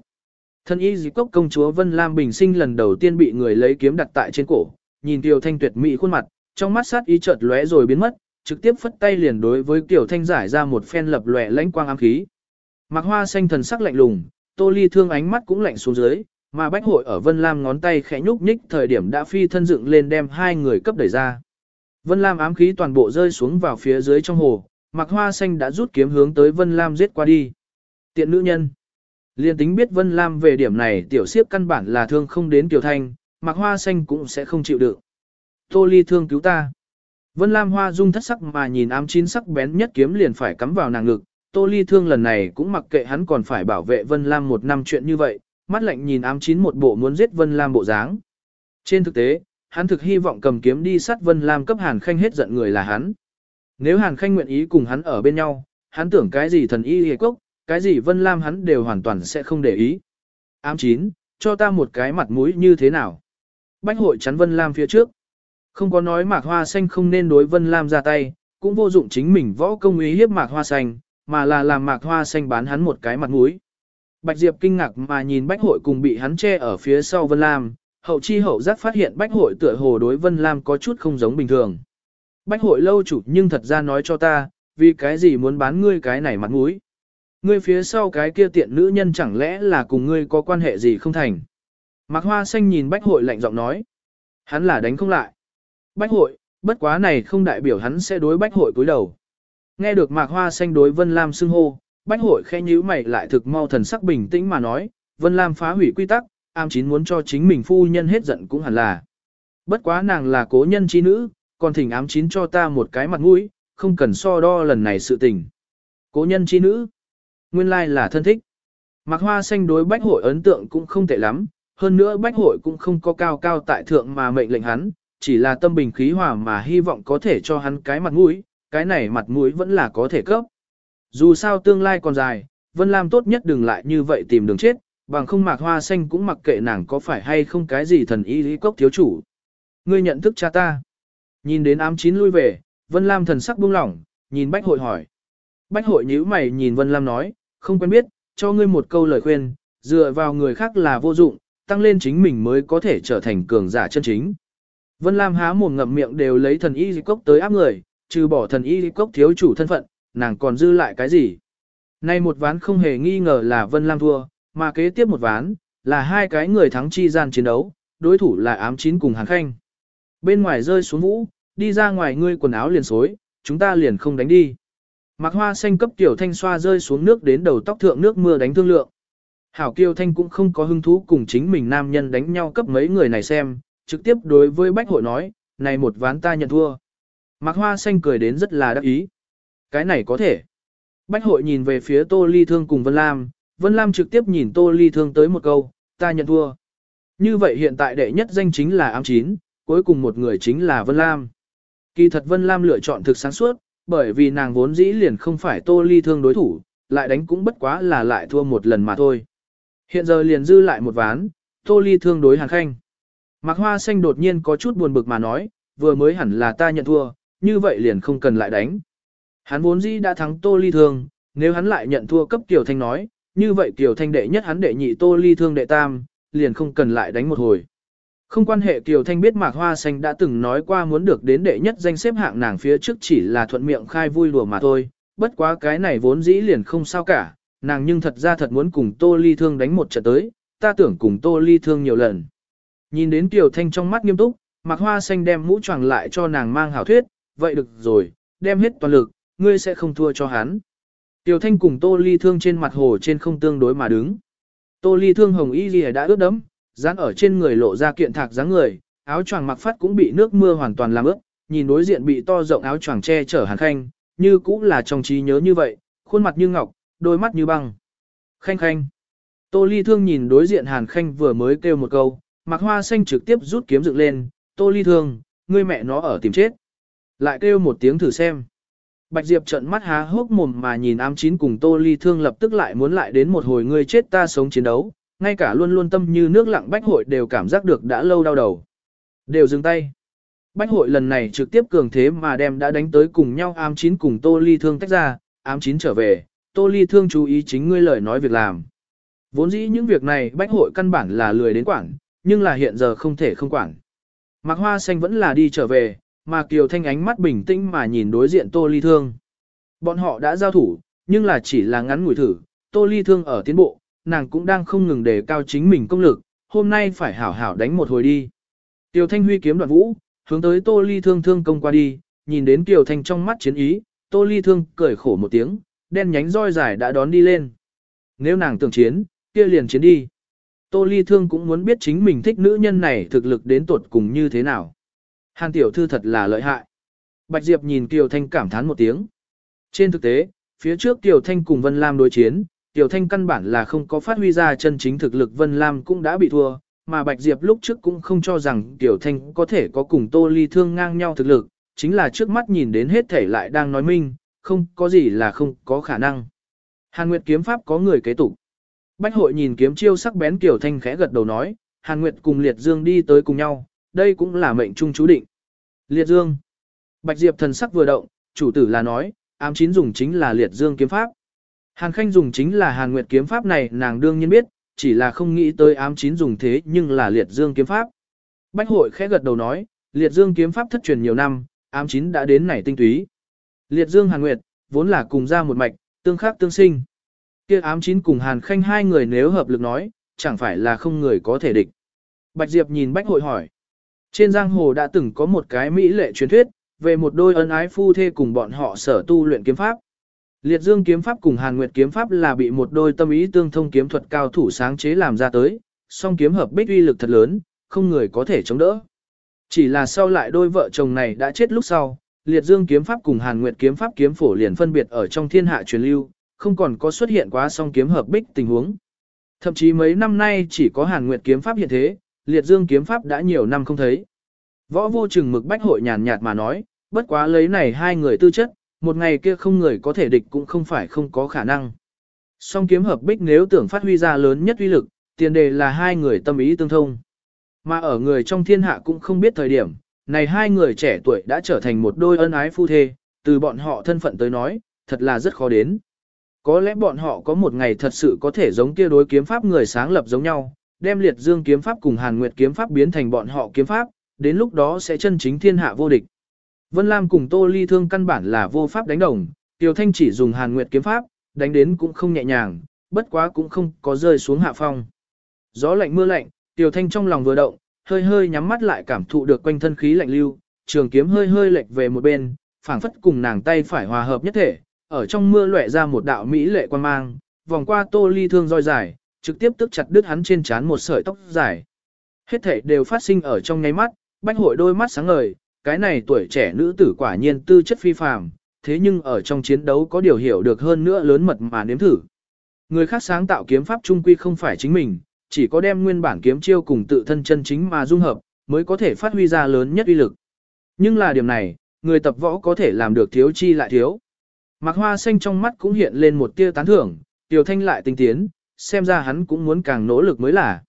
Thân y dịp cốc công chúa Vân Lam bình sinh lần đầu tiên bị người lấy kiếm đặt tại trên cổ, nhìn Kiều Thanh tuyệt mỹ khuôn mặt, trong mắt sát ý chợt lóe rồi biến mất, trực tiếp phất tay liền đối với Kiều Thanh giải ra một phen lập lòe lãnh quang ám khí. Mạc Hoa xanh thần sắc lạnh lùng, Tô Ly thương ánh mắt cũng lạnh xuống dưới, mà Bách Hội ở Vân Lam ngón tay khẽ nhúc nhích thời điểm đã phi thân dựng lên đem hai người cấp đẩy ra. Vân Lam ám khí toàn bộ rơi xuống vào phía dưới trong hồ, Mạc Hoa xanh đã rút kiếm hướng tới Vân Lam giết qua đi. Tiện nữ nhân. Liên tính biết Vân Lam về điểm này tiểu siếp căn bản là thương không đến Tiểu Thanh, Mạc Hoa xanh cũng sẽ không chịu được. Tô Ly thương cứu ta. Vân Lam Hoa dung thất sắc mà nhìn ám chín sắc bén nhất kiếm liền phải cắm vào nàng ngực, Tô Ly Thương lần này cũng mặc kệ hắn còn phải bảo vệ Vân Lam một năm chuyện như vậy, mắt lạnh nhìn ám chín một bộ muốn giết Vân Lam bộ dáng. Trên thực tế, hắn thực hy vọng cầm kiếm đi sát Vân Lam cấp Hàn Khanh hết giận người là hắn. Nếu Hàn Khanh nguyện ý cùng hắn ở bên nhau, hắn tưởng cái gì thần y hề cốc, cái gì Vân Lam hắn đều hoàn toàn sẽ không để ý. Ám chín, cho ta một cái mặt mũi như thế nào? Bách hội chắn Vân Lam phía trước. Không có nói mạc hoa xanh không nên đối Vân Lam ra tay, cũng vô dụng chính mình võ công ý hiếp mạc hoa xanh, mà là làm mạc hoa xanh bán hắn một cái mặt mũi. Bạch Diệp kinh ngạc mà nhìn Bách Hội cùng bị hắn che ở phía sau Vân Lam, hậu chi hậu giác phát hiện Bách Hội tựa hồ đối Vân Lam có chút không giống bình thường. Bách Hội lâu chủ nhưng thật ra nói cho ta, vì cái gì muốn bán ngươi cái này mặt mũi. Ngươi phía sau cái kia tiện nữ nhân chẳng lẽ là cùng ngươi có quan hệ gì không thành. Mạc Hoa Xanh nhìn Bách Hội lạnh giọng nói. Hắn là đánh không lại. Bách Hội, bất quá này không đại biểu hắn sẽ đối Bách Hội cúi đầu. Nghe được Mạc Hoa Xanh đối Vân Lam xưng hô, Bách Hội khẽ nhíu mày lại thực mau thần sắc bình tĩnh mà nói, Vân Lam phá hủy quy tắc, am chín muốn cho chính mình phu nhân hết giận cũng hẳn là. Bất quá nàng là cố nhân chi nữ, còn thỉnh ám chín cho ta một cái mặt mũi, không cần so đo lần này sự tình. Cố nhân chi nữ, nguyên lai là thân thích. Mạc Hoa Xanh đối Bách Hội ấn tượng cũng không tệ lắm, hơn nữa Bách Hội cũng không có cao cao tại thượng mà mệnh lệnh hắn, chỉ là tâm bình khí hòa mà hy vọng có thể cho hắn cái mặt mũi, cái này mặt mũi vẫn là có thể cấp. Dù sao tương lai còn dài, Vân Lam tốt nhất đừng lại như vậy tìm đường chết, bằng không Mạc Hoa Xanh cũng mặc kệ nàng có phải hay không cái gì thần y lý cốc thiếu chủ. Ngươi nhận thức cha ta. Nhìn đến ám chín lui về, Vân Lam thần sắc buông lỏng, nhìn Bách Hội hỏi. Bách Hội nhíu mày nhìn Vân Lam nói, không quen biết, cho ngươi một câu lời khuyên, dựa vào người khác là vô dụng, tăng lên chính mình mới có thể trở thành cường giả chân chính. Vân Lam há mồm ngậm miệng đều lấy thần y lý cốc tới áp người, trừ bỏ thần y lý cốc thiếu chủ thân phận, nàng còn dư lại cái gì? Nay một ván không hề nghi ngờ là Vân Lam thua, mà kế tiếp một ván, là hai cái người thắng chi gian chiến đấu, đối thủ là ám chín cùng Hàn Khanh. Bên ngoài rơi xuống vũ, đi ra ngoài ngươi quần áo liền xối, chúng ta liền không đánh đi. Mạc hoa xanh cấp tiểu thanh xoa rơi xuống nước đến đầu tóc thượng nước mưa đánh thương lượng. Hảo kiều thanh cũng không có hứng thú cùng chính mình nam nhân đánh nhau cấp mấy người này xem, trực tiếp đối với bách hội nói, này một ván ta nhận thua. Mạc hoa xanh cười đến rất là đắc ý. Cái này có thể. Bách hội nhìn về phía tô ly thương cùng Vân Lam, Vân Lam trực tiếp nhìn tô ly thương tới một câu, ta nhận thua. Như vậy hiện tại đệ nhất danh chính là ám chín, cuối cùng một người chính là Vân Lam. Kỳ thật Vân Lam lựa chọn thực sáng suốt, bởi vì nàng vốn dĩ liền không phải tô ly thương đối thủ, lại đánh cũng bất quá là lại thua một lần mà thôi. Hiện giờ liền dư lại một ván, tô ly thương đối hàng khanh. Mạc Hoa Xanh đột nhiên có chút buồn bực mà nói, vừa mới hẳn là ta nhận thua, như vậy liền không cần lại đánh. Hắn vốn dĩ đã thắng tô ly thương, nếu hắn lại nhận thua cấp Kiều Thanh nói, như vậy Kiều Thanh đệ nhất hắn đệ nhị tô ly thương đệ tam, liền không cần lại đánh một hồi. Không quan hệ Kiều Thanh biết Mạc Hoa Xanh đã từng nói qua muốn được đến đệ nhất danh xếp hạng nàng phía trước chỉ là thuận miệng khai vui đùa mà thôi, bất quá cái này vốn dĩ liền không sao cả, nàng nhưng thật ra thật muốn cùng Tô Ly Thương đánh một trận tới, ta tưởng cùng Tô Ly Thương nhiều lần. Nhìn đến Kiều Thanh trong mắt nghiêm túc, Mạc Hoa Xanh đem mũ choàng lại cho nàng mang hảo thuyết, vậy được rồi, đem hết toàn lực, ngươi sẽ không thua cho hắn. Tiểu Thanh cùng Tô Ly Thương trên mặt hồ trên không tương đối mà đứng. Tô Ly Thương hồng y lìa đã ướt đẫm, dán ở trên người lộ ra kiện thạc dáng người, áo choàng mặc phát cũng bị nước mưa hoàn toàn làm ướt, nhìn đối diện bị to rộng áo choàng che chở Hàn Khanh, như cũng là trong trí nhớ như vậy, khuôn mặt như ngọc, đôi mắt như băng. Khanh khanh. Tô Ly Thương nhìn đối diện Hàn Khanh vừa mới kêu một câu, mặc hoa xanh trực tiếp rút kiếm dựng lên, Tô Ly Thương, ngươi mẹ nó ở tìm chết. Lại kêu một tiếng thử xem. Bạch Diệp trợn mắt há hốc mồm mà nhìn ám chín cùng Tô Ly Thương lập tức lại muốn lại đến một hồi người chết ta sống chiến đấu, ngay cả luôn luôn tâm như nước lặng bách hội đều cảm giác được đã lâu đau đầu. Đều dừng tay. Bách hội lần này trực tiếp cường thế mà đem đã đánh tới cùng nhau ám chín cùng tô ly thương tách ra, ám chín trở về, tô ly thương chú ý chính ngươi lời nói việc làm. Vốn dĩ những việc này bách hội căn bản là lười đến quản, nhưng là hiện giờ không thể không quản. Mạc Hoa Xanh vẫn là đi trở về, mà Kiều Thanh ánh mắt bình tĩnh mà nhìn đối diện Tô Ly Thương. Bọn họ đã giao thủ, nhưng là chỉ là ngắn ngủi thử, Tô Ly Thương ở tiến bộ, nàng cũng đang không ngừng đề cao chính mình công lực, hôm nay phải hảo hảo đánh một hồi đi. Tiêu Thanh Huy kiếm đoạn vũ, hướng tới Tô Ly Thương thương công qua đi, nhìn đến Kiều Thanh trong mắt chiến ý, Tô Ly Thương cười khổ một tiếng, đen nhánh roi dài đã đón đi lên. Nếu nàng tưởng chiến, kia liền chiến đi. Tô Ly Thương cũng muốn biết chính mình thích nữ nhân này thực lực đến tuột cùng như thế nào. Hàn tiểu thư thật là lợi hại. Bạch Diệp nhìn Kiều Thanh cảm thán một tiếng. Trên thực tế, phía trước Kiều Thanh cùng Vân Lam đối chiến, Kiều Thanh căn bản là không có phát huy ra chân chính thực lực Vân Lam cũng đã bị thua, mà Bạch Diệp lúc trước cũng không cho rằng Kiều Thanh có thể có cùng Tô Ly Thương ngang nhau thực lực, chính là trước mắt nhìn đến hết thể lại đang nói minh, không có gì là không có khả năng. Hàn Nguyệt kiếm pháp có người kế tục. Bách hội nhìn kiếm chiêu sắc bén Kiều Thanh khẽ gật đầu nói, Hàn Nguyệt cùng Liệt Dương đi tới cùng nhau, đây cũng là mệnh trung chú định. Liệt Dương. Bạch Diệp thần sắc vừa động, chủ tử là nói, ám chín dùng chính là Liệt Dương kiếm pháp. Hàn Khanh dùng chính là Hàn Nguyệt kiếm pháp này nàng đương nhiên biết, chỉ là không nghĩ tới ám chín dùng thế nhưng là liệt dương kiếm pháp. Bách hội khẽ gật đầu nói, liệt dương kiếm pháp thất truyền nhiều năm, ám chín đã đến nảy tinh túy. Liệt dương Hàn Nguyệt, vốn là cùng ra một mạch, tương khắc tương sinh. Kia ám chín cùng Hàn Khanh hai người nếu hợp lực nói, chẳng phải là không người có thể địch. Bạch Diệp nhìn Bách hội hỏi. Trên giang hồ đã từng có một cái mỹ lệ truyền thuyết, về một đôi ân ái phu thê cùng bọn họ sở tu luyện kiếm pháp. Liệt Dương kiếm pháp cùng Hàn Nguyệt kiếm pháp là bị một đôi tâm ý tương thông kiếm thuật cao thủ sáng chế làm ra tới, song kiếm hợp bích uy lực thật lớn, không người có thể chống đỡ. Chỉ là sau lại đôi vợ chồng này đã chết lúc sau, Liệt Dương kiếm pháp cùng Hàn Nguyệt kiếm pháp kiếm phổ liền phân biệt ở trong thiên hạ truyền lưu, không còn có xuất hiện quá song kiếm hợp bích tình huống. Thậm chí mấy năm nay chỉ có Hàn Nguyệt kiếm pháp hiện thế, Liệt Dương kiếm pháp đã nhiều năm không thấy. Võ vô chừng mực bách hội nhàn nhạt mà nói, bất quá lấy này hai người tư chất, một ngày kia không người có thể địch cũng không phải không có khả năng. Song kiếm hợp bích nếu tưởng phát huy ra lớn nhất uy lực, tiền đề là hai người tâm ý tương thông. Mà ở người trong thiên hạ cũng không biết thời điểm, này hai người trẻ tuổi đã trở thành một đôi ân ái phu thê, từ bọn họ thân phận tới nói, thật là rất khó đến. Có lẽ bọn họ có một ngày thật sự có thể giống kia đối kiếm pháp người sáng lập giống nhau, đem liệt dương kiếm pháp cùng hàn nguyệt kiếm pháp biến thành bọn họ kiếm pháp, đến lúc đó sẽ chân chính thiên hạ vô địch. Vân Lam cùng Tô Ly Thương căn bản là vô pháp đánh đồng, Tiêu Thanh chỉ dùng hàn nguyệt kiếm pháp, đánh đến cũng không nhẹ nhàng, bất quá cũng không có rơi xuống hạ phong. Gió lạnh mưa lạnh, Tiêu Thanh trong lòng vừa động, hơi hơi nhắm mắt lại cảm thụ được quanh thân khí lạnh lưu, trường kiếm hơi hơi lệch về một bên, phảng phất cùng nàng tay phải hòa hợp nhất thể, ở trong mưa lóe ra một đạo mỹ lệ quan mang, vòng qua Tô Ly Thương roi dài, trực tiếp tức chặt đứt hắn trên trán một sợi tóc dài. Hết thảy đều phát sinh ở trong nháy mắt, bách hội đôi mắt sáng ngời, cái này tuổi trẻ nữ tử quả nhiên tư chất phi phàm, thế nhưng ở trong chiến đấu có điều hiểu được hơn nữa lớn mật mà nếm thử. Người khác sáng tạo kiếm pháp trung quy không phải chính mình, chỉ có đem nguyên bản kiếm chiêu cùng tự thân chân chính mà dung hợp, mới có thể phát huy ra lớn nhất uy lực. Nhưng là điểm này, người tập võ có thể làm được thiếu chi lại thiếu. Mạc Hoa Xanh trong mắt cũng hiện lên một tia tán thưởng, Tiểu Thanh lại tinh tiến, xem ra hắn cũng muốn càng nỗ lực mới là.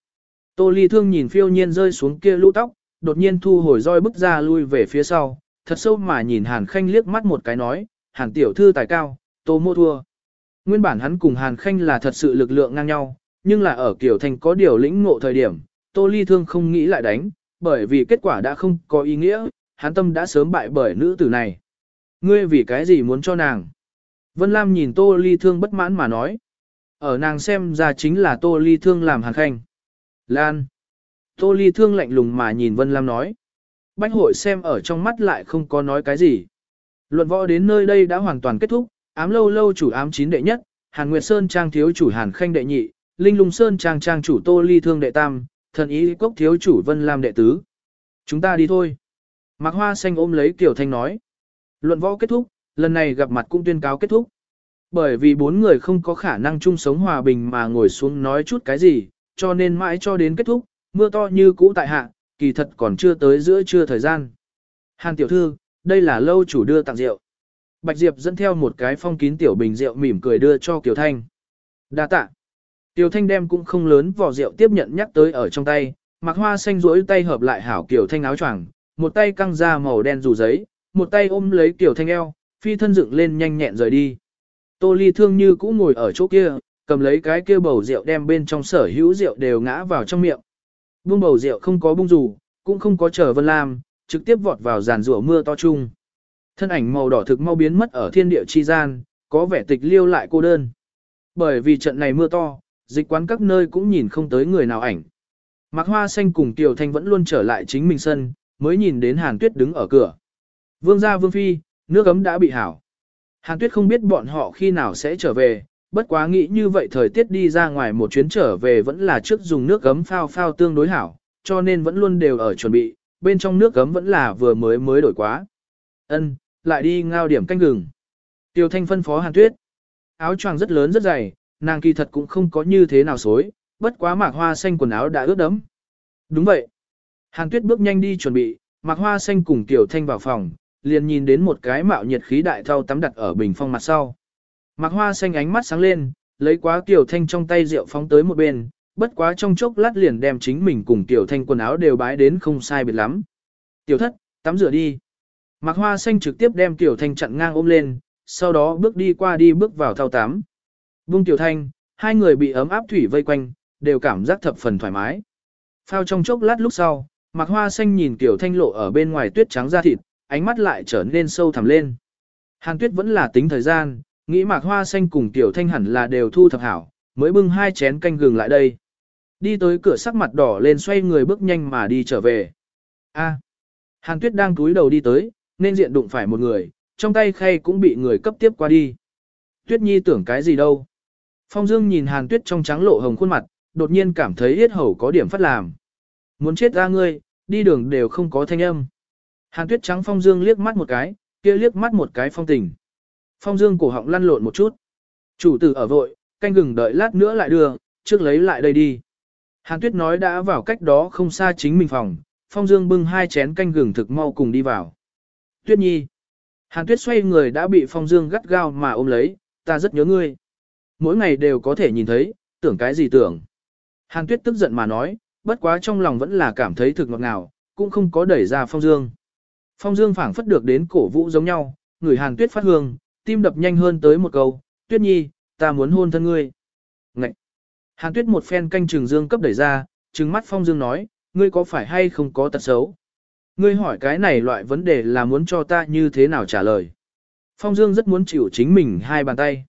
Tô Ly Thương nhìn phiêu nhiên rơi xuống kia lũ tóc, đột nhiên thu hồi roi bước ra lui về phía sau, thật sâu mà nhìn Hàn Khanh liếc mắt một cái nói, Hàn tiểu thư tài cao, Tô mô thua. Nguyên bản hắn cùng Hàn Khanh là thật sự lực lượng ngang nhau, nhưng là ở Kiều Thành có điều lĩnh ngộ thời điểm, Tô Ly Thương không nghĩ lại đánh, bởi vì kết quả đã không có ý nghĩa, hắn tâm đã sớm bại bởi nữ tử này. Ngươi vì cái gì muốn cho nàng? Vân Lam nhìn Tô Ly Thương bất mãn mà nói. Ở nàng xem ra chính là Tô Ly Thương làm Hàn Khanh. Lan. Tô Ly Thương lạnh lùng mà nhìn Vân Lam nói. Bách hội xem ở trong mắt lại không có nói cái gì. Luận võ đến nơi đây đã hoàn toàn kết thúc, ám lâu lâu chủ ám chín đệ nhất, Hàn Nguyệt Sơn trang thiếu chủ Hàn Khanh đệ nhị, Linh Lung Sơn trang trang chủ Tô Ly Thương đệ tam, thần ý cốc thiếu chủ Vân Lam đệ tứ. Chúng ta đi thôi. Mạc Hoa Xanh ôm lấy Kiều Thanh nói. Luận võ kết thúc, lần này gặp mặt cũng tuyên cáo kết thúc. Bởi vì bốn người không có khả năng chung sống hòa bình mà ngồi xuống nói chút cái gì, cho nên mãi cho đến kết thúc, mưa to như cũ tại hạ, kỳ thật còn chưa tới giữa trưa thời gian. Hàn tiểu thư, đây là lâu chủ đưa tặng rượu. Bạch Diệp dẫn theo một cái phong kín tiểu bình rượu mỉm cười đưa cho Kiều Thanh. Đa tạ. Kiều Thanh đem cũng không lớn vỏ rượu tiếp nhận nhắc tới ở trong tay, mặc hoa xanh rỗi tay hợp lại hảo Kiều Thanh áo choàng, một tay căng ra màu đen dù giấy, một tay ôm lấy Kiều Thanh eo, phi thân dựng lên nhanh nhẹn rời đi. Tô Ly thương như cũ ngồi ở chỗ kia, cầm lấy cái kia bầu rượu đem bên trong sở hữu rượu đều ngã vào trong miệng. Buông bầu rượu không có bung dù, cũng không có chờ Vân Lam, trực tiếp vọt vào giàn rủa mưa to chung. Thân ảnh màu đỏ thực mau biến mất ở thiên địa chi gian, có vẻ tịch liêu lại cô đơn. Bởi vì trận này mưa to, dịch quán các nơi cũng nhìn không tới người nào ảnh. Mạc Hoa Xanh cùng Tiểu Thanh vẫn luôn trở lại chính mình sân, mới nhìn đến Hàn Tuyết đứng ở cửa. Vương gia Vương Phi, nước ấm đã bị hảo. Hàn Tuyết không biết bọn họ khi nào sẽ trở về, bất quá nghĩ như vậy thời tiết đi ra ngoài một chuyến trở về vẫn là trước dùng nước gấm phao phao tương đối hảo, cho nên vẫn luôn đều ở chuẩn bị, bên trong nước gấm vẫn là vừa mới mới đổi quá. Ân, lại đi ngao điểm canh gừng. Tiêu Thanh phân phó Hàn Tuyết. Áo choàng rất lớn rất dày, nàng kỳ thật cũng không có như thế nào xối, bất quá mạc hoa xanh quần áo đã ướt đẫm. Đúng vậy. Hàn Tuyết bước nhanh đi chuẩn bị, mạc hoa xanh cùng Tiểu Thanh vào phòng, liền nhìn đến một cái mạo nhiệt khí đại thau tắm đặt ở bình phong mặt sau. Mạc Hoa xanh ánh mắt sáng lên, lấy quá Tiểu Thanh trong tay rượu phóng tới một bên, bất quá trong chốc lát liền đem chính mình cùng Tiểu Thanh quần áo đều bái đến không sai biệt lắm. Tiểu thất, tắm rửa đi. Mạc Hoa xanh trực tiếp đem Tiểu Thanh chặn ngang ôm lên, sau đó bước đi qua đi bước vào thao tắm. Bung Tiểu Thanh, hai người bị ấm áp thủy vây quanh, đều cảm giác thập phần thoải mái. Phao trong chốc lát lúc sau, Mạc Hoa xanh nhìn Tiểu Thanh lộ ở bên ngoài tuyết trắng da thịt, ánh mắt lại trở nên sâu thẳm lên. Hàn Tuyết vẫn là tính thời gian, nghĩ mạc hoa xanh cùng tiểu thanh hẳn là đều thu thập hảo, mới bưng hai chén canh gừng lại đây. Đi tới cửa sắc mặt đỏ lên xoay người bước nhanh mà đi trở về. A. Hàn Tuyết đang túi đầu đi tới, nên diện đụng phải một người, trong tay khay cũng bị người cấp tiếp qua đi. Tuyết Nhi tưởng cái gì đâu. Phong Dương nhìn Hàn Tuyết trong trắng lộ hồng khuôn mặt, đột nhiên cảm thấy yết hầu có điểm phát làm. Muốn chết ra ngươi, đi đường đều không có thanh âm. Hàn Tuyết trắng Phong Dương liếc mắt một cái, kia liếc mắt một cái phong tình. Phong Dương cổ họng lăn lộn một chút. Chủ tử ở vội, canh gừng đợi lát nữa lại đưa, trước lấy lại đây đi. Hàn Tuyết nói đã vào cách đó không xa chính mình phòng, Phong Dương bưng hai chén canh gừng thực mau cùng đi vào. Tuyết Nhi. Hàn Tuyết xoay người đã bị Phong Dương gắt gao mà ôm lấy, ta rất nhớ ngươi. Mỗi ngày đều có thể nhìn thấy, tưởng cái gì tưởng. Hàn Tuyết tức giận mà nói, bất quá trong lòng vẫn là cảm thấy thực ngọt ngào, cũng không có đẩy ra Phong Dương. Phong Dương phảng phất được đến cổ vũ giống nhau, người Hàn Tuyết phát hương, tim đập nhanh hơn tới một câu, Tuyết Nhi, ta muốn hôn thân ngươi. Ngậy! Hàn Tuyết một phen canh trường Dương cấp đẩy ra, trừng mắt Phong Dương nói, ngươi có phải hay không có tật xấu? Ngươi hỏi cái này loại vấn đề là muốn cho ta như thế nào trả lời? Phong Dương rất muốn chịu chính mình hai bàn tay.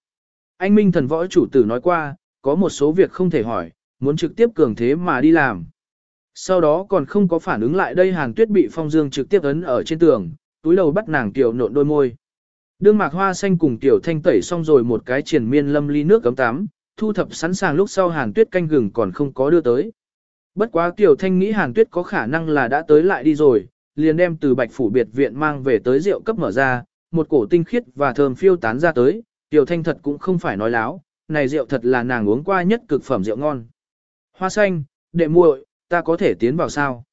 Anh Minh thần võ chủ tử nói qua, có một số việc không thể hỏi, muốn trực tiếp cường thế mà đi làm. Sau đó còn không có phản ứng lại đây Hàn Tuyết bị Phong Dương trực tiếp ấn ở trên tường, túi đầu bắt nàng tiểu nộn đôi môi. Đương mạc hoa xanh cùng tiểu thanh tẩy xong rồi một cái triển miên lâm ly nước cấm tắm, thu thập sẵn sàng lúc sau Hàn Tuyết canh gừng còn không có đưa tới. Bất quá tiểu thanh nghĩ Hàn Tuyết có khả năng là đã tới lại đi rồi, liền đem từ bạch phủ biệt viện mang về tới rượu cấp mở ra, một cổ tinh khiết và thơm phiêu tán ra tới, tiểu thanh thật cũng không phải nói láo, này rượu thật là nàng uống qua nhất cực phẩm rượu ngon. Hoa xanh, đệ muội, ta có thể tiến vào sao?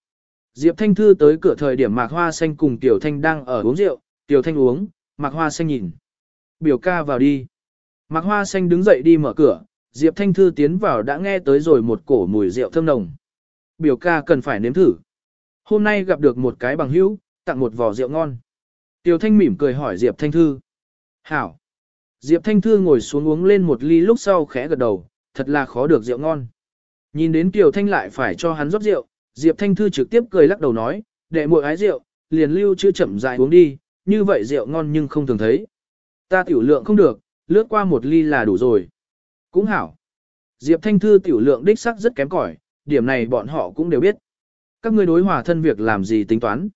Diệp Thanh Thư tới cửa thời điểm Mạc Hoa Xanh cùng Tiểu Thanh đang ở uống rượu, Tiểu Thanh uống, Mạc Hoa Xanh nhìn. Biểu ca vào đi. Mạc Hoa Xanh đứng dậy đi mở cửa, Diệp Thanh Thư tiến vào đã nghe tới rồi một cổ mùi rượu thơm nồng. Biểu ca cần phải nếm thử. Hôm nay gặp được một cái bằng hữu, tặng một vò rượu ngon. Tiểu Thanh mỉm cười hỏi Diệp Thanh Thư. Hảo. Diệp Thanh Thư ngồi xuống uống lên một ly lúc sau khẽ gật đầu, thật là khó được rượu ngon. Nhìn đến Kiều Thanh lại phải cho hắn rót rượu, Diệp Thanh Thư trực tiếp cười lắc đầu nói, đệ muội ái rượu, liền lưu chữ chậm dài uống đi, như vậy rượu ngon nhưng không thường thấy. Ta tiểu lượng không được, lướt qua một ly là đủ rồi. Cũng hảo. Diệp Thanh Thư tiểu lượng đích sắc rất kém cỏi, điểm này bọn họ cũng đều biết. Các ngươi đối hòa thân việc làm gì tính toán?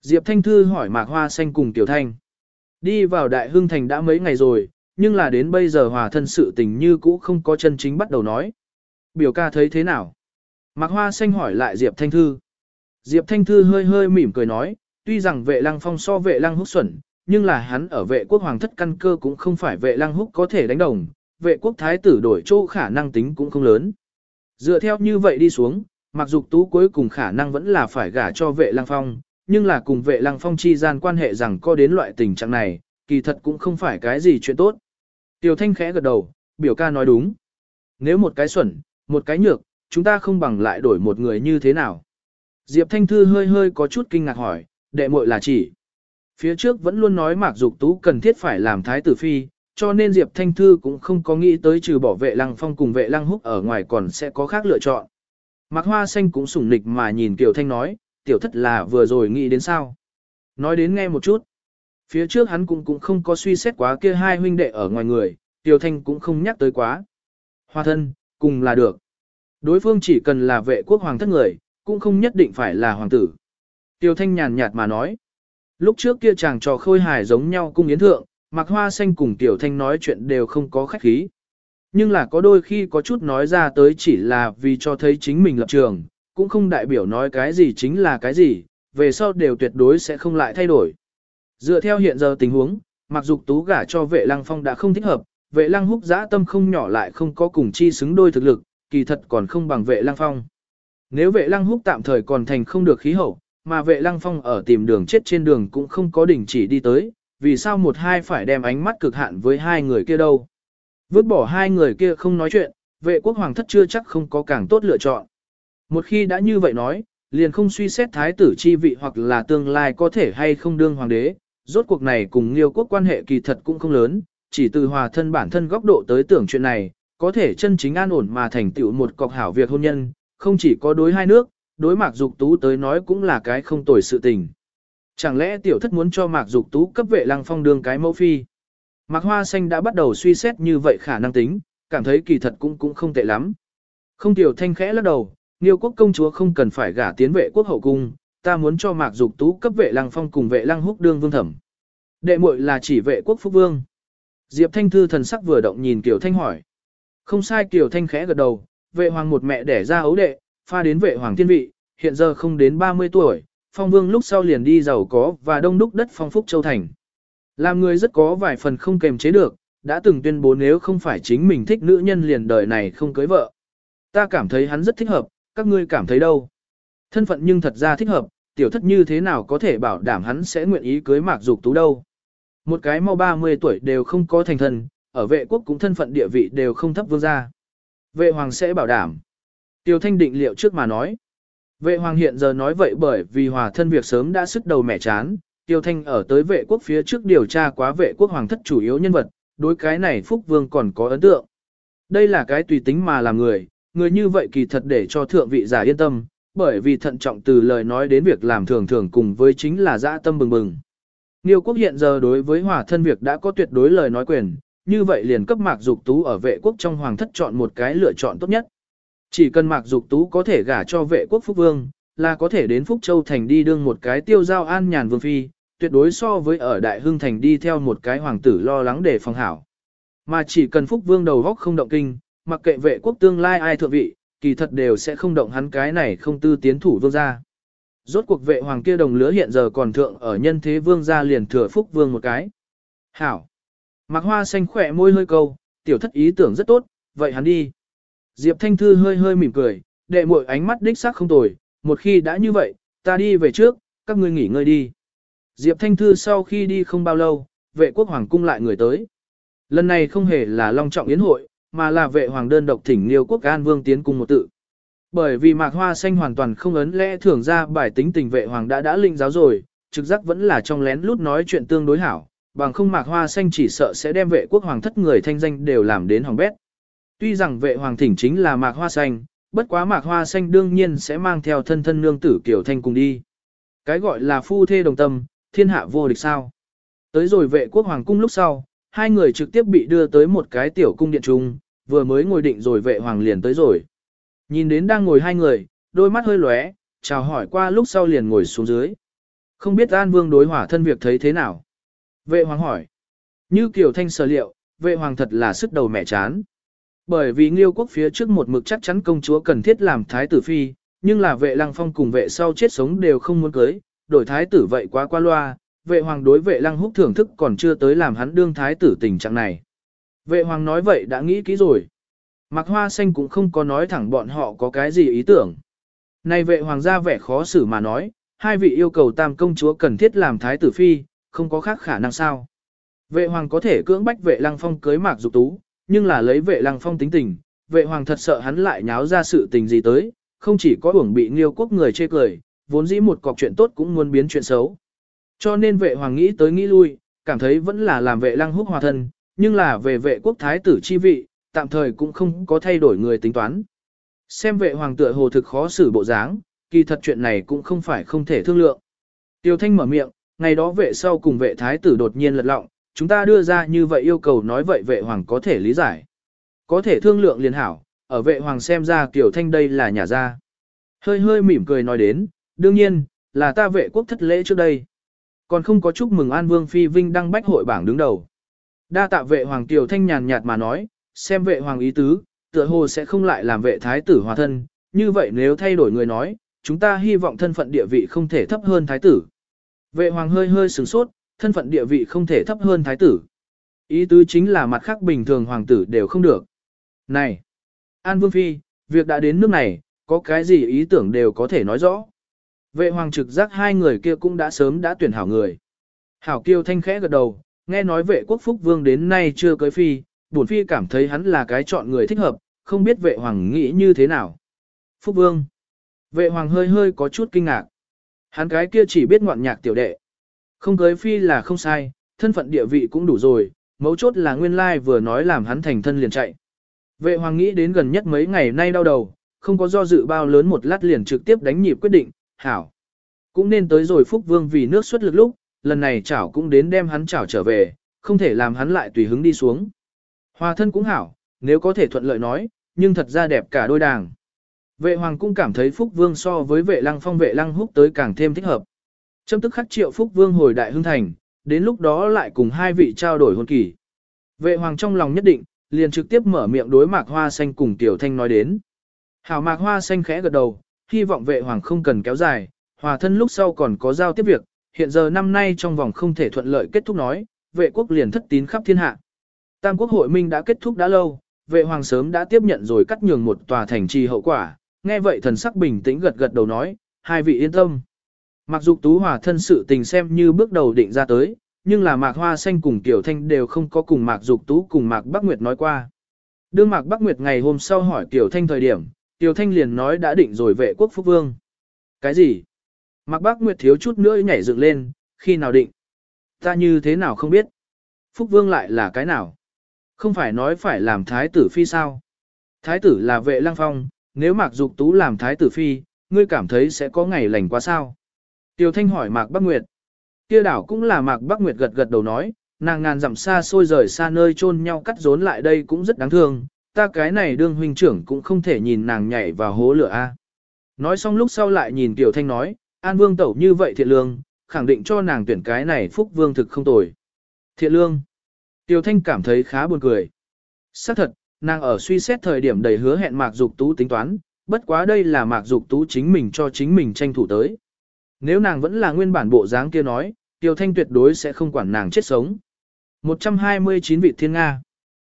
Diệp Thanh Thư hỏi Mạc Hoa Xanh cùng Tiểu Thanh. Đi vào Đại Hưng Thành đã mấy ngày rồi, nhưng là đến bây giờ hòa thân sự tình như cũ không có chân chính bắt đầu nói. Biểu ca thấy thế nào? Mạc Hoa Xanh hỏi lại Diệp Thanh Thư. Diệp Thanh Thư hơi hơi mỉm cười nói, tuy rằng vệ lăng phong so vệ lăng húc xuẩn, nhưng là hắn ở vệ quốc hoàng thất căn cơ cũng không phải vệ lăng húc có thể đánh đồng, vệ quốc thái tử đổi chỗ khả năng tính cũng không lớn. Dựa theo như vậy đi xuống, mặc dục tú cuối cùng khả năng vẫn là phải gả cho vệ lăng phong, nhưng là cùng vệ lăng phong chi gian quan hệ rằng có đến loại tình trạng này, kỳ thật cũng không phải cái gì chuyện tốt. Tiểu thanh khẽ gật đầu, biểu ca nói đúng. Nếu một cái xuẩn, một cái nhược, chúng ta không bằng lại đổi một người như thế nào. Diệp Thanh Thư hơi hơi có chút kinh ngạc hỏi, đệ muội là chỉ. Phía trước vẫn luôn nói Mạc Dục Tú cần thiết phải làm thái tử phi, cho nên Diệp Thanh Thư cũng không có nghĩ tới trừ bỏ vệ lăng phong cùng vệ lăng húc ở ngoài còn sẽ có khác lựa chọn. Mạc Hoa Xanh cũng sủng nịch mà nhìn Kiều Thanh nói, tiểu thất là vừa rồi nghĩ đến sao. Nói đến nghe một chút. Phía trước hắn cũng cũng không có suy xét quá kia hai huynh đệ ở ngoài người, Kiều Thanh cũng không nhắc tới quá. Hoa thân, cùng là được. Đối phương chỉ cần là vệ quốc hoàng thất người, cũng không nhất định phải là hoàng tử. Tiêu Thanh nhàn nhạt mà nói. Lúc trước kia chàng trò khôi hài giống nhau cung yến thượng, mặc Hoa Xanh cùng Tiểu Thanh nói chuyện đều không có khách khí. Nhưng là có đôi khi có chút nói ra tới chỉ là vì cho thấy chính mình lập trường, cũng không đại biểu nói cái gì chính là cái gì, về sau đều tuyệt đối sẽ không lại thay đổi. Dựa theo hiện giờ tình huống, mặc dục tú gả cho vệ lăng phong đã không thích hợp, vệ lăng húc giã tâm không nhỏ lại không có cùng chi xứng đôi thực lực, kỳ thật còn không bằng vệ lăng phong. Nếu vệ lăng húc tạm thời còn thành không được khí hậu, mà vệ lăng phong ở tìm đường chết trên đường cũng không có đỉnh chỉ đi tới, vì sao một hai phải đem ánh mắt cực hạn với hai người kia đâu. Vứt bỏ hai người kia không nói chuyện, vệ quốc hoàng thất chưa chắc không có càng tốt lựa chọn. Một khi đã như vậy nói, liền không suy xét thái tử chi vị hoặc là tương lai có thể hay không đương hoàng đế, rốt cuộc này cùng liêu quốc quan hệ kỳ thật cũng không lớn, chỉ từ hòa thân bản thân góc độ tới tưởng chuyện này, có thể chân chính an ổn mà thành tựu một cọc hảo việc hôn nhân, không chỉ có đối hai nước, đối mạc dục tú tới nói cũng là cái không tồi sự tình. Chẳng lẽ tiểu thất muốn cho mạc dục tú cấp vệ lăng phong đương cái mẫu phi? Mạc Hoa Xanh đã bắt đầu suy xét như vậy khả năng tính, cảm thấy kỳ thật cũng cũng không tệ lắm. Không tiểu thanh khẽ lắc đầu, Niêu quốc công chúa không cần phải gả tiến vệ quốc hậu cung, ta muốn cho Mạc Dục Tú cấp vệ Lăng Phong cùng vệ Lăng Húc đương vương thẩm. Đệ muội là chỉ vệ quốc phúc vương. Diệp Thanh Thư thần sắc vừa động nhìn Kiều Thanh hỏi. Không sai Kiều Thanh khẽ gật đầu, vệ hoàng một mẹ đẻ ra ấu đệ, pha đến vệ hoàng tiên vị, hiện giờ không đến 30 tuổi, phong vương lúc sau liền đi giàu có và đông đúc đất phong phúc châu thành. Làm người rất có vài phần không kềm chế được, đã từng tuyên bố nếu không phải chính mình thích nữ nhân liền đời này không cưới vợ. Ta cảm thấy hắn rất thích hợp, các ngươi cảm thấy đâu? Thân phận nhưng thật ra thích hợp, tiểu thất như thế nào có thể bảo đảm hắn sẽ nguyện ý cưới mạc dục tú đâu? Một cái mau 30 tuổi đều không có thành thân, ở vệ quốc cũng thân phận địa vị đều không thấp vương gia. Vệ hoàng sẽ bảo đảm. Tiêu thanh định liệu trước mà nói. Vệ hoàng hiện giờ nói vậy bởi vì hòa thân việc sớm đã sức đầu mẻ chán, Tiêu Thanh ở tới vệ quốc phía trước điều tra quá vệ quốc hoàng thất chủ yếu nhân vật, đối cái này Phúc Vương còn có ấn tượng. Đây là cái tùy tính mà làm người, người như vậy kỳ thật để cho thượng vị giả yên tâm, bởi vì thận trọng từ lời nói đến việc làm thường thường cùng với chính là dã tâm bừng bừng. Niêu quốc hiện giờ đối với hòa thân việc đã có tuyệt đối lời nói quyền, như vậy liền cấp mạc dục tú ở vệ quốc trong hoàng thất chọn một cái lựa chọn tốt nhất. Chỉ cần mạc dục tú có thể gả cho vệ quốc phúc vương, là có thể đến Phúc Châu Thành đi đương một cái tiêu giao an nhàn vương phi, tuyệt đối so với ở Đại Hưng Thành đi theo một cái hoàng tử lo lắng để phòng hảo. Mà chỉ cần Phúc Vương đầu góc không động kinh, mặc kệ vệ quốc tương lai ai thượng vị, kỳ thật đều sẽ không động hắn cái này không tư tiến thủ vương gia. Rốt cuộc vệ hoàng kia đồng lứa hiện giờ còn thượng ở nhân thế vương gia liền thừa Phúc Vương một cái. Hảo. Mạc Hoa xanh khỏe môi hơi câu, tiểu thất ý tưởng rất tốt, vậy hắn đi. Diệp Thanh Thư hơi hơi mỉm cười, đệ muội ánh mắt đích xác không tồi, một khi đã như vậy, ta đi về trước, các ngươi nghỉ ngơi đi. Diệp Thanh Thư sau khi đi không bao lâu, vệ quốc hoàng cung lại người tới. Lần này không hề là long trọng yến hội, mà là vệ hoàng đơn độc thỉnh liêu quốc an vương tiến cung một tự. Bởi vì mạc hoa xanh hoàn toàn không ấn lẽ thường ra bài tính tình vệ hoàng đã đã linh giáo rồi, trực giác vẫn là trong lén lút nói chuyện tương đối hảo, bằng không mạc hoa xanh chỉ sợ sẽ đem vệ quốc hoàng thất người thanh danh đều làm đến hỏng bét. Tuy rằng vệ hoàng thỉnh chính là mạc hoa xanh, bất quá mạc hoa xanh đương nhiên sẽ mang theo thân thân nương tử kiểu thanh cùng đi. Cái gọi là phu thê đồng tâm, thiên hạ vô địch sao. Tới rồi vệ quốc hoàng cung lúc sau, hai người trực tiếp bị đưa tới một cái tiểu cung điện trung, vừa mới ngồi định rồi vệ hoàng liền tới rồi. Nhìn đến đang ngồi hai người, đôi mắt hơi lóe, chào hỏi qua lúc sau liền ngồi xuống dưới. Không biết An Vương đối hỏa thân việc thấy thế nào? Vệ hoàng hỏi. Như kiểu thanh sở liệu, vệ hoàng thật là sức đầu mẹ chán. Bởi vì Nghiêu quốc phía trước một mực chắc chắn công chúa cần thiết làm thái tử phi, nhưng là vệ lăng phong cùng vệ sau chết sống đều không muốn cưới, đổi thái tử vậy quá qua loa, vệ hoàng đối vệ lăng húc thưởng thức còn chưa tới làm hắn đương thái tử tình trạng này. Vệ hoàng nói vậy đã nghĩ kỹ rồi. Mạc Hoa Xanh cũng không có nói thẳng bọn họ có cái gì ý tưởng. Này vệ hoàng gia vẻ khó xử mà nói, hai vị yêu cầu tam công chúa cần thiết làm thái tử phi, không có khác khả năng sao. Vệ hoàng có thể cưỡng bách vệ lăng phong cưới mạc dục tú, nhưng là lấy vệ lăng phong tính tình, vệ hoàng thật sợ hắn lại nháo ra sự tình gì tới, không chỉ có uổng bị nghiêu quốc người chê cười, vốn dĩ một cọc chuyện tốt cũng muốn biến chuyện xấu. Cho nên vệ hoàng nghĩ tới nghĩ lui, cảm thấy vẫn là làm vệ lăng húc hòa thân, nhưng là về vệ quốc thái tử chi vị, tạm thời cũng không có thay đổi người tính toán. Xem vệ hoàng tựa hồ thực khó xử bộ dáng, kỳ thật chuyện này cũng không phải không thể thương lượng. Tiêu Thanh mở miệng, ngày đó vệ sau cùng vệ thái tử đột nhiên lật lọng, chúng ta đưa ra như vậy yêu cầu nói vậy vệ hoàng có thể lý giải. Có thể thương lượng liền hảo, ở vệ hoàng xem ra Kiều Thanh đây là nhà gia. Hơi hơi mỉm cười nói đến, đương nhiên, là ta vệ quốc thất lễ trước đây. Còn không có chúc mừng An Vương Phi Vinh đăng bách hội bảng đứng đầu. Đa tạ vệ hoàng Kiều Thanh nhàn nhạt mà nói, xem vệ hoàng ý tứ, tựa hồ sẽ không lại làm vệ thái tử hòa thân, như vậy nếu thay đổi người nói, chúng ta hy vọng thân phận địa vị không thể thấp hơn thái tử. Vệ hoàng hơi hơi sửng sốt, thân phận địa vị không thể thấp hơn thái tử. Ý tứ chính là mặt khác bình thường hoàng tử đều không được. Này, An Vương Phi, việc đã đến nước này, có cái gì ý tưởng đều có thể nói rõ. Vệ hoàng trực giác hai người kia cũng đã sớm đã tuyển hảo người. Hảo kiêu thanh khẽ gật đầu, nghe nói vệ quốc phúc vương đến nay chưa cưới phi, bổn phi cảm thấy hắn là cái chọn người thích hợp, không biết vệ hoàng nghĩ như thế nào. Phúc vương. Vệ hoàng hơi hơi có chút kinh ngạc. Hắn cái kia chỉ biết ngoạn nhạc tiểu đệ. Không cưới phi là không sai, thân phận địa vị cũng đủ rồi, mấu chốt là nguyên lai vừa nói làm hắn thành thân liền chạy. Vệ hoàng nghĩ đến gần nhất mấy ngày nay đau đầu, không có do dự bao lớn một lát liền trực tiếp đánh nhịp quyết định, hảo. Cũng nên tới rồi Phúc Vương vì nước xuất lực lúc, lần này chảo cũng đến đem hắn chảo trở về, không thể làm hắn lại tùy hứng đi xuống. Hòa thân cũng hảo, nếu có thể thuận lợi nói, nhưng thật ra đẹp cả đôi đàng. Vệ hoàng cũng cảm thấy Phúc Vương so với vệ lăng phong vệ lăng húc tới càng thêm thích hợp. Châm tức khắc triệu Phúc Vương hồi đại Hương thành, đến lúc đó lại cùng hai vị trao đổi hôn kỳ. Vệ hoàng trong lòng nhất định, liền trực tiếp mở miệng đối mạc hoa xanh cùng tiểu thanh nói đến. Hảo mạc hoa xanh khẽ gật đầu, hy vọng vệ hoàng không cần kéo dài, hòa thân lúc sau còn có giao tiếp việc, hiện giờ năm nay trong vòng không thể thuận lợi kết thúc nói, vệ quốc liền thất tín khắp thiên hạ. Tam quốc hội minh đã kết thúc đã lâu, vệ hoàng sớm đã tiếp nhận rồi cắt nhường một tòa thành trì hậu quả, nghe vậy thần sắc bình tĩnh gật gật đầu nói, hai vị yên tâm. Mặc dù tú hòa thân sự tình xem như bước đầu định ra tới, nhưng là mạc hoa xanh cùng tiểu thanh đều không có cùng mạc dục tú cùng mạc bắc nguyệt nói qua. Đương mạc bắc nguyệt ngày hôm sau hỏi tiểu thanh thời điểm, tiểu thanh liền nói đã định rồi vệ quốc phúc vương. Cái gì? Mạc bắc nguyệt thiếu chút nữa nhảy dựng lên, khi nào định? Ta như thế nào không biết? Phúc vương lại là cái nào? Không phải nói phải làm thái tử phi sao? Thái tử là vệ lăng phong, nếu Mạc Dục Tú làm thái tử phi, ngươi cảm thấy sẽ có ngày lành quá sao? Tiêu Thanh hỏi Mạc Bắc Nguyệt. Kia đảo cũng là Mạc Bắc Nguyệt gật gật đầu nói, nàng ngàn dặm xa xôi rời xa nơi chôn nhau cắt rốn lại đây cũng rất đáng thương, ta cái này đương huynh trưởng cũng không thể nhìn nàng nhảy vào hố lửa a. Nói xong lúc sau lại nhìn Tiểu Thanh nói, An Vương tẩu như vậy thiện lương, khẳng định cho nàng tuyển cái này phúc vương thực không tồi. Thiện lương. Tiểu Thanh cảm thấy khá buồn cười. Xác thật, nàng ở suy xét thời điểm đầy hứa hẹn Mạc Dục Tú tính toán, bất quá đây là Mạc Dục Tú chính mình cho chính mình tranh thủ tới. Nếu nàng vẫn là nguyên bản bộ dáng kia nói, Tiêu Thanh tuyệt đối sẽ không quản nàng chết sống. 129 vị thiên Nga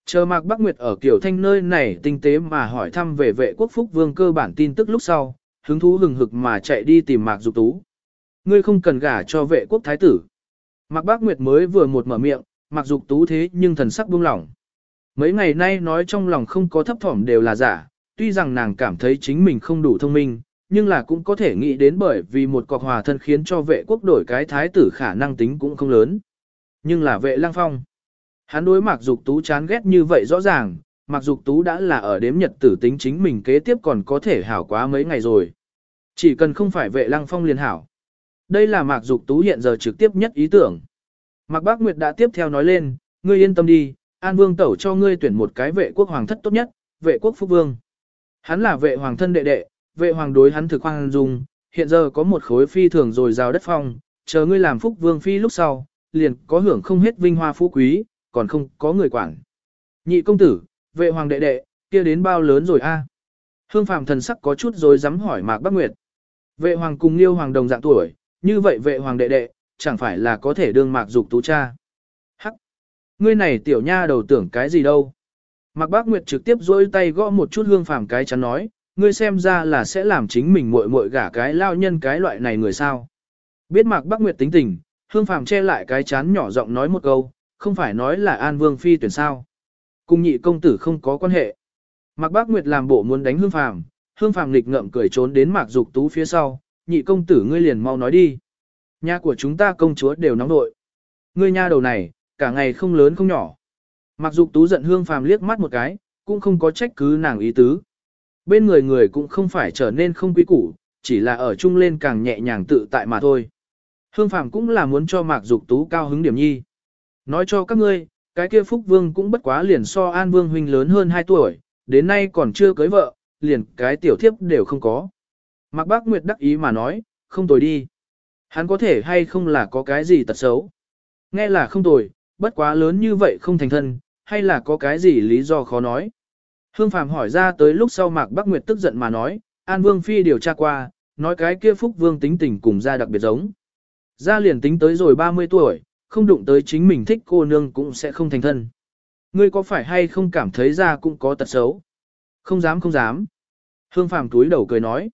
Chờ Mạc Bắc Nguyệt ở Kiều Thanh nơi này tinh tế mà hỏi thăm về vệ quốc phúc vương cơ bản tin tức lúc sau, hứng thú hừng hực mà chạy đi tìm Mạc Dục Tú. Ngươi không cần gả cho vệ quốc thái tử. Mạc Bắc Nguyệt mới vừa một mở miệng, Mặc Dục Tú thế nhưng thần sắc buông lỏng. Mấy ngày nay nói trong lòng không có thấp thỏm đều là giả, tuy rằng nàng cảm thấy chính mình không đủ thông minh, nhưng là cũng có thể nghĩ đến bởi vì một cọc hòa thân khiến cho vệ quốc đổi cái thái tử khả năng tính cũng không lớn. Nhưng là vệ Lang phong. Hắn đối Mặc Dục Tú chán ghét như vậy rõ ràng, Mặc Dục Tú đã là ở đếm nhật tử tính chính mình kế tiếp còn có thể hảo quá mấy ngày rồi. Chỉ cần không phải vệ Lang phong liền hảo. Đây là Mạc Dục Tú hiện giờ trực tiếp nhất ý tưởng. Mạc Bác Nguyệt đã tiếp theo nói lên, ngươi yên tâm đi, An Vương Tẩu cho ngươi tuyển một cái vệ quốc hoàng thất tốt nhất, vệ quốc phúc vương. Hắn là vệ hoàng thân đệ đệ, vệ hoàng đối hắn thực hoàng dung, hiện giờ có một khối phi thường rồi rào đất phong, chờ ngươi làm phúc vương phi lúc sau, liền có hưởng không hết vinh hoa phú quý, còn không có người quản. Nhị công tử, vệ hoàng đệ đệ, kia đến bao lớn rồi a? Hương Phạm thần sắc có chút rồi dám hỏi Mạc Bác Nguyệt. Vệ hoàng cùng Liêu hoàng đồng dạng tuổi, như vậy vệ hoàng đệ đệ, chẳng phải là có thể đương Mạc Dục tú cha. Hắc! Ngươi này tiểu nha đầu tưởng cái gì đâu? Mạc Bác Nguyệt trực tiếp dối tay gõ một chút hương phàm cái chắn nói, ngươi xem ra là sẽ làm chính mình muội muội gả cái lao nhân cái loại này người sao. Biết Mạc Bác Nguyệt tính tình, hương phàm che lại cái chán nhỏ giọng nói một câu, không phải nói là An Vương Phi tuyển sao. Cùng nhị công tử không có quan hệ. Mạc Bác Nguyệt làm bộ muốn đánh hương phàm, hương phàm nghịch ngậm cười trốn đến Mạc Dục Tú phía sau, nhị công tử ngươi liền mau nói đi. Nhà của chúng ta công chúa đều nóng nội. Ngươi nha đầu này, cả ngày không lớn không nhỏ. Mặc dục tú giận hương phàm liếc mắt một cái, cũng không có trách cứ nàng ý tứ. Bên người người cũng không phải trở nên không quý củ, chỉ là ở chung lên càng nhẹ nhàng tự tại mà thôi. Hương phàm cũng là muốn cho mạc dục tú cao hứng điểm nhi. Nói cho các ngươi, cái kia phúc vương cũng bất quá liền so an vương huynh lớn hơn 2 tuổi, đến nay còn chưa cưới vợ, liền cái tiểu thiếp đều không có. Mạc bác Nguyệt đắc ý mà nói, không tồi đi. Hắn có thể hay không là có cái gì tật xấu. Nghe là không tồi, bất quá lớn như vậy không thành thân, hay là có cái gì lý do khó nói. Hương Phàm hỏi ra tới lúc sau Mạc Bắc Nguyệt tức giận mà nói, An Vương Phi điều tra qua, nói cái kia Phúc Vương tính tình cùng ra đặc biệt giống. Ra liền tính tới rồi 30 tuổi, không đụng tới chính mình thích cô nương cũng sẽ không thành thân. Ngươi có phải hay không cảm thấy ra cũng có tật xấu? Không dám không dám. Hương Phàm túi đầu cười nói.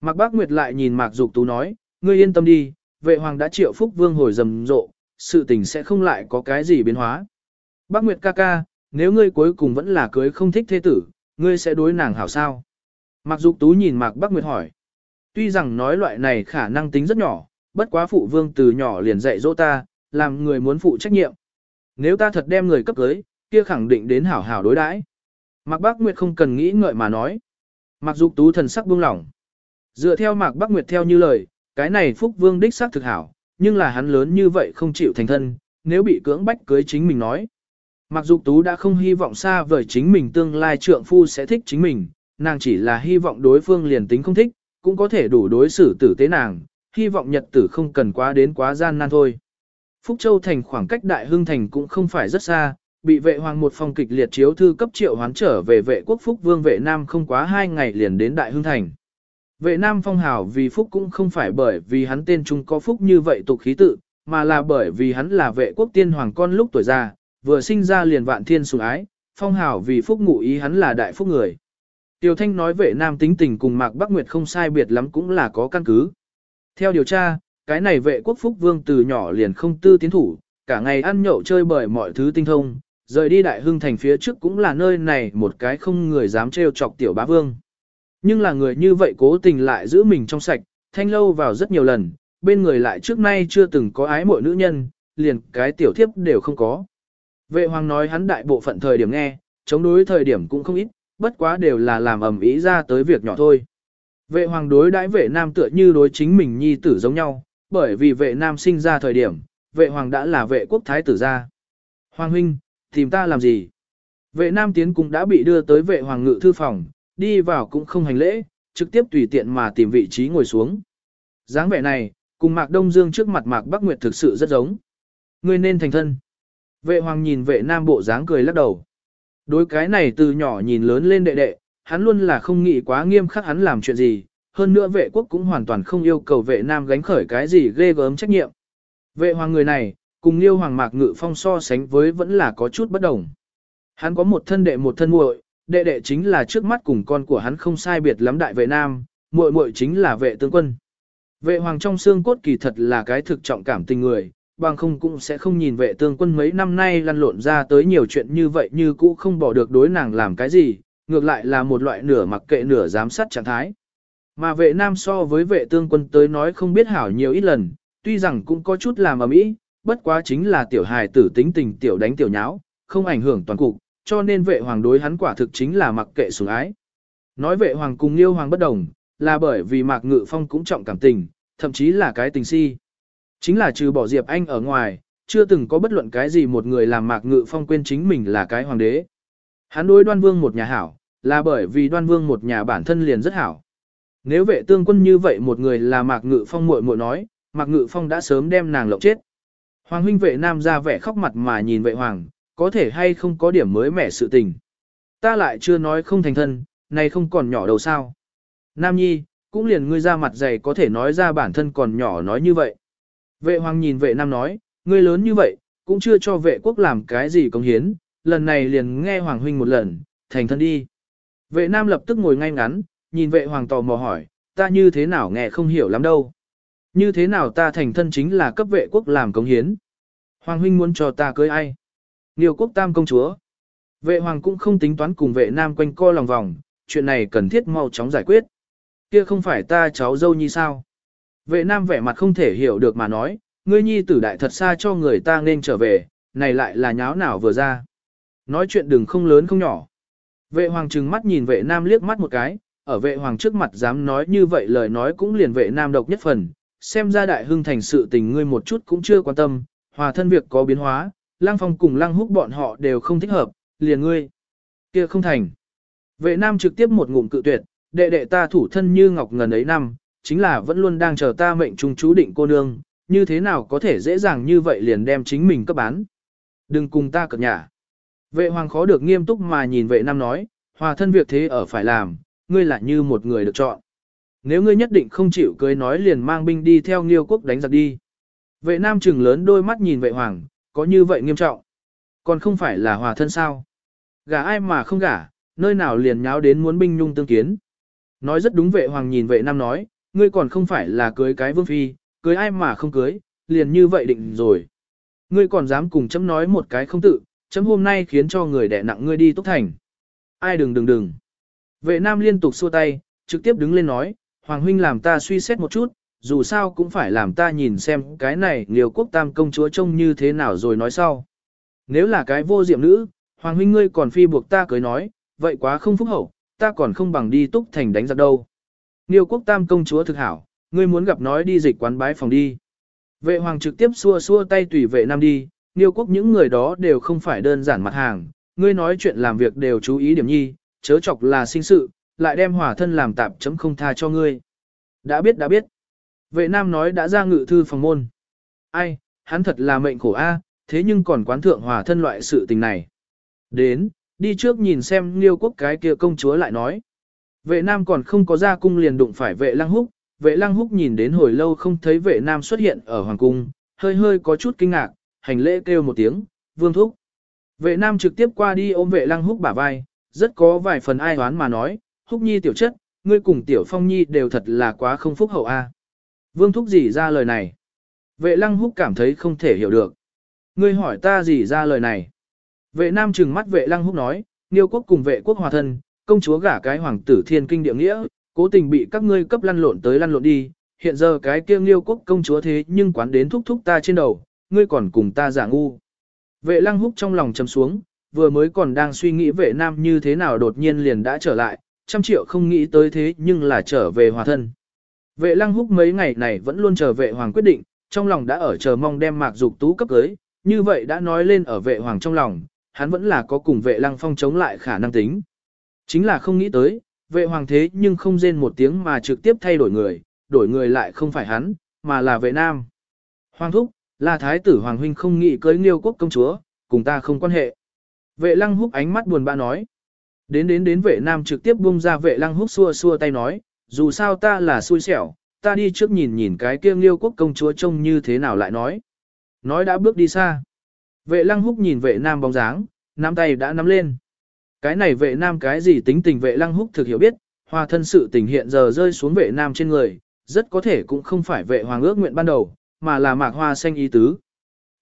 Mạc Bác Nguyệt lại nhìn Mạc Dục Tú nói, ngươi yên tâm đi, vệ hoàng đã triệu Phúc Vương hồi rầm rộ, sự tình sẽ không lại có cái gì biến hóa. Bác Nguyệt ca ca, nếu ngươi cuối cùng vẫn là cưới không thích thế tử, ngươi sẽ đối nàng hảo sao? Mạc Dục Tú nhìn Mạc Bác Nguyệt hỏi. Tuy rằng nói loại này khả năng tính rất nhỏ, bất quá phụ vương từ nhỏ liền dạy dỗ ta, làm người muốn phụ trách nhiệm. Nếu ta thật đem người cấp cưới, kia khẳng định đến hảo hảo đối đãi. Mạc Bác Nguyệt không cần nghĩ ngợi mà nói. Mạc Dục Tú thần sắc buông lỏng. Dựa theo Mạc Bác Nguyệt theo như lời, cái này Phúc Vương đích xác thực hảo, nhưng là hắn lớn như vậy không chịu thành thân, nếu bị cưỡng bách cưới chính mình nói. Mặc dù tú đã không hy vọng xa vời chính mình tương lai trượng phu sẽ thích chính mình, nàng chỉ là hy vọng đối phương liền tính không thích, cũng có thể đủ đối xử tử tế nàng, hy vọng nhật tử không cần quá đến quá gian nan thôi. Phúc Châu thành khoảng cách Đại Hưng thành cũng không phải rất xa, bị vệ hoàng một phong kịch liệt chiếu thư cấp triệu hoán trở về vệ quốc Phúc Vương vệ Nam không quá hai ngày liền đến Đại Hưng thành. Vệ Nam phong hào vì Phúc cũng không phải bởi vì hắn tên trung có Phúc như vậy tục khí tự, mà là bởi vì hắn là vệ quốc tiên hoàng con lúc tuổi già, vừa sinh ra liền vạn thiên sủng ái, phong hào vì Phúc ngụ ý hắn là đại phúc người. Tiêu Thanh nói vệ Nam tính tình cùng Mạc Bắc Nguyệt không sai biệt lắm cũng là có căn cứ. Theo điều tra, cái này vệ quốc phúc vương từ nhỏ liền không tư tiến thủ, cả ngày ăn nhậu chơi bởi mọi thứ tinh thông, rời đi đại hưng thành phía trước cũng là nơi này một cái không người dám trêu chọc tiểu bá vương. Nhưng là người như vậy cố tình lại giữ mình trong sạch, thanh lâu vào rất nhiều lần, bên người lại trước nay chưa từng có ái mộ nữ nhân, liền cái tiểu thiếp đều không có. Vệ hoàng nói hắn đại bộ phận thời điểm nghe, chống đối thời điểm cũng không ít, bất quá đều là làm ầm ý ra tới việc nhỏ thôi. Vệ hoàng đối đãi vệ nam tựa như đối chính mình nhi tử giống nhau, bởi vì vệ nam sinh ra thời điểm, vệ hoàng đã là vệ quốc thái tử gia. Hoàng huynh, tìm ta làm gì? Vệ nam tiến cũng đã bị đưa tới vệ hoàng ngự thư phòng, đi vào cũng không hành lễ, trực tiếp tùy tiện mà tìm vị trí ngồi xuống. dáng vẻ này, cùng Mạc Đông Dương trước mặt Mạc Bắc Nguyệt thực sự rất giống. Ngươi nên thành thân. Vệ hoàng nhìn vệ nam bộ dáng cười lắc đầu. Đối cái này từ nhỏ nhìn lớn lên đệ đệ, hắn luôn là không nghĩ quá nghiêm khắc hắn làm chuyện gì, hơn nữa vệ quốc cũng hoàn toàn không yêu cầu vệ nam gánh khởi cái gì ghê gớm trách nhiệm. Vệ hoàng người này, cùng liêu hoàng mạc ngự phong so sánh với vẫn là có chút bất đồng. Hắn có một thân đệ một thân muội, đệ đệ chính là trước mắt cùng con của hắn không sai biệt lắm đại vệ nam, muội muội chính là vệ tướng quân. Vệ hoàng trong xương cốt kỳ thật là cái thực trọng cảm tình người, bằng không cũng sẽ không nhìn vệ tướng quân mấy năm nay lăn lộn ra tới nhiều chuyện như vậy như cũ không bỏ được đối nàng làm cái gì, ngược lại là một loại nửa mặc kệ nửa giám sát trạng thái. Mà vệ nam so với vệ tương quân tới nói không biết hảo nhiều ít lần, tuy rằng cũng có chút làm ở mỹ, bất quá chính là tiểu hài tử tính tình tiểu đánh tiểu nháo, không ảnh hưởng toàn cục, cho nên vệ hoàng đối hắn quả thực chính là mặc kệ sủng ái. Nói vệ hoàng cùng liêu hoàng bất đồng, là bởi vì mạc ngự phong cũng trọng cảm tình, thậm chí là cái tình si. Chính là trừ bỏ Diệp Anh ở ngoài, chưa từng có bất luận cái gì một người làm mạc ngự phong quên chính mình là cái hoàng đế. Hắn đối đoan vương một nhà hảo, là bởi vì đoan vương một nhà bản thân liền rất hảo. Nếu vệ tương quân như vậy một người là mạc ngự phong muội muội nói, mạc ngự phong đã sớm đem nàng lộng chết. Hoàng huynh vệ nam ra vẻ khóc mặt mà nhìn vệ hoàng, có thể hay không có điểm mới mẻ sự tình. Ta lại chưa nói không thành thân, này không còn nhỏ đầu sao. Nam nhi, cũng liền ngươi ra mặt dày có thể nói ra bản thân còn nhỏ nói như vậy. Vệ hoàng nhìn vệ nam nói, ngươi lớn như vậy, cũng chưa cho vệ quốc làm cái gì công hiến, lần này liền nghe hoàng huynh một lần, thành thân đi. Vệ nam lập tức ngồi ngay ngắn, nhìn vệ hoàng tò mò hỏi, ta như thế nào nghe không hiểu lắm đâu. Như thế nào ta thành thân chính là cấp vệ quốc làm công hiến. Hoàng huynh muốn cho ta cưới ai? Niêu quốc tam công chúa. Vệ hoàng cũng không tính toán cùng vệ nam quanh co lòng vòng, chuyện này cần thiết mau chóng giải quyết. Kia không phải ta cháu dâu nhi sao? Vệ nam vẻ mặt không thể hiểu được mà nói, ngươi nhi tử đại thật xa cho người ta nên trở về, này lại là nháo nào vừa ra. Nói chuyện đừng không lớn không nhỏ. Vệ hoàng trừng mắt nhìn vệ nam liếc mắt một cái, ở vệ hoàng trước mặt dám nói như vậy lời nói cũng liền vệ nam độc nhất phần, xem ra đại hưng thành sự tình ngươi một chút cũng chưa quan tâm, hòa thân việc có biến hóa, lang phong cùng lang húc bọn họ đều không thích hợp, liền ngươi. kia không thành. Vệ nam trực tiếp một ngụm cự tuyệt, đệ đệ ta thủ thân như ngọc ngần ấy năm, chính là vẫn luôn đang chờ ta mệnh trung chú định cô nương, như thế nào có thể dễ dàng như vậy liền đem chính mình cấp bán. Đừng cùng ta cập nhả. Vệ hoàng khó được nghiêm túc mà nhìn vệ nam nói, hòa thân việc thế ở phải làm, ngươi là như một người được chọn. Nếu ngươi nhất định không chịu cưới nói liền mang binh đi theo nghiêu quốc đánh giặc đi. Vệ nam trừng lớn đôi mắt nhìn vệ hoàng, có như vậy nghiêm trọng. Còn không phải là hòa thân sao. Gả ai mà không gả, nơi nào liền nháo đến muốn binh nhung tương kiến. Nói rất đúng vệ hoàng nhìn vệ nam nói, ngươi còn không phải là cưới cái vương phi, cưới ai mà không cưới, liền như vậy định rồi. Ngươi còn dám cùng chấm nói một cái không tự, chấm hôm nay khiến cho người đẻ nặng ngươi đi túc thành. Ai đừng đừng đừng. Vệ nam liên tục xua tay, trực tiếp đứng lên nói, Hoàng huynh làm ta suy xét một chút, dù sao cũng phải làm ta nhìn xem cái này liều quốc tam công chúa trông như thế nào rồi nói sau. Nếu là cái vô diệm nữ, Hoàng huynh ngươi còn phi buộc ta cưới nói, vậy quá không phúc hậu, ta còn không bằng đi túc thành đánh giặc đâu. Liều quốc tam công chúa thực hảo, ngươi muốn gặp nói đi dịch quán bái phòng đi. Vệ hoàng trực tiếp xua xua tay tùy vệ nam đi, Niêu quốc những người đó đều không phải đơn giản mặt hàng, ngươi nói chuyện làm việc đều chú ý điểm nhi, chớ chọc là sinh sự, lại đem hỏa thân làm tạp chấm không tha cho ngươi. Đã biết đã biết. Vệ nam nói đã ra ngự thư phòng môn. Ai, hắn thật là mệnh khổ a, thế nhưng còn quán thượng hòa thân loại sự tình này. Đến, đi trước nhìn xem liêu quốc cái kia công chúa lại nói. Vệ nam còn không có ra cung liền đụng phải vệ lăng húc, vệ lăng húc nhìn đến hồi lâu không thấy vệ nam xuất hiện ở hoàng cung, hơi hơi có chút kinh ngạc, hành lễ kêu một tiếng, vương thúc. Vệ nam trực tiếp qua đi ôm vệ lăng húc bả vai, rất có vài phần ai oán mà nói, húc nhi tiểu chất, ngươi cùng tiểu phong nhi đều thật là quá không phúc hậu a. Vương thúc gì ra lời này? Vệ lăng húc cảm thấy không thể hiểu được. Ngươi hỏi ta gì ra lời này? Vệ nam trừng mắt vệ lăng húc nói, Niêu quốc cùng vệ quốc hòa thân, công chúa gả cái hoàng tử thiên kinh địa nghĩa, cố tình bị các ngươi cấp lăn lộn tới lăn lộn đi, hiện giờ cái kia Niêu quốc công chúa thế nhưng quán đến thúc thúc ta trên đầu, ngươi còn cùng ta giả ngu. Vệ lăng húc trong lòng chầm xuống, vừa mới còn đang suy nghĩ vệ nam như thế nào đột nhiên liền đã trở lại, trăm triệu không nghĩ tới thế nhưng là trở về hòa thân. Vệ lăng húc mấy ngày này vẫn luôn chờ vệ hoàng quyết định, trong lòng đã ở chờ mong đem mạc dục tú cấp cưới, như vậy đã nói lên ở vệ hoàng trong lòng, hắn vẫn là có cùng vệ lăng phong chống lại khả năng tính. Chính là không nghĩ tới, vệ hoàng thế nhưng không rên một tiếng mà trực tiếp thay đổi người, đổi người lại không phải hắn, mà là vệ nam. Hoàng thúc, là thái tử hoàng huynh không nghĩ cưới nghiêu quốc công chúa, cùng ta không quan hệ. Vệ lăng húc ánh mắt buồn bã nói. Đến đến đến vệ nam trực tiếp buông ra vệ lăng húc xua xua tay nói, dù sao ta là xui xẻo, ta đi trước nhìn nhìn cái kia Liêu quốc công chúa trông như thế nào lại nói. Nói đã bước đi xa. Vệ lăng húc nhìn vệ nam bóng dáng, nắm tay đã nắm lên. Cái này vệ nam cái gì tính tình vệ lăng húc thực hiểu biết, hòa thân sự tình hiện giờ rơi xuống vệ nam trên người, rất có thể cũng không phải vệ hoàng ước nguyện ban đầu, mà là mạc hoa xanh ý tứ.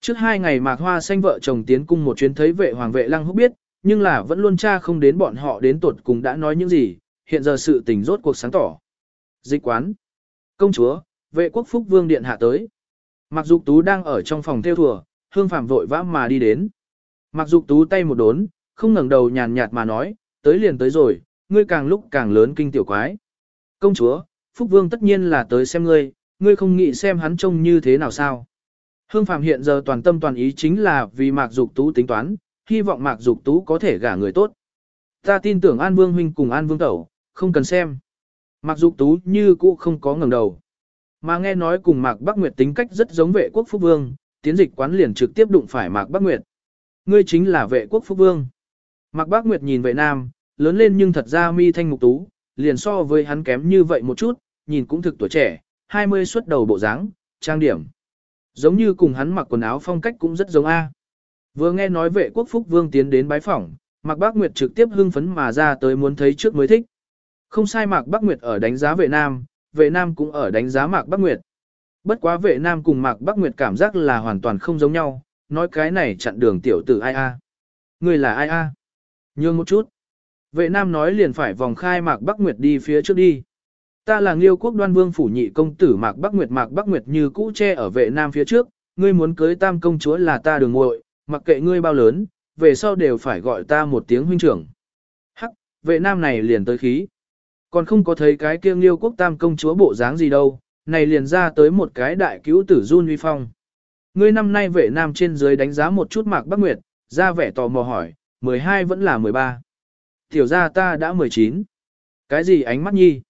Trước hai ngày mạc hoa xanh vợ chồng tiến cung một chuyến thấy vệ hoàng vệ lăng húc biết, nhưng là vẫn luôn tra không đến bọn họ đến tuột cùng đã nói những gì, hiện giờ sự tình rốt cuộc sáng tỏ. Dịch quán. Công chúa, vệ quốc phúc vương điện hạ tới. Mặc Dục Tú đang ở trong phòng theo thùa, hương phạm vội vã mà đi đến. Mặc Dục Tú tay một đốn, không ngẩng đầu nhàn nhạt mà nói, tới liền tới rồi, ngươi càng lúc càng lớn kinh tiểu quái. Công chúa, Phúc Vương tất nhiên là tới xem ngươi, ngươi không nghĩ xem hắn trông như thế nào sao. Hương Phạm hiện giờ toàn tâm toàn ý chính là vì Mạc Dục Tú tính toán, hy vọng Mạc Dục Tú có thể gả người tốt. Ta tin tưởng An Vương huynh cùng An Vương tẩu, không cần xem. Mạc Dục Tú như cũ không có ngẩng đầu. Mà nghe nói cùng Mạc Bắc Nguyệt tính cách rất giống vệ quốc Phúc Vương, tiến dịch quán liền trực tiếp đụng phải Mạc Bắc Nguyệt. Ngươi chính là vệ quốc Phúc Vương. Mạc Bắc Nguyệt nhìn vệ nam, lớn lên nhưng thật ra mi thanh mục tú, liền so với hắn kém như vậy một chút, nhìn cũng thực tuổi trẻ, 20 xuất đầu bộ dáng, trang điểm. Giống như cùng hắn mặc quần áo phong cách cũng rất giống A. Vừa nghe nói vệ quốc Phúc Vương tiến đến bái phỏng, Mạc Bắc Nguyệt trực tiếp hưng phấn mà ra tới muốn thấy trước mới thích. Không sai Mạc Bắc Nguyệt ở đánh giá vệ nam, vệ nam cũng ở đánh giá Mạc Bắc Nguyệt. Bất quá vệ nam cùng Mạc Bắc Nguyệt cảm giác là hoàn toàn không giống nhau, nói cái này chặn đường tiểu tử ai a. Người là ai a? Nhường một chút. Vệ nam nói liền phải vòng khai Mạc Bắc Nguyệt đi phía trước đi. Ta là Nghiêu quốc đoan vương phủ nhị công tử Mạc Bắc Nguyệt Mạc Bắc Nguyệt như cũ che ở vệ nam phía trước, ngươi muốn cưới tam công chúa là ta đường muội, mặc kệ ngươi bao lớn, về sau đều phải gọi ta một tiếng huynh trưởng. Hắc, vệ nam này liền tới khí. Còn không có thấy cái kia Nghiêu quốc tam công chúa bộ dáng gì đâu, này liền ra tới một cái đại cứu tử Jun huy Phong. Ngươi năm nay vệ nam trên dưới đánh giá một chút Mạc Bắc Nguyệt, ra vẻ tò mò hỏi, 12 vẫn là 13. Tiểu ra ta đã 19. Cái gì ánh mắt nhi?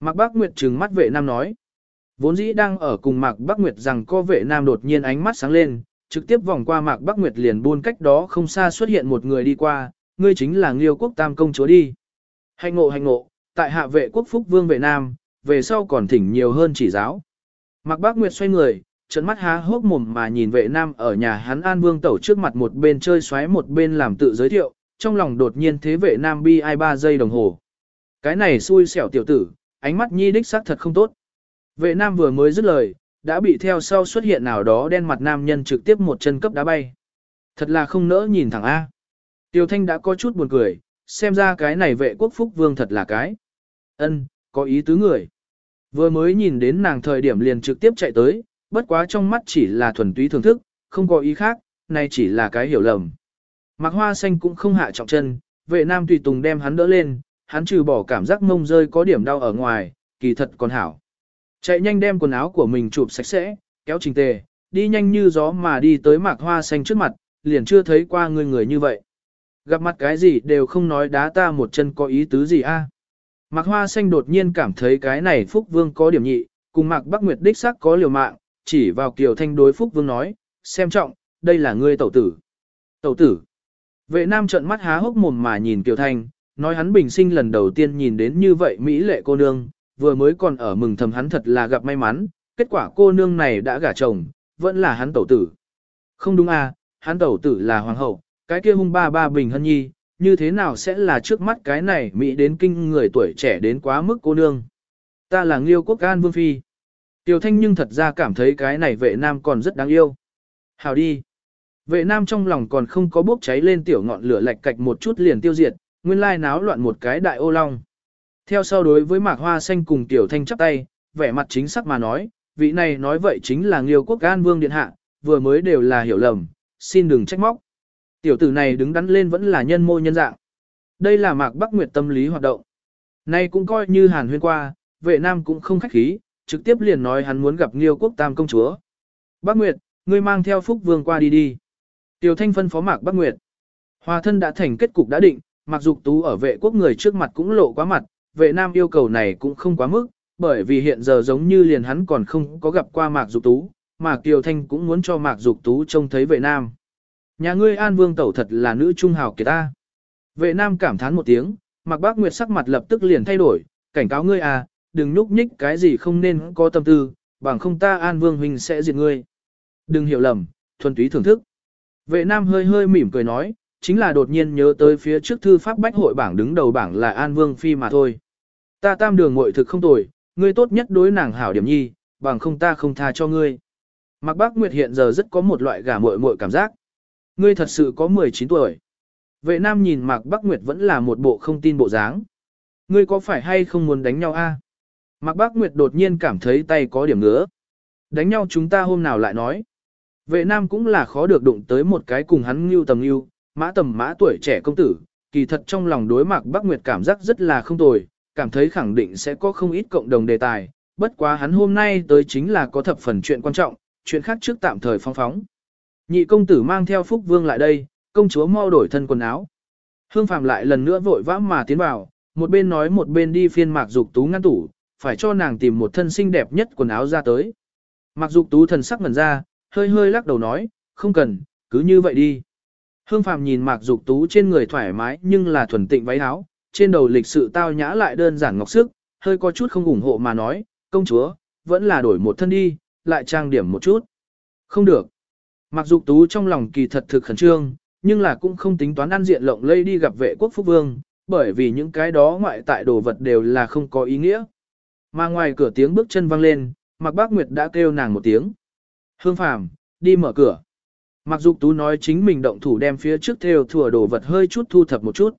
Mạc Bắc Nguyệt trừng mắt vệ nam nói. Vốn dĩ đang ở cùng Mạc Bắc Nguyệt rằng co vệ nam đột nhiên ánh mắt sáng lên, trực tiếp vòng qua Mạc Bắc Nguyệt liền buôn cách đó không xa xuất hiện một người đi qua, ngươi chính là Nghiêu quốc tam công chúa đi. Hành ngộ hành ngộ, tại hạ vệ quốc phúc vương vệ nam, về sau còn thỉnh nhiều hơn chỉ giáo. Mạc Bác Nguyệt xoay người, trận mắt há hốc mồm mà nhìn vệ nam ở nhà hắn An Vương Tẩu trước mặt một bên chơi xoáy một bên làm tự giới thiệu, trong lòng đột nhiên thế vệ nam bi ai ba giây đồng hồ. Cái này xui xẻo tiểu tử, ánh mắt nhi đích xác thật không tốt. Vệ nam vừa mới dứt lời, đã bị theo sau xuất hiện nào đó đen mặt nam nhân trực tiếp một chân cấp đá bay. Thật là không nỡ nhìn thẳng A. Tiêu Thanh đã có chút buồn cười, xem ra cái này vệ quốc phúc vương thật là cái ân có ý tứ người. Vừa mới nhìn đến nàng thời điểm liền trực tiếp chạy tới, bất quá trong mắt chỉ là thuần túy thưởng thức, không có ý khác, này chỉ là cái hiểu lầm. Mạc Hoa Xanh cũng không hạ trọng chân, vệ nam tùy tùng đem hắn đỡ lên, hắn trừ bỏ cảm giác mông rơi có điểm đau ở ngoài, kỳ thật còn hảo. Chạy nhanh đem quần áo của mình chụp sạch sẽ, kéo trình tề, đi nhanh như gió mà đi tới mạc hoa xanh trước mặt, liền chưa thấy qua người người như vậy. Gặp mặt cái gì đều không nói đá ta một chân có ý tứ gì a? Mạc hoa xanh đột nhiên cảm thấy cái này Phúc Vương có điểm nhị, cùng Mạc Bắc Nguyệt đích xác có liều mạng, chỉ vào Kiều Thanh đối Phúc Vương nói, xem trọng, đây là ngươi tẩu tử. Tẩu tử. Vệ nam trợn mắt há hốc mồm mà nhìn Kiều Thanh, nói hắn bình sinh lần đầu tiên nhìn đến như vậy Mỹ lệ cô nương, vừa mới còn ở mừng thầm hắn thật là gặp may mắn, kết quả cô nương này đã gả chồng, vẫn là hắn tẩu tử. Không đúng à, hắn tẩu tử là hoàng hậu, cái kia hung ba ba bình hân nhi, như thế nào sẽ là trước mắt cái này Mỹ đến kinh người tuổi trẻ đến quá mức cô nương. Ta là Nghiêu Quốc An Vương Phi. Tiểu Thanh nhưng thật ra cảm thấy cái này vệ nam còn rất đáng yêu. Hào đi. Vệ nam trong lòng còn không có bốc cháy lên tiểu ngọn lửa lạch cạch một chút liền tiêu diệt, nguyên lai náo loạn một cái đại ô long. Theo sau đối với mạc hoa xanh cùng tiểu thanh chắp tay, vẻ mặt chính xác mà nói, vị này nói vậy chính là Nghiêu Quốc An Vương Điện Hạ, vừa mới đều là hiểu lầm, xin đừng trách móc. Tiểu tử này đứng đắn lên vẫn là nhân mô nhân dạng. Đây là mạc Bắc Nguyệt tâm lý hoạt động. Nay cũng coi như hàn huyên qua, vệ nam cũng không khách khí, trực tiếp liền nói hắn muốn gặp Nghiêu Quốc Tam công chúa. Bắc Nguyệt, ngươi mang theo Phúc Vương qua đi đi. Tiểu Thanh phân phó Mạc Bắc Nguyệt. Hòa thân đã thành kết cục đã định, Mạc Dục Tú ở vệ quốc người trước mặt cũng lộ quá mặt, vệ nam yêu cầu này cũng không quá mức, bởi vì hiện giờ giống như liền hắn còn không có gặp qua Mạc Dục Tú, mà Kiều Thanh cũng muốn cho Mạc Dục Tú trông thấy vệ nam. Nhà ngươi An Vương tẩu thật là nữ trung hào kiệt ta. Vệ nam cảm thán một tiếng, Mạc Bác Nguyệt sắc mặt lập tức liền thay đổi, cảnh cáo ngươi à, đừng nhúc nhích cái gì không nên có tâm tư, bằng không ta An Vương huynh sẽ diệt ngươi. Đừng hiểu lầm, thuần túy thưởng thức. Vệ nam hơi hơi mỉm cười nói, chính là đột nhiên nhớ tới phía trước thư pháp bách hội bảng đứng đầu bảng là An Vương Phi mà thôi. Ta tam đường muội thực không tồi, ngươi tốt nhất đối nàng hảo điểm nhi, bằng không ta không tha cho ngươi. Mạc Bác Nguyệt hiện giờ rất có một loại gà muội muội cảm giác. Ngươi thật sự có 19 tuổi. Vệ nam nhìn Mạc Bắc Nguyệt vẫn là một bộ không tin bộ dáng. Ngươi có phải hay không muốn đánh nhau a? Mạc Bắc Nguyệt đột nhiên cảm thấy tay có điểm ngứa. Đánh nhau chúng ta hôm nào lại nói. Vệ nam cũng là khó được đụng tới một cái cùng hắn như tầm ngưu, mã tầm mã tuổi trẻ công tử, kỳ thật trong lòng đối Mạc Bắc Nguyệt cảm giác rất là không tồi, cảm thấy khẳng định sẽ có không ít cộng đồng đề tài, bất quá hắn hôm nay tới chính là có thập phần chuyện quan trọng, chuyện khác trước tạm thời phong phóng. Nhị công tử mang theo Phúc Vương lại đây, công chúa mau đổi thân quần áo. Hương Phạm lại lần nữa vội vã mà tiến vào, một bên nói một bên đi phiên Mạc Dục Tú ngăn tủ, phải cho nàng tìm một thân xinh đẹp nhất quần áo ra tới. Mạc Dục Tú thần sắc ngẩn ra, hơi hơi lắc đầu nói, không cần, cứ như vậy đi. Hương Phạm nhìn Mạc Dục Tú trên người thoải mái nhưng là thuần tịnh váy áo, trên đầu lịch sự tao nhã lại đơn giản ngọc sức, hơi có chút không ủng hộ mà nói, công chúa, vẫn là đổi một thân đi, lại trang điểm một chút. Không được. Mặc dục tú trong lòng kỳ thật thực khẩn trương, nhưng là cũng không tính toán ăn diện lộng lây đi gặp vệ quốc phúc vương, bởi vì những cái đó ngoại tại đồ vật đều là không có ý nghĩa. Mà ngoài cửa tiếng bước chân vang lên, Mạc Bác Nguyệt đã kêu nàng một tiếng. Hương Phàm, đi mở cửa. Mạc Dục Tú nói chính mình động thủ đem phía trước theo thừa đồ vật hơi chút thu thập một chút.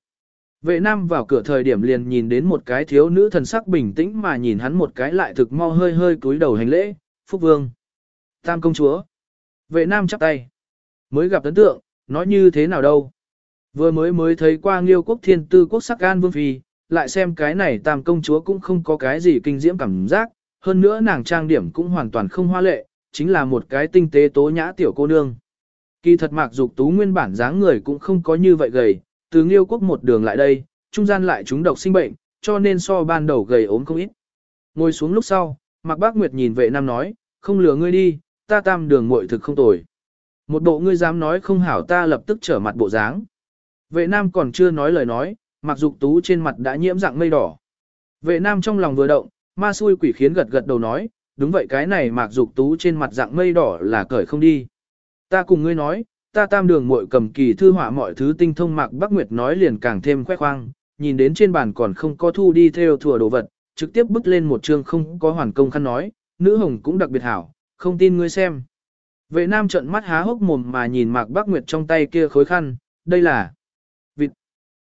Vệ nam vào cửa thời điểm liền nhìn đến một cái thiếu nữ thần sắc bình tĩnh mà nhìn hắn một cái lại thực mau hơi hơi cúi đầu hành lễ, Phúc Vương. Tam công chúa. Vệ nam chắp tay. Mới gặp ấn tượng, nói như thế nào đâu. Vừa mới mới thấy qua nghiêu quốc thiên tư quốc sắc gan vương phi, lại xem cái này tam công chúa cũng không có cái gì kinh diễm cảm giác, hơn nữa nàng trang điểm cũng hoàn toàn không hoa lệ, chính là một cái tinh tế tố nhã tiểu cô nương. Kỳ thật mạc dục tú nguyên bản dáng người cũng không có như vậy gầy, từ nghiêu quốc một đường lại đây, trung gian lại chúng độc sinh bệnh, cho nên so ban đầu gầy ốm không ít. Ngồi xuống lúc sau, Mạc Bác Nguyệt nhìn vệ nam nói, không lừa ngươi đi, ta tam đường muội thực không tồi. Một bộ ngươi dám nói không hảo ta lập tức trở mặt bộ dáng. Vệ nam còn chưa nói lời nói, Mặc Dục Tú trên mặt đã nhiễm dạng mây đỏ. Vệ nam trong lòng vừa động, ma xui quỷ khiến gật gật đầu nói, đúng vậy cái này Mặc Dục Tú trên mặt dạng mây đỏ là cởi không đi. Ta cùng ngươi nói, ta tam đường muội cầm kỳ thư họa mọi thứ tinh thông Mạc Bắc Nguyệt nói liền càng thêm khoe khoang, nhìn đến trên bàn còn không có thu đi theo thừa đồ vật, trực tiếp bứt lên một chương không có hoàn công khăn nói, nữ hồng cũng đặc biệt hảo, không tin ngươi xem. Vệ nam trợn mắt há hốc mồm mà nhìn Mạc Bắc Nguyệt trong tay kia khối khăn, đây là vịt.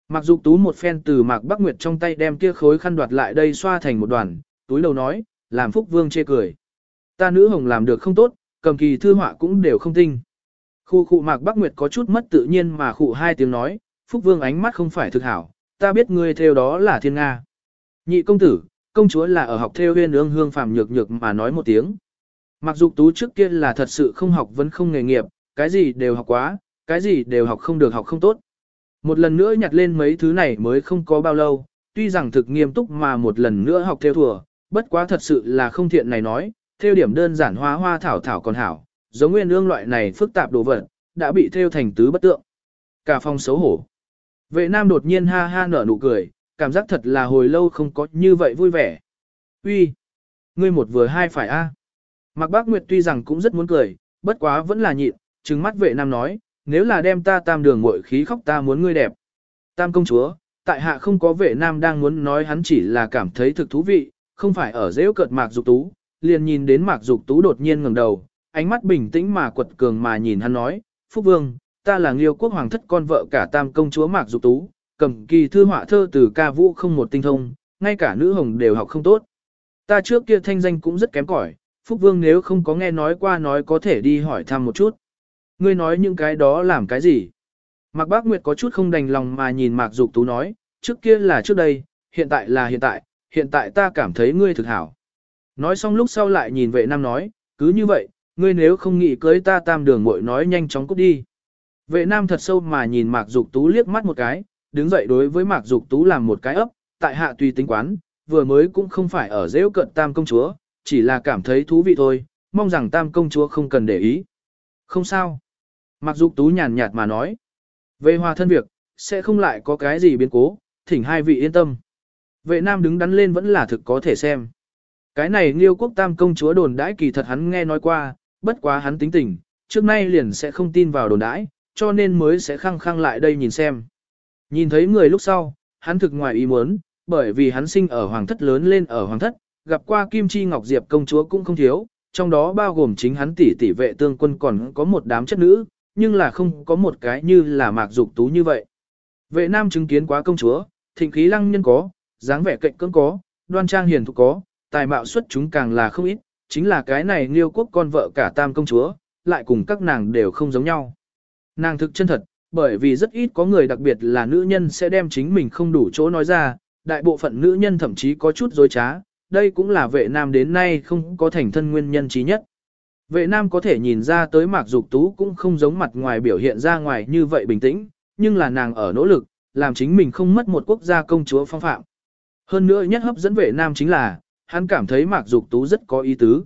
Mạc Dục Tú một phen từ Mạc Bắc Nguyệt trong tay đem kia khối khăn đoạt lại đây xoa thành một đoàn, túi đầu nói, làm Phúc Vương chê cười. Ta nữ hồng làm được không tốt, cầm kỳ thư họa cũng đều không tinh. Khu khu Mạc Bắc Nguyệt có chút mất tự nhiên mà khụ hai tiếng nói, Phúc Vương ánh mắt không phải thực hảo, ta biết ngươi theo đó là thiên Nga. Nhị công tử, công chúa là ở học theo huyên ương hương phàm nhược nhược mà nói một tiếng. Mặc dục tú trước kia là thật sự không học vẫn không nghề nghiệp, cái gì đều học quá, cái gì đều học không được học không tốt. Một lần nữa nhặt lên mấy thứ này mới không có bao lâu, tuy rằng thực nghiêm túc mà một lần nữa học theo thùa, bất quá thật sự là không thiện này nói, theo điểm đơn giản hóa hoa thảo thảo còn hảo, giống nguyên ương loại này phức tạp đồ vật, đã bị theo thành tứ bất tượng. Cả phòng xấu hổ. Vệ nam đột nhiên ha ha nở nụ cười, cảm giác thật là hồi lâu không có như vậy vui vẻ. Uy, ngươi một vừa hai phải a. Mạc Bác Nguyệt tuy rằng cũng rất muốn cười, bất quá vẫn là nhịn, trừng mắt vệ nam nói, nếu là đem ta tam đường muội khí khóc ta muốn ngươi đẹp. Tam công chúa, tại hạ không có vệ nam đang muốn nói hắn chỉ là cảm thấy thực thú vị, không phải ở dễ cợt Mạc Dục Tú, liền nhìn đến Mạc Dục Tú đột nhiên ngẩng đầu, ánh mắt bình tĩnh mà quật cường mà nhìn hắn nói, Phúc Vương, ta là liêu quốc hoàng thất con vợ cả tam công chúa Mạc Dục Tú, cầm kỳ thư họa thơ từ ca vũ không một tinh thông, ngay cả nữ hồng đều học không tốt. Ta trước kia thanh danh cũng rất kém cỏi, Phúc Vương nếu không có nghe nói qua nói có thể đi hỏi thăm một chút. Ngươi nói những cái đó làm cái gì? Mạc Bác Nguyệt có chút không đành lòng mà nhìn Mạc Dục Tú nói, trước kia là trước đây, hiện tại là hiện tại, hiện tại ta cảm thấy ngươi thực hảo. Nói xong lúc sau lại nhìn vệ nam nói, cứ như vậy, ngươi nếu không nghĩ cưới ta tam đường muội nói nhanh chóng cút đi. Vệ nam thật sâu mà nhìn Mạc Dục Tú liếc mắt một cái, đứng dậy đối với Mạc Dục Tú làm một cái ấp, tại hạ tùy tính quán, vừa mới cũng không phải ở dễ cận tam công chúa, chỉ là cảm thấy thú vị thôi, mong rằng tam công chúa không cần để ý. Không sao. mặc Dục Tú nhàn nhạt mà nói. Về hòa thân việc, sẽ không lại có cái gì biến cố, thỉnh hai vị yên tâm. Vệ nam đứng đắn lên vẫn là thực có thể xem. Cái này nghiêu quốc tam công chúa đồn đãi kỳ thật hắn nghe nói qua, bất quá hắn tính tình, trước nay liền sẽ không tin vào đồn đãi, cho nên mới sẽ khăng khăng lại đây nhìn xem. Nhìn thấy người lúc sau, hắn thực ngoài ý muốn, bởi vì hắn sinh ở hoàng thất lớn lên ở hoàng thất, gặp qua Kim Chi Ngọc Diệp công chúa cũng không thiếu, trong đó bao gồm chính hắn tỷ tỷ vệ tương quân còn có một đám chất nữ, nhưng là không có một cái như là mạc dục tú như vậy. Vệ nam chứng kiến quá công chúa, thịnh khí lăng nhân có, dáng vẻ cạnh cưỡng có, đoan trang hiền thục có, tài mạo xuất chúng càng là không ít, chính là cái này liêu quốc con vợ cả tam công chúa, lại cùng các nàng đều không giống nhau. Nàng thực chân thật, bởi vì rất ít có người đặc biệt là nữ nhân sẽ đem chính mình không đủ chỗ nói ra, đại bộ phận nữ nhân thậm chí có chút dối trá, đây cũng là vệ nam đến nay không có thành thân nguyên nhân trí nhất. Vệ nam có thể nhìn ra tới mạc dục tú cũng không giống mặt ngoài biểu hiện ra ngoài như vậy bình tĩnh, nhưng là nàng ở nỗ lực, làm chính mình không mất một quốc gia công chúa phong phạm. Hơn nữa nhất hấp dẫn vệ nam chính là, hắn cảm thấy mạc dục tú rất có ý tứ.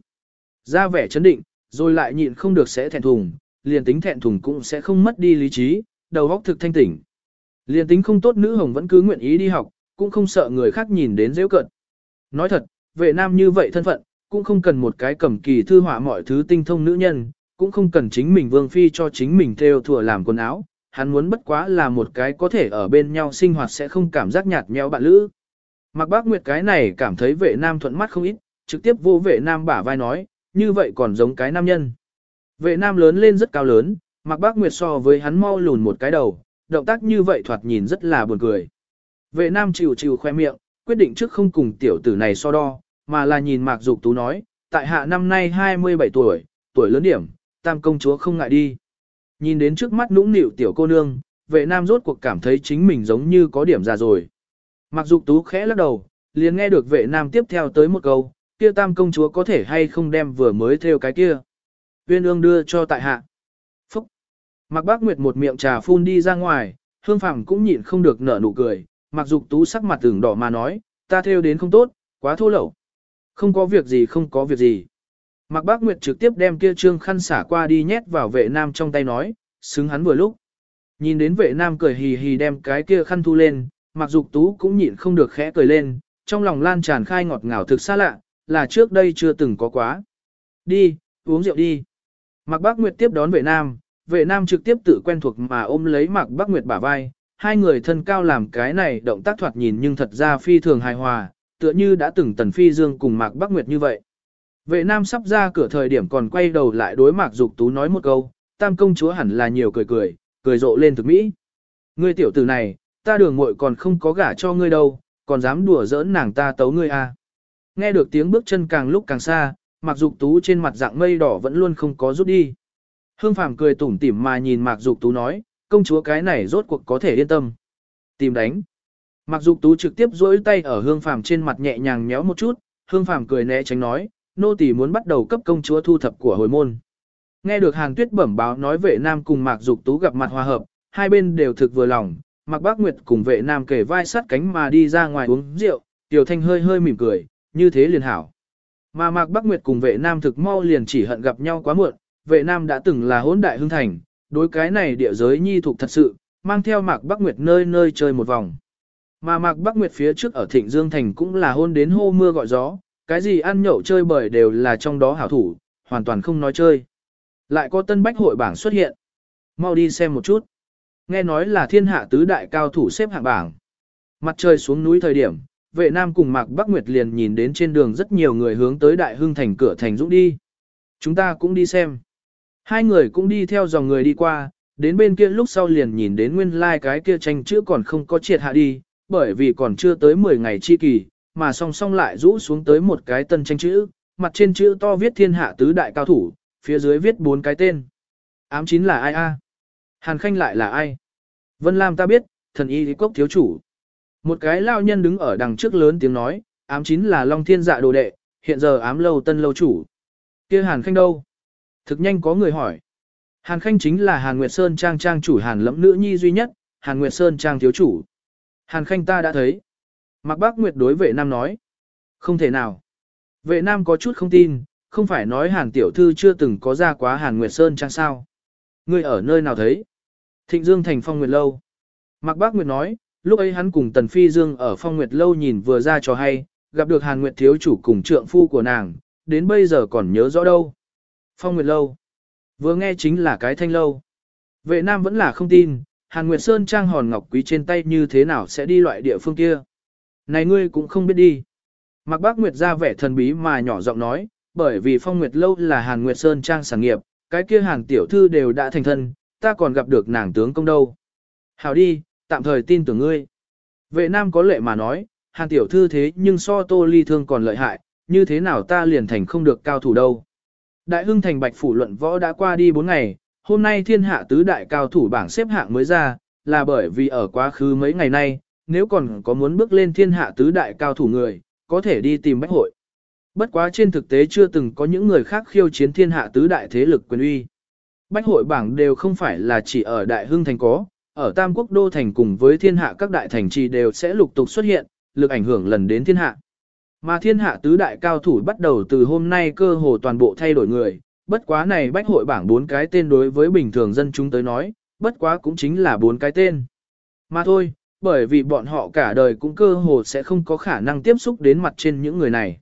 Ra vẻ chấn định, rồi lại nhịn không được sẽ thẹn thùng, liền tính thẹn thùng cũng sẽ không mất đi lý trí, đầu óc thực thanh tỉnh. Liền tính không tốt nữ hồng vẫn cứ nguyện ý đi học, cũng không sợ người khác nhìn đến dễ cận. Nói thật, vệ nam như vậy thân phận, cũng không cần một cái cầm kỳ thư họa mọi thứ tinh thông nữ nhân, cũng không cần chính mình vương phi cho chính mình theo thừa làm quần áo, hắn muốn bất quá là một cái có thể ở bên nhau sinh hoạt sẽ không cảm giác nhạt nhẽo bạn lữ. Mặc bác Nguyệt cái này cảm thấy vệ nam thuận mắt không ít, trực tiếp vô vệ nam bả vai nói, như vậy còn giống cái nam nhân. Vệ nam lớn lên rất cao lớn, mặc bác Nguyệt so với hắn mau lùn một cái đầu, động tác như vậy thoạt nhìn rất là buồn cười. Vệ nam chịu chịu khoe miệng, quyết định trước không cùng tiểu tử này so đo, mà là nhìn Mạc Dục Tú nói, tại hạ năm nay 27 tuổi, tuổi lớn điểm, tam công chúa không ngại đi. Nhìn đến trước mắt nũng nịu tiểu cô nương, vệ nam rốt cuộc cảm thấy chính mình giống như có điểm già rồi. Mạc Dục Tú khẽ lắc đầu, liền nghe được vệ nam tiếp theo tới một câu, kia tam công chúa có thể hay không đem vừa mới theo cái kia. Viên ương đưa cho tại hạ. Phúc! Mạc Bác Nguyệt một miệng trà phun đi ra ngoài, hương phẳng cũng nhịn không được nở nụ cười, mặc Dục Tú sắc mặt tưởng đỏ mà nói, ta theo đến không tốt, quá thô lẩu Không có việc gì không có việc gì. Mạc Bác Nguyệt trực tiếp đem kia trương khăn xả qua đi nhét vào vệ nam trong tay nói, xứng hắn vừa lúc. Nhìn đến vệ nam cười hì hì đem cái kia khăn thu lên, Mạc Dục Tú cũng nhịn không được khẽ cười lên, trong lòng lan tràn khai ngọt ngào thực xa lạ, là trước đây chưa từng có quá. Đi, uống rượu đi. Mạc Bác Nguyệt tiếp đón vệ nam, vệ nam trực tiếp tự quen thuộc mà ôm lấy Mạc Bác Nguyệt bả vai, hai người thân cao làm cái này động tác thoạt nhìn nhưng thật ra phi thường hài hòa, tựa như đã từng Tần Phi Dương cùng Mạc Bắc Nguyệt như vậy. Vệ nam sắp ra cửa thời điểm còn quay đầu lại đối Mạc Dục Tú nói một câu, tam công chúa hẳn là nhiều cười cười, cười rộ lên thực mỹ. Ngươi tiểu tử này, ta đường muội còn không có gả cho ngươi đâu, còn dám đùa giỡn nàng ta tấu ngươi à. Nghe được tiếng bước chân càng lúc càng xa, Mạc Dục Tú trên mặt dạng mây đỏ vẫn luôn không có rút đi. Hương Phàm cười tủm tỉm mà nhìn Mạc Dục Tú nói, công chúa cái này rốt cuộc có thể yên tâm. Tìm đánh. Mặc dục tú trực tiếp duỗi tay ở hương phàm trên mặt nhẹ nhàng nhéo một chút, hương phàm cười né tránh nói, nô tỳ muốn bắt đầu cấp công chúa thu thập của hồi môn. Nghe được Hàn Tuyết bẩm báo nói vệ nam cùng Mạc Dục Tú gặp mặt hòa hợp, hai bên đều thực vừa lòng, Mạc Bác Nguyệt cùng vệ nam kề vai sát cánh mà đi ra ngoài uống rượu, Tiểu Thanh hơi hơi mỉm cười, như thế liền hảo. Mà Mạc Bác Nguyệt cùng vệ nam thực mau liền chỉ hận gặp nhau quá muộn, vệ nam đã từng là hỗn đại hương thành, đối cái này địa giới nhi thuộc thật sự, mang theo Mạc bắc Nguyệt nơi nơi chơi một vòng. Mà Mạc bắc Nguyệt phía trước ở Thịnh Dương Thành cũng là hôn đến hô mưa gọi gió, cái gì ăn nhậu chơi bời đều là trong đó hảo thủ, hoàn toàn không nói chơi. Lại có tân bách hội bảng xuất hiện. Mau đi xem một chút. Nghe nói là thiên hạ tứ đại cao thủ xếp hạng bảng. Mặt trời xuống núi thời điểm, vệ nam cùng Mạc Bắc Nguyệt liền nhìn đến trên đường rất nhiều người hướng tới đại hưng thành cửa thành dũng đi. Chúng ta cũng đi xem. Hai người cũng đi theo dòng người đi qua, đến bên kia lúc sau liền nhìn đến nguyên lai like cái kia tranh chữ còn không có triệt hạ đi, bởi vì còn chưa tới 10 ngày chi kỳ, mà song song lại rũ xuống tới một cái tân tranh chữ, mặt trên chữ to viết thiên hạ tứ đại cao thủ, phía dưới viết bốn cái tên. Ám chín là ai a? Hàn Khanh lại là ai? Vân Lam ta biết, thần y cốc thiếu chủ. Một cái lao nhân đứng ở đằng trước lớn tiếng nói, ám chín là Long Thiên Dạ đồ đệ, hiện giờ ám lâu tân lâu chủ. kia Hàn Khanh đâu? Thực nhanh có người hỏi. Hàn Khanh chính là Hàn Nguyệt Sơn Trang Trang chủ Hàn lẫm nữ nhi duy nhất, Hàn Nguyệt Sơn Trang thiếu chủ. Hàn Khanh ta đã thấy. Mạc Bác Nguyệt đối vệ nam nói. Không thể nào. Vệ nam có chút không tin, không phải nói Hàn Tiểu Thư chưa từng có ra quá Hàn Nguyệt Sơn Trang sao. Ngươi ở nơi nào thấy? Thịnh Dương thành phong nguyệt lâu. Mạc Bác Nguyệt nói, lúc ấy hắn cùng Tần Phi Dương ở phong nguyệt lâu nhìn vừa ra cho hay, gặp được Hàn Nguyệt thiếu chủ cùng trượng phu của nàng, đến bây giờ còn nhớ rõ đâu. Phong nguyệt lâu. Vừa nghe chính là cái thanh lâu. Vệ nam vẫn là không tin, Hàn Nguyệt Sơn trang hòn ngọc quý trên tay như thế nào sẽ đi loại địa phương kia. Này ngươi cũng không biết đi. Mạc Bác Nguyệt ra vẻ thần bí mà nhỏ giọng nói, bởi vì Phong Nguyệt lâu là Hàn Nguyệt Sơn trang sản nghiệp, cái kia Hàn tiểu thư đều đã thành thân, ta còn gặp được nàng tướng công đâu. Hảo đi, tạm thời tin tưởng ngươi. Vệ nam có lệ mà nói, Hàn tiểu thư thế nhưng so tô ly thương còn lợi hại, như thế nào ta liền thành không được cao thủ đâu. Đại hưng thành bạch phủ luận võ đã qua đi 4 ngày, hôm nay thiên hạ tứ đại cao thủ bảng xếp hạng mới ra, là bởi vì ở quá khứ mấy ngày nay, nếu còn có muốn bước lên thiên hạ tứ đại cao thủ người, có thể đi tìm bách hội. Bất quá trên thực tế chưa từng có những người khác khiêu chiến thiên hạ tứ đại thế lực quyền uy. Bách hội bảng đều không phải là chỉ ở Đại Hưng Thành có, ở Tam Quốc Đô Thành cùng với thiên hạ các đại thành trì đều sẽ lục tục xuất hiện, lực ảnh hưởng lần đến thiên hạ. Mà thiên hạ tứ đại cao thủ bắt đầu từ hôm nay cơ hồ toàn bộ thay đổi người, bất quá này bách hội bảng bốn cái tên đối với bình thường dân chúng tới nói, bất quá cũng chính là bốn cái tên. Mà thôi, bởi vì bọn họ cả đời cũng cơ hồ sẽ không có khả năng tiếp xúc đến mặt trên những người này.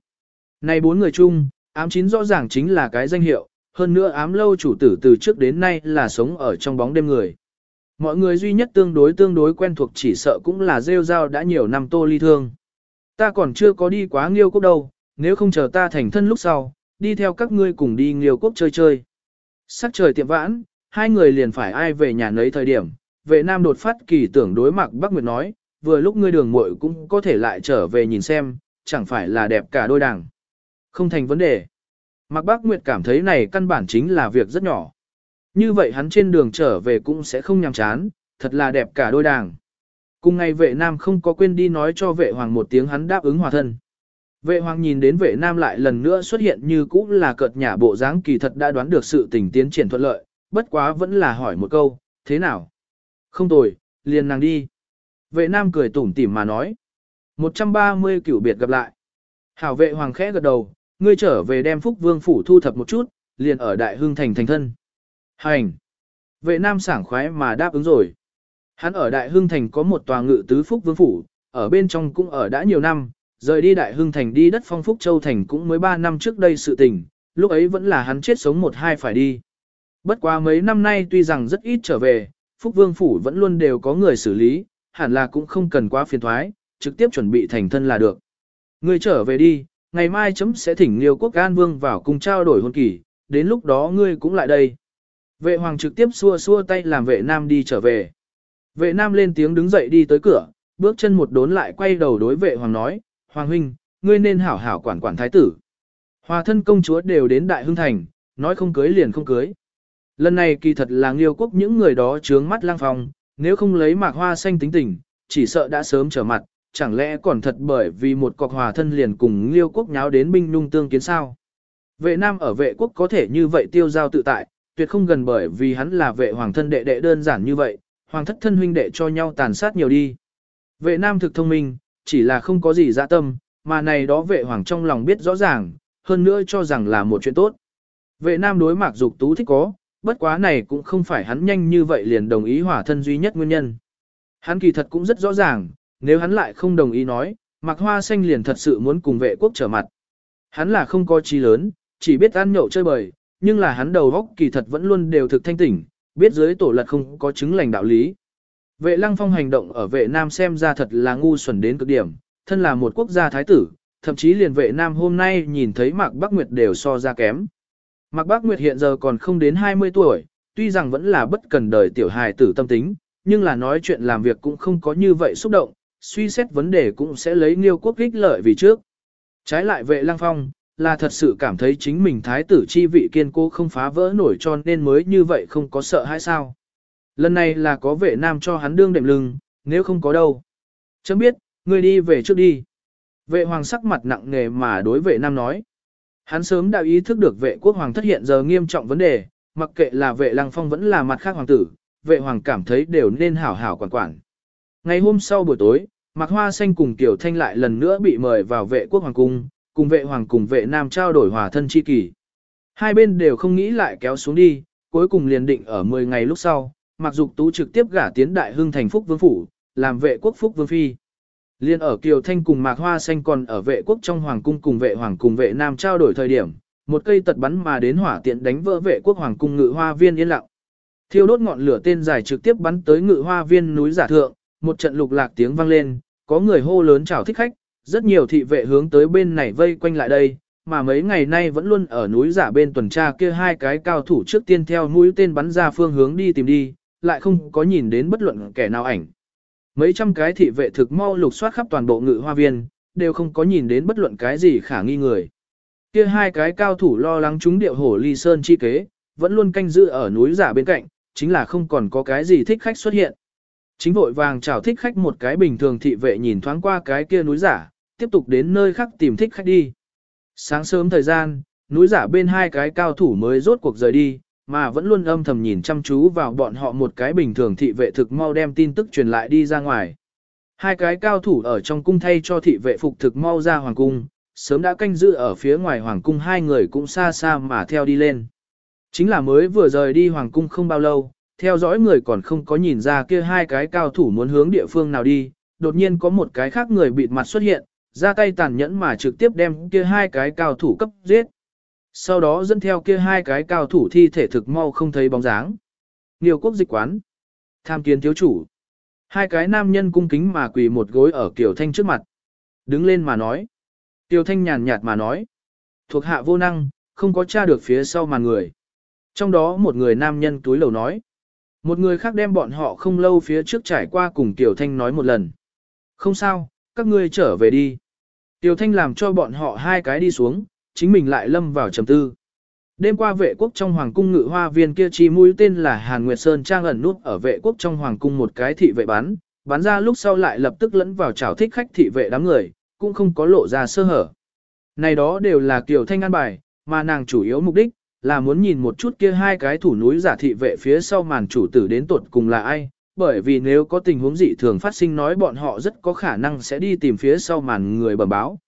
Này bốn người chung, ám chín rõ ràng chính là cái danh hiệu, hơn nữa ám lâu chủ tử từ trước đến nay là sống ở trong bóng đêm người. Mọi người duy nhất tương đối tương đối quen thuộc chỉ sợ cũng là rêu rao đã nhiều năm tô ly thương. Ta còn chưa có đi quá nghiêu quốc đâu, nếu không chờ ta thành thân lúc sau, đi theo các ngươi cùng đi nghiêu quốc chơi chơi. Sắc trời tiệm vãn, hai người liền phải ai về nhà nấy thời điểm, vệ nam đột phát kỳ tưởng đối mặt Bắc Nguyệt nói, vừa lúc ngươi đường muội cũng có thể lại trở về nhìn xem, chẳng phải là đẹp cả đôi đảng. Không thành vấn đề. Mạc Bác Nguyệt cảm thấy này căn bản chính là việc rất nhỏ. Như vậy hắn trên đường trở về cũng sẽ không nhàm chán, thật là đẹp cả đôi đảng. Cùng ngày vệ nam không có quên đi nói cho vệ hoàng một tiếng hắn đáp ứng hòa thân. Vệ hoàng nhìn đến vệ nam lại lần nữa xuất hiện như cũ là cợt nhả bộ dáng kỳ thật đã đoán được sự tình tiến triển thuận lợi, bất quá vẫn là hỏi một câu, thế nào? Không tồi, liền nàng đi. Vệ nam cười tủm tỉm mà nói. 130 cửu biệt gặp lại. Hảo vệ hoàng khẽ gật đầu, ngươi trở về đem phúc vương phủ thu thập một chút, liền ở đại hương thành thành thân. Hành. Vệ nam sảng khoái mà đáp ứng rồi. Hắn ở đại hương thành có một tòa ngự tứ phúc vương phủ, ở bên trong cũng ở đã nhiều năm, rời đi đại hương thành đi đất phong phúc châu thành cũng mới 3 năm trước đây sự tình, lúc ấy vẫn là hắn chết sống một hai phải đi. Bất quá mấy năm nay tuy rằng rất ít trở về, phúc vương phủ vẫn luôn đều có người xử lý, hẳn là cũng không cần quá phiền thoái, trực tiếp chuẩn bị thành thân là được. Ngươi trở về đi, ngày mai chấm sẽ thỉnh Liêu Quốc An Vương vào cùng trao đổi hôn kỳ, đến lúc đó ngươi cũng lại đây. Vệ hoàng trực tiếp xua xua tay làm vệ nam đi trở về. Vệ nam lên tiếng đứng dậy đi tới cửa, bước chân một đốn lại quay đầu đối vệ hoàng nói, Hoàng huynh, ngươi nên hảo hảo quản quản thái tử. Hòa thân công chúa đều đến Đại Hưng Thành, nói không cưới liền không cưới. Lần này kỳ thật là nghiêu quốc những người đó trướng mắt lang phong, nếu không lấy mạc hoa xanh tính tình, chỉ sợ đã sớm trở mặt, chẳng lẽ còn thật bởi vì một cọc hòa thân liền cùng liêu quốc nháo đến binh nung tương kiến sao. Vệ nam ở vệ quốc có thể như vậy tiêu giao tự tại, tuyệt không gần bởi vì hắn là vệ hoàng thân đệ đệ đơn giản như vậy, hoàng thất thân huynh đệ cho nhau tàn sát nhiều đi. Vệ nam thực thông minh, chỉ là không có gì dạ tâm, mà này đó vệ hoàng trong lòng biết rõ ràng, hơn nữa cho rằng là một chuyện tốt. Vệ nam đối mạc dục tú thích có, bất quá này cũng không phải hắn nhanh như vậy liền đồng ý hỏa thân duy nhất nguyên nhân. Hắn kỳ thật cũng rất rõ ràng, nếu hắn lại không đồng ý nói, mạc hoa xanh liền thật sự muốn cùng vệ quốc trở mặt. Hắn là không có trí lớn, chỉ biết ăn nhậu chơi bời, nhưng là hắn đầu góc kỳ thật vẫn luôn đều thực thanh tỉnh, biết dưới tổ lật không có chứng lành đạo lý. Vệ lăng phong hành động ở vệ nam xem ra thật là ngu xuẩn đến cực điểm, thân là một quốc gia thái tử, thậm chí liền vệ nam hôm nay nhìn thấy Mạc Bắc Nguyệt đều so ra kém. Mạc Bắc Nguyệt hiện giờ còn không đến 20 tuổi, tuy rằng vẫn là bất cần đời tiểu hài tử tâm tính, nhưng là nói chuyện làm việc cũng không có như vậy xúc động, suy xét vấn đề cũng sẽ lấy nghiêu quốc ích lợi vì trước. Trái lại vệ lăng phong, là thật sự cảm thấy chính mình thái tử chi vị kiên cố không phá vỡ nổi cho nên mới như vậy không có sợ hãi sao. Lần này là có vệ nam cho hắn đương đệm lưng, nếu không có đâu. Chấm biết, ngươi đi về trước đi. Vệ hoàng sắc mặt nặng nề mà đối vệ nam nói. Hắn sớm đã ý thức được vệ quốc hoàng thất hiện giờ nghiêm trọng vấn đề, mặc kệ là vệ lăng phong vẫn là mặt khác hoàng tử, vệ hoàng cảm thấy đều nên hảo hảo quản quản. Ngày hôm sau buổi tối, Mạc Hoa Xanh cùng Tiểu Thanh lại lần nữa bị mời vào vệ quốc hoàng cung, cùng vệ hoàng cùng vệ nam trao đổi hòa thân chi kỷ. Hai bên đều không nghĩ lại kéo xuống đi, cuối cùng liền định ở 10 ngày lúc sau, Mặc Dục Tú trực tiếp gả tiến đại hưng thành phúc vương phủ, làm vệ quốc phúc vương phi. Liên ở Kiều Thanh cùng Mạc Hoa Xanh còn ở vệ quốc trong hoàng cung cùng vệ hoàng cùng vệ nam trao đổi thời điểm, một cây tật bắn mà đến hỏa tiện đánh vỡ vệ quốc hoàng cung ngự hoa viên yên lặng. Thiêu đốt ngọn lửa tên dài trực tiếp bắn tới ngự hoa viên núi giả thượng, một trận lục lạc tiếng vang lên, có người hô lớn chào thích khách, rất nhiều thị vệ hướng tới bên này vây quanh lại đây, mà mấy ngày nay vẫn luôn ở núi giả bên tuần tra kia hai cái cao thủ trước tiên theo mũi tên bắn ra phương hướng đi tìm đi, lại không có nhìn đến bất luận kẻ nào ảnh. Mấy trăm cái thị vệ thực mau lục soát khắp toàn bộ ngự hoa viên, đều không có nhìn đến bất luận cái gì khả nghi người. Kia hai cái cao thủ lo lắng chúng điệu hổ ly sơn chi kế, vẫn luôn canh giữ ở núi giả bên cạnh, chính là không còn có cái gì thích khách xuất hiện. Chính vội vàng chào thích khách một cái bình thường thị vệ nhìn thoáng qua cái kia núi giả, tiếp tục đến nơi khác tìm thích khách đi. Sáng sớm thời gian, núi giả bên hai cái cao thủ mới rốt cuộc rời đi, mà vẫn luôn âm thầm nhìn chăm chú vào bọn họ một cái bình thường thị vệ thực mau đem tin tức truyền lại đi ra ngoài. Hai cái cao thủ ở trong cung thay cho thị vệ phục thực mau ra hoàng cung, sớm đã canh giữ ở phía ngoài hoàng cung hai người cũng xa xa mà theo đi lên. Chính là mới vừa rời đi hoàng cung không bao lâu, theo dõi người còn không có nhìn ra kia hai cái cao thủ muốn hướng địa phương nào đi, đột nhiên có một cái khác người bịt mặt xuất hiện, ra tay tàn nhẫn mà trực tiếp đem kia hai cái cao thủ cấp giết. Sau đó dẫn theo kia hai cái cao thủ thi thể thực mau không thấy bóng dáng. Nhiều quốc dịch quán. Tham kiến thiếu chủ. Hai cái nam nhân cung kính mà quỳ một gối ở Kiều Thanh trước mặt. Đứng lên mà nói. Kiều Thanh nhàn nhạt mà nói. Thuộc hạ vô năng, không có tra được phía sau màn người. Trong đó một người nam nhân túi lầu nói. Một người khác đem bọn họ không lâu phía trước trải qua cùng Tiểu Thanh nói một lần. Không sao, các ngươi trở về đi. Tiểu Thanh làm cho bọn họ hai cái đi xuống, chính mình lại lâm vào trầm tư. Đêm qua vệ quốc trong hoàng cung ngự hoa viên kia chi mũi tên là Hàn Nguyệt Sơn trang ẩn nút ở vệ quốc trong hoàng cung một cái thị vệ bán bán ra lúc sau lại lập tức lẫn vào chảo thích khách thị vệ đám người, cũng không có lộ ra sơ hở. Này đó đều là Tiểu thanh an bài, mà nàng chủ yếu mục đích là muốn nhìn một chút kia hai cái thủ núi giả thị vệ phía sau màn chủ tử đến tuột cùng là ai, bởi vì nếu có tình huống dị thường phát sinh nói bọn họ rất có khả năng sẽ đi tìm phía sau màn người bẩm báo.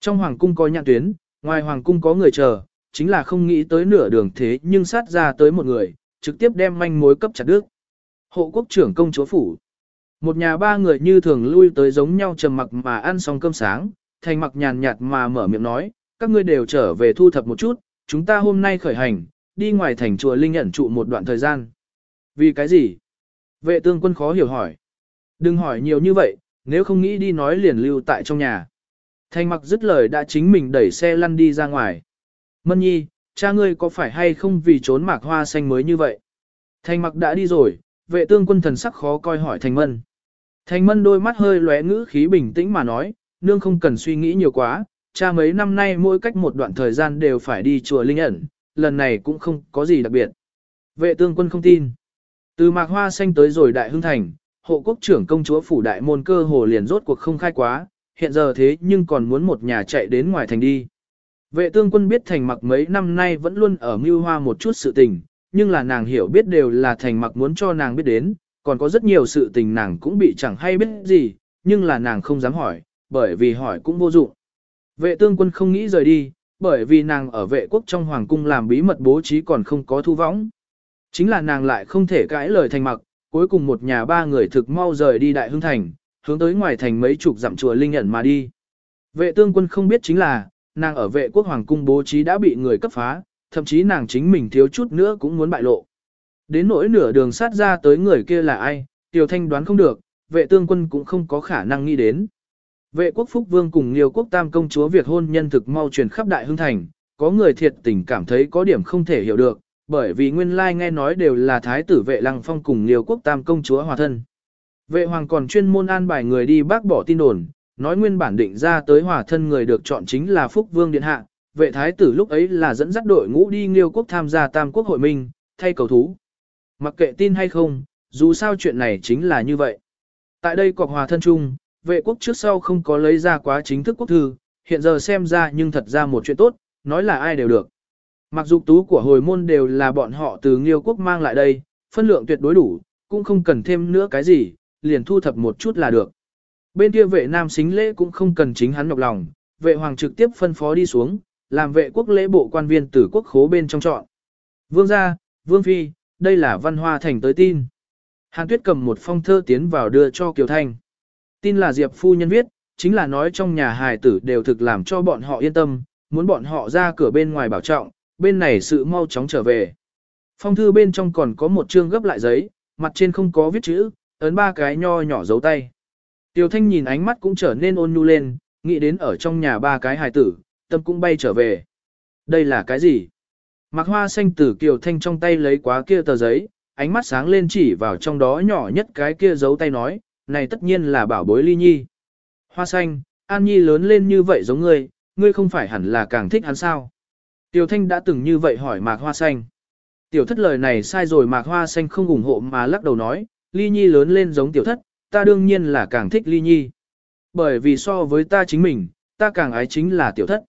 Trong hoàng cung có nhạn tuyến, ngoài hoàng cung có người chờ, chính là không nghĩ tới nửa đường thế nhưng sát ra tới một người, trực tiếp đem manh mối cấp chặt đứt. Hộ quốc trưởng công chúa phủ. Một nhà ba người như thường lui tới giống nhau trầm mặc mà ăn xong cơm sáng, thành mặc nhàn nhạt mà mở miệng nói, các ngươi đều trở về thu thập một chút, chúng ta hôm nay khởi hành, đi ngoài thành chùa Linh ẩn trụ một đoạn thời gian. Vì cái gì? Vệ tương quân khó hiểu hỏi. Đừng hỏi nhiều như vậy, nếu không nghĩ đi nói liền lưu tại trong nhà. Thanh mặc dứt lời đã chính mình đẩy xe lăn đi ra ngoài. Mân nhi, cha ngươi có phải hay không vì trốn mạc hoa xanh mới như vậy? Thanh mặc đã đi rồi, vệ tương quân thần sắc khó coi hỏi thành mân. thành mân đôi mắt hơi lóe ngữ khí bình tĩnh mà nói, nương không cần suy nghĩ nhiều quá, cha mấy năm nay mỗi cách một đoạn thời gian đều phải đi chùa Linh ẩn, lần này cũng không có gì đặc biệt. Vệ tương quân không tin. Từ mạc hoa xanh tới rồi đại hưng thành, hộ quốc trưởng công chúa phủ đại môn cơ hồ liền rốt cuộc không khai quá, hiện giờ thế nhưng còn muốn một nhà chạy đến ngoài thành đi. Vệ tương quân biết thành mặc mấy năm nay vẫn luôn ở mưu hoa một chút sự tình, nhưng là nàng hiểu biết đều là thành mặc muốn cho nàng biết đến, còn có rất nhiều sự tình nàng cũng bị chẳng hay biết gì, nhưng là nàng không dám hỏi, bởi vì hỏi cũng vô dụng. Vệ tương quân không nghĩ rời đi, bởi vì nàng ở vệ quốc trong hoàng cung làm bí mật bố trí còn không có thu võng. Chính là nàng lại không thể cãi lời thành mặc, cuối cùng một nhà ba người thực mau rời đi đại hương thành, hướng tới ngoài thành mấy chục dặm chùa linh nhận mà đi. Vệ tương quân không biết chính là, nàng ở vệ quốc hoàng cung bố trí đã bị người cấp phá, thậm chí nàng chính mình thiếu chút nữa cũng muốn bại lộ. Đến nỗi nửa đường sát ra tới người kia là ai, Tiểu Thanh đoán không được, vệ tương quân cũng không có khả năng nghĩ đến. Vệ quốc Phúc Vương cùng Liêu quốc Tam công chúa việc hôn nhân thực mau truyền khắp đại hương thành, có người thiệt tình cảm thấy có điểm không thể hiểu được, bởi vì nguyên lai nghe nói đều là thái tử vệ lăng phong cùng Liêu quốc Tam công chúa hòa thân. Vệ hoàng còn chuyên môn an bài người đi bác bỏ tin đồn, nói nguyên bản định ra tới hòa thân người được chọn chính là Phúc Vương Điện Hạ, vệ thái tử lúc ấy là dẫn dắt đội ngũ đi Liêu quốc tham gia Tam quốc hội minh, thay cầu thú. Mặc kệ tin hay không, dù sao chuyện này chính là như vậy. Tại đây cọc hòa thân chung, vệ quốc trước sau không có lấy ra quá chính thức quốc thư, hiện giờ xem ra nhưng thật ra một chuyện tốt, nói là ai đều được. Mặc dục tú của hồi môn đều là bọn họ từ Nghiêu quốc mang lại đây, phân lượng tuyệt đối đủ, cũng không cần thêm nữa cái gì, liền thu thập một chút là được. Bên kia vệ nam xính lễ cũng không cần chính hắn nhọc lòng, vệ hoàng trực tiếp phân phó đi xuống, làm vệ quốc lễ bộ quan viên từ quốc khố bên trong chọn. Vương gia, vương phi, đây là văn hoa thành tới tin. Hàn Tuyết cầm một phong thơ tiến vào đưa cho Kiều Thanh. Tin là Diệp phu nhân viết, chính là nói trong nhà hài tử đều thực làm cho bọn họ yên tâm, muốn bọn họ ra cửa bên ngoài bảo trọng, bên này sự mau chóng trở về. Phong thư bên trong còn có một chương gấp lại giấy, mặt trên không có viết chữ, ấn ba cái nho nhỏ dấu tay. Tiêu Thanh nhìn ánh mắt cũng trở nên ôn nhu lên, nghĩ đến ở trong nhà ba cái hài tử, tâm cũng bay trở về. Đây là cái gì? Mạc Hoa xanh Tử Kiều Thanh trong tay lấy quá kia tờ giấy, ánh mắt sáng lên chỉ vào trong đó nhỏ nhất cái kia giấu tay nói, này tất nhiên là bảo bối ly nhi. Hoa xanh, An Nhi lớn lên như vậy giống ngươi, ngươi không phải hẳn là càng thích hắn sao? Tiểu Thanh đã từng như vậy hỏi Mạc Hoa xanh. Tiểu thất lời này sai rồi Mạc Hoa xanh không ủng hộ mà lắc đầu nói, ly nhi lớn lên giống tiểu thất, ta đương nhiên là càng thích ly nhi. Bởi vì so với ta chính mình, ta càng ái chính là tiểu thất.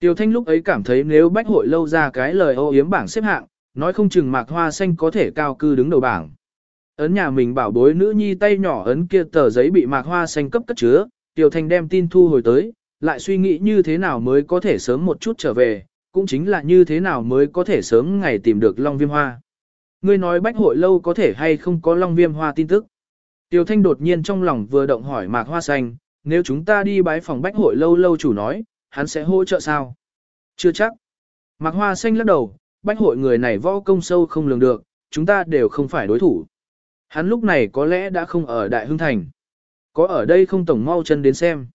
Tiểu Thanh lúc ấy cảm thấy nếu bách hội lâu ra cái lời ô yếm bảng xếp hạng, nói không chừng mạc hoa xanh có thể cao cư đứng đầu bảng. Ấn nhà mình bảo bối nữ nhi tay nhỏ ấn kia tờ giấy bị mạc hoa xanh cấp cất chứa, Tiểu Thanh đem tin thu hồi tới, lại suy nghĩ như thế nào mới có thể sớm một chút trở về, cũng chính là như thế nào mới có thể sớm ngày tìm được Long Viêm Hoa. Ngươi nói bách hội lâu có thể hay không có Long Viêm Hoa tin tức. Tiểu Thanh đột nhiên trong lòng vừa động hỏi mạc hoa xanh, nếu chúng ta đi bái phòng bách hội lâu lâu chủ nói, hắn sẽ hỗ trợ sao? Chưa chắc. Mạc hoa xanh lắc đầu, bách hội người này võ công sâu không lường được, chúng ta đều không phải đối thủ. Hắn lúc này có lẽ đã không ở Đại Hưng Thành. Có ở đây không tổng mau chân đến xem.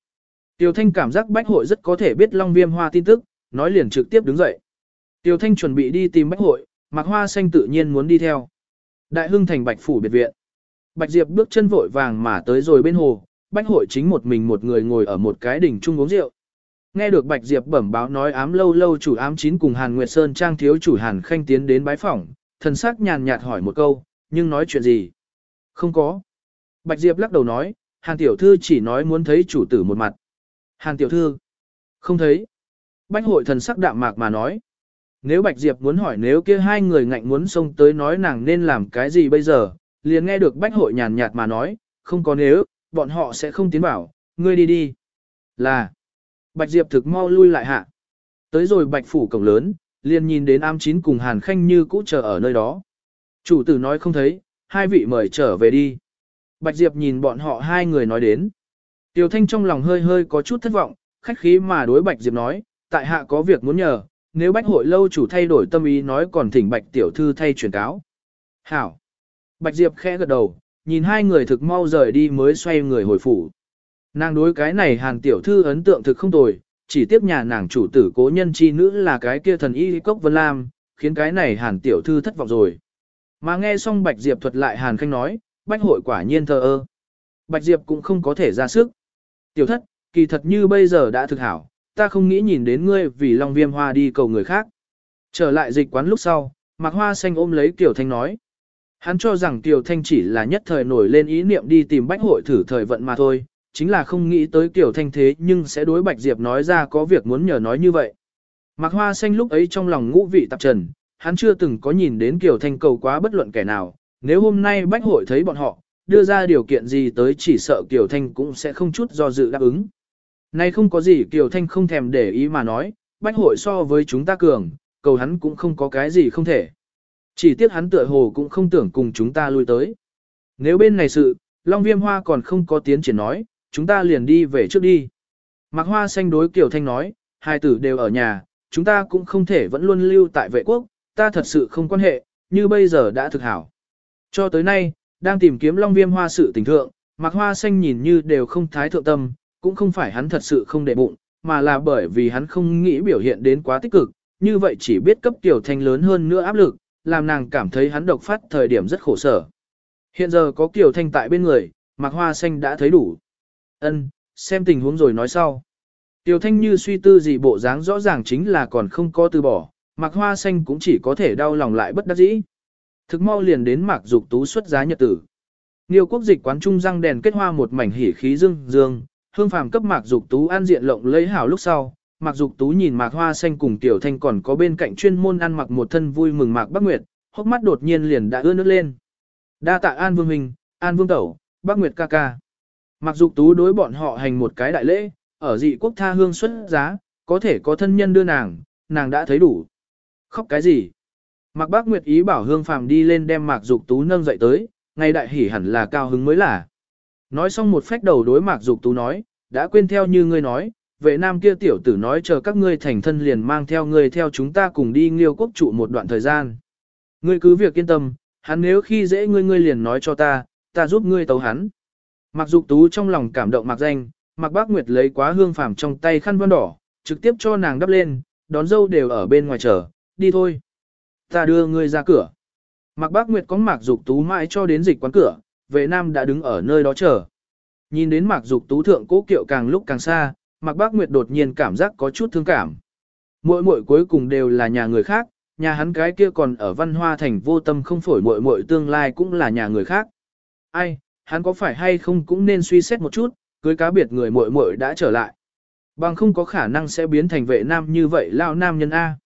Tiêu Thanh cảm giác bách hội rất có thể biết Long Viêm Hoa tin tức, nói liền trực tiếp đứng dậy. Tiêu Thanh chuẩn bị đi tìm bách hội, Mạc Hoa Xanh tự nhiên muốn đi theo. Đại Hưng Thành Bạch Phủ biệt viện. Bạch Diệp bước chân vội vàng mà tới rồi bên hồ, bách hội chính một mình một người ngồi ở một cái đỉnh chung uống rượu. Nghe được Bạch Diệp bẩm báo nói ám lâu lâu chủ ám chín cùng Hàn Nguyệt Sơn trang thiếu chủ Hàn Khanh tiến đến bái phỏng, thần sắc nhàn nhạt hỏi một câu, nhưng nói chuyện gì? Không có. Bạch Diệp lắc đầu nói, Hàn tiểu thư chỉ nói muốn thấy chủ tử một mặt. Hàn tiểu thư. Không thấy. bách hội thần sắc đạm mạc mà nói. Nếu Bạch Diệp muốn hỏi nếu kia hai người ngạnh muốn xông tới nói nàng nên làm cái gì bây giờ, liền nghe được bách hội nhàn nhạt mà nói, không có nếu, bọn họ sẽ không tiến bảo, ngươi đi đi. Là. Bạch Diệp thực mau lui lại hạ. Tới rồi Bạch phủ cổng lớn, liền nhìn đến am chín cùng Hàn Khanh như cũ chờ ở nơi đó. Chủ tử nói không thấy, hai vị mời trở về đi. Bạch Diệp nhìn bọn họ hai người nói đến. Tiêu Thanh trong lòng hơi hơi có chút thất vọng, khách khí mà đối Bạch Diệp nói, tại hạ có việc muốn nhờ, nếu bách hội lâu chủ thay đổi tâm ý nói còn thỉnh Bạch tiểu thư thay truyền cáo. Hảo. Bạch Diệp khẽ gật đầu, nhìn hai người thực mau rời đi mới xoay người hồi phủ. Nàng đối cái này hàn tiểu thư ấn tượng thực không tồi, chỉ tiếp nhà nàng chủ tử cố nhân chi nữ là cái kia thần y cốc vân lam, khiến cái này hàn tiểu thư thất vọng rồi. Mà nghe xong Bạch Diệp thuật lại hàn khanh nói, bách hội quả nhiên thờ ơ. Bạch Diệp cũng không có thể ra sức. Tiểu thất, kỳ thật như bây giờ đã thực hảo, ta không nghĩ nhìn đến ngươi vì Long Viêm Hoa đi cầu người khác. Trở lại dịch quán lúc sau, Mạc Hoa Xanh ôm lấy tiểu Thanh nói. Hắn cho rằng tiểu Thanh chỉ là nhất thời nổi lên ý niệm đi tìm bách hội thử thời vận mà thôi, chính là không nghĩ tới tiểu thanh thế nhưng sẽ đối Bạch Diệp nói ra có việc muốn nhờ nói như vậy. Mạc Hoa Xanh lúc ấy trong lòng ngũ vị tạp trần, hắn chưa từng có nhìn đến Kiều Thanh cầu quá bất luận kẻ nào, nếu hôm nay bách hội thấy bọn họ, đưa ra điều kiện gì tới chỉ sợ Kiều Thanh cũng sẽ không chút do dự đáp ứng. Nay không có gì Kiều Thanh không thèm để ý mà nói, bách hội so với chúng ta cường, cầu hắn cũng không có cái gì không thể. Chỉ tiếc hắn tựa hồ cũng không tưởng cùng chúng ta lui tới. Nếu bên này sự, Long Viêm Hoa còn không có tiến triển nói, chúng ta liền đi về trước đi. Mạc Hoa xanh đối Kiều Thanh nói, hai tử đều ở nhà, chúng ta cũng không thể vẫn luôn lưu tại vệ quốc, ta thật sự không quan hệ, như bây giờ đã thực hảo. Cho tới nay, đang tìm kiếm Long Viêm Hoa sự tình thượng, Mặc Hoa xanh nhìn như đều không thái thượng tâm, cũng không phải hắn thật sự không để bụng, mà là bởi vì hắn không nghĩ biểu hiện đến quá tích cực, như vậy chỉ biết cấp Tiểu Thanh lớn hơn nữa áp lực, làm nàng cảm thấy hắn độc phát thời điểm rất khổ sở. Hiện giờ có Tiểu Thanh tại bên người, Mặc Hoa Xanh đã thấy đủ. Ân, xem tình huống rồi nói sau. Tiểu Thanh như suy tư gì bộ dáng rõ ràng chính là còn không có từ bỏ, Mạc Hoa Xanh cũng chỉ có thể đau lòng lại bất đắc dĩ. Thực mau liền đến Mạc Dục Tú xuất giá nhật tử. Nhiều quốc dịch quán trung răng đèn kết hoa một mảnh hỉ khí dương dương, hương phàm cấp Mạc Dục Tú an diện lộng lấy hảo lúc sau, Mạc Dục Tú nhìn Mạc Hoa Xanh cùng Tiểu Thanh còn có bên cạnh chuyên môn ăn mặc một thân vui mừng Mạc Bắc Nguyệt, hốc mắt đột nhiên liền đã ưa nước lên. Đa tạ An Vương Huynh, An Vương Tẩu, Bắc Nguyệt ca ca. mạc dục tú đối bọn họ hành một cái đại lễ, ở dị quốc tha hương xuất giá, có thể có thân nhân đưa nàng, nàng đã thấy đủ. Khóc cái gì? Mạc Bác Nguyệt ý bảo Hương Phàm đi lên đem Mạc Dục Tú nâng dậy tới, ngay đại hỉ hẳn là cao hứng mới là. Nói xong một phách đầu đối Mạc Dục Tú nói, đã quên theo như ngươi nói, vệ nam kia tiểu tử nói chờ các ngươi thành thân liền mang theo ngươi theo chúng ta cùng đi Nghiêu quốc trụ một đoạn thời gian. Ngươi cứ việc yên tâm, hắn nếu khi dễ ngươi ngươi liền nói cho ta, ta giúp ngươi tấu hắn. Mạc Dục Tú trong lòng cảm động Mạc Danh, Mạc Bác Nguyệt lấy quá hương phàm trong tay khăn vân đỏ, trực tiếp cho nàng đắp lên, đón dâu đều ở bên ngoài chờ, đi thôi. Ta đưa ngươi ra cửa. Mạc Bác Nguyệt có Mạc Dục Tú mãi cho đến dịch quán cửa, vệ nam đã đứng ở nơi đó chờ. Nhìn đến Mạc Dục Tú thượng cố kiệu càng lúc càng xa, Mạc Bác Nguyệt đột nhiên cảm giác có chút thương cảm. Mỗi mỗi cuối cùng đều là nhà người khác, nhà hắn cái kia còn ở văn hoa thành vô tâm không phổi muội muội tương lai cũng là nhà người khác. Ai, hắn có phải hay không cũng nên suy xét một chút, cưới cá biệt người muội muội đã trở lại. Bằng không có khả năng sẽ biến thành vệ nam như vậy lao nam nhân A.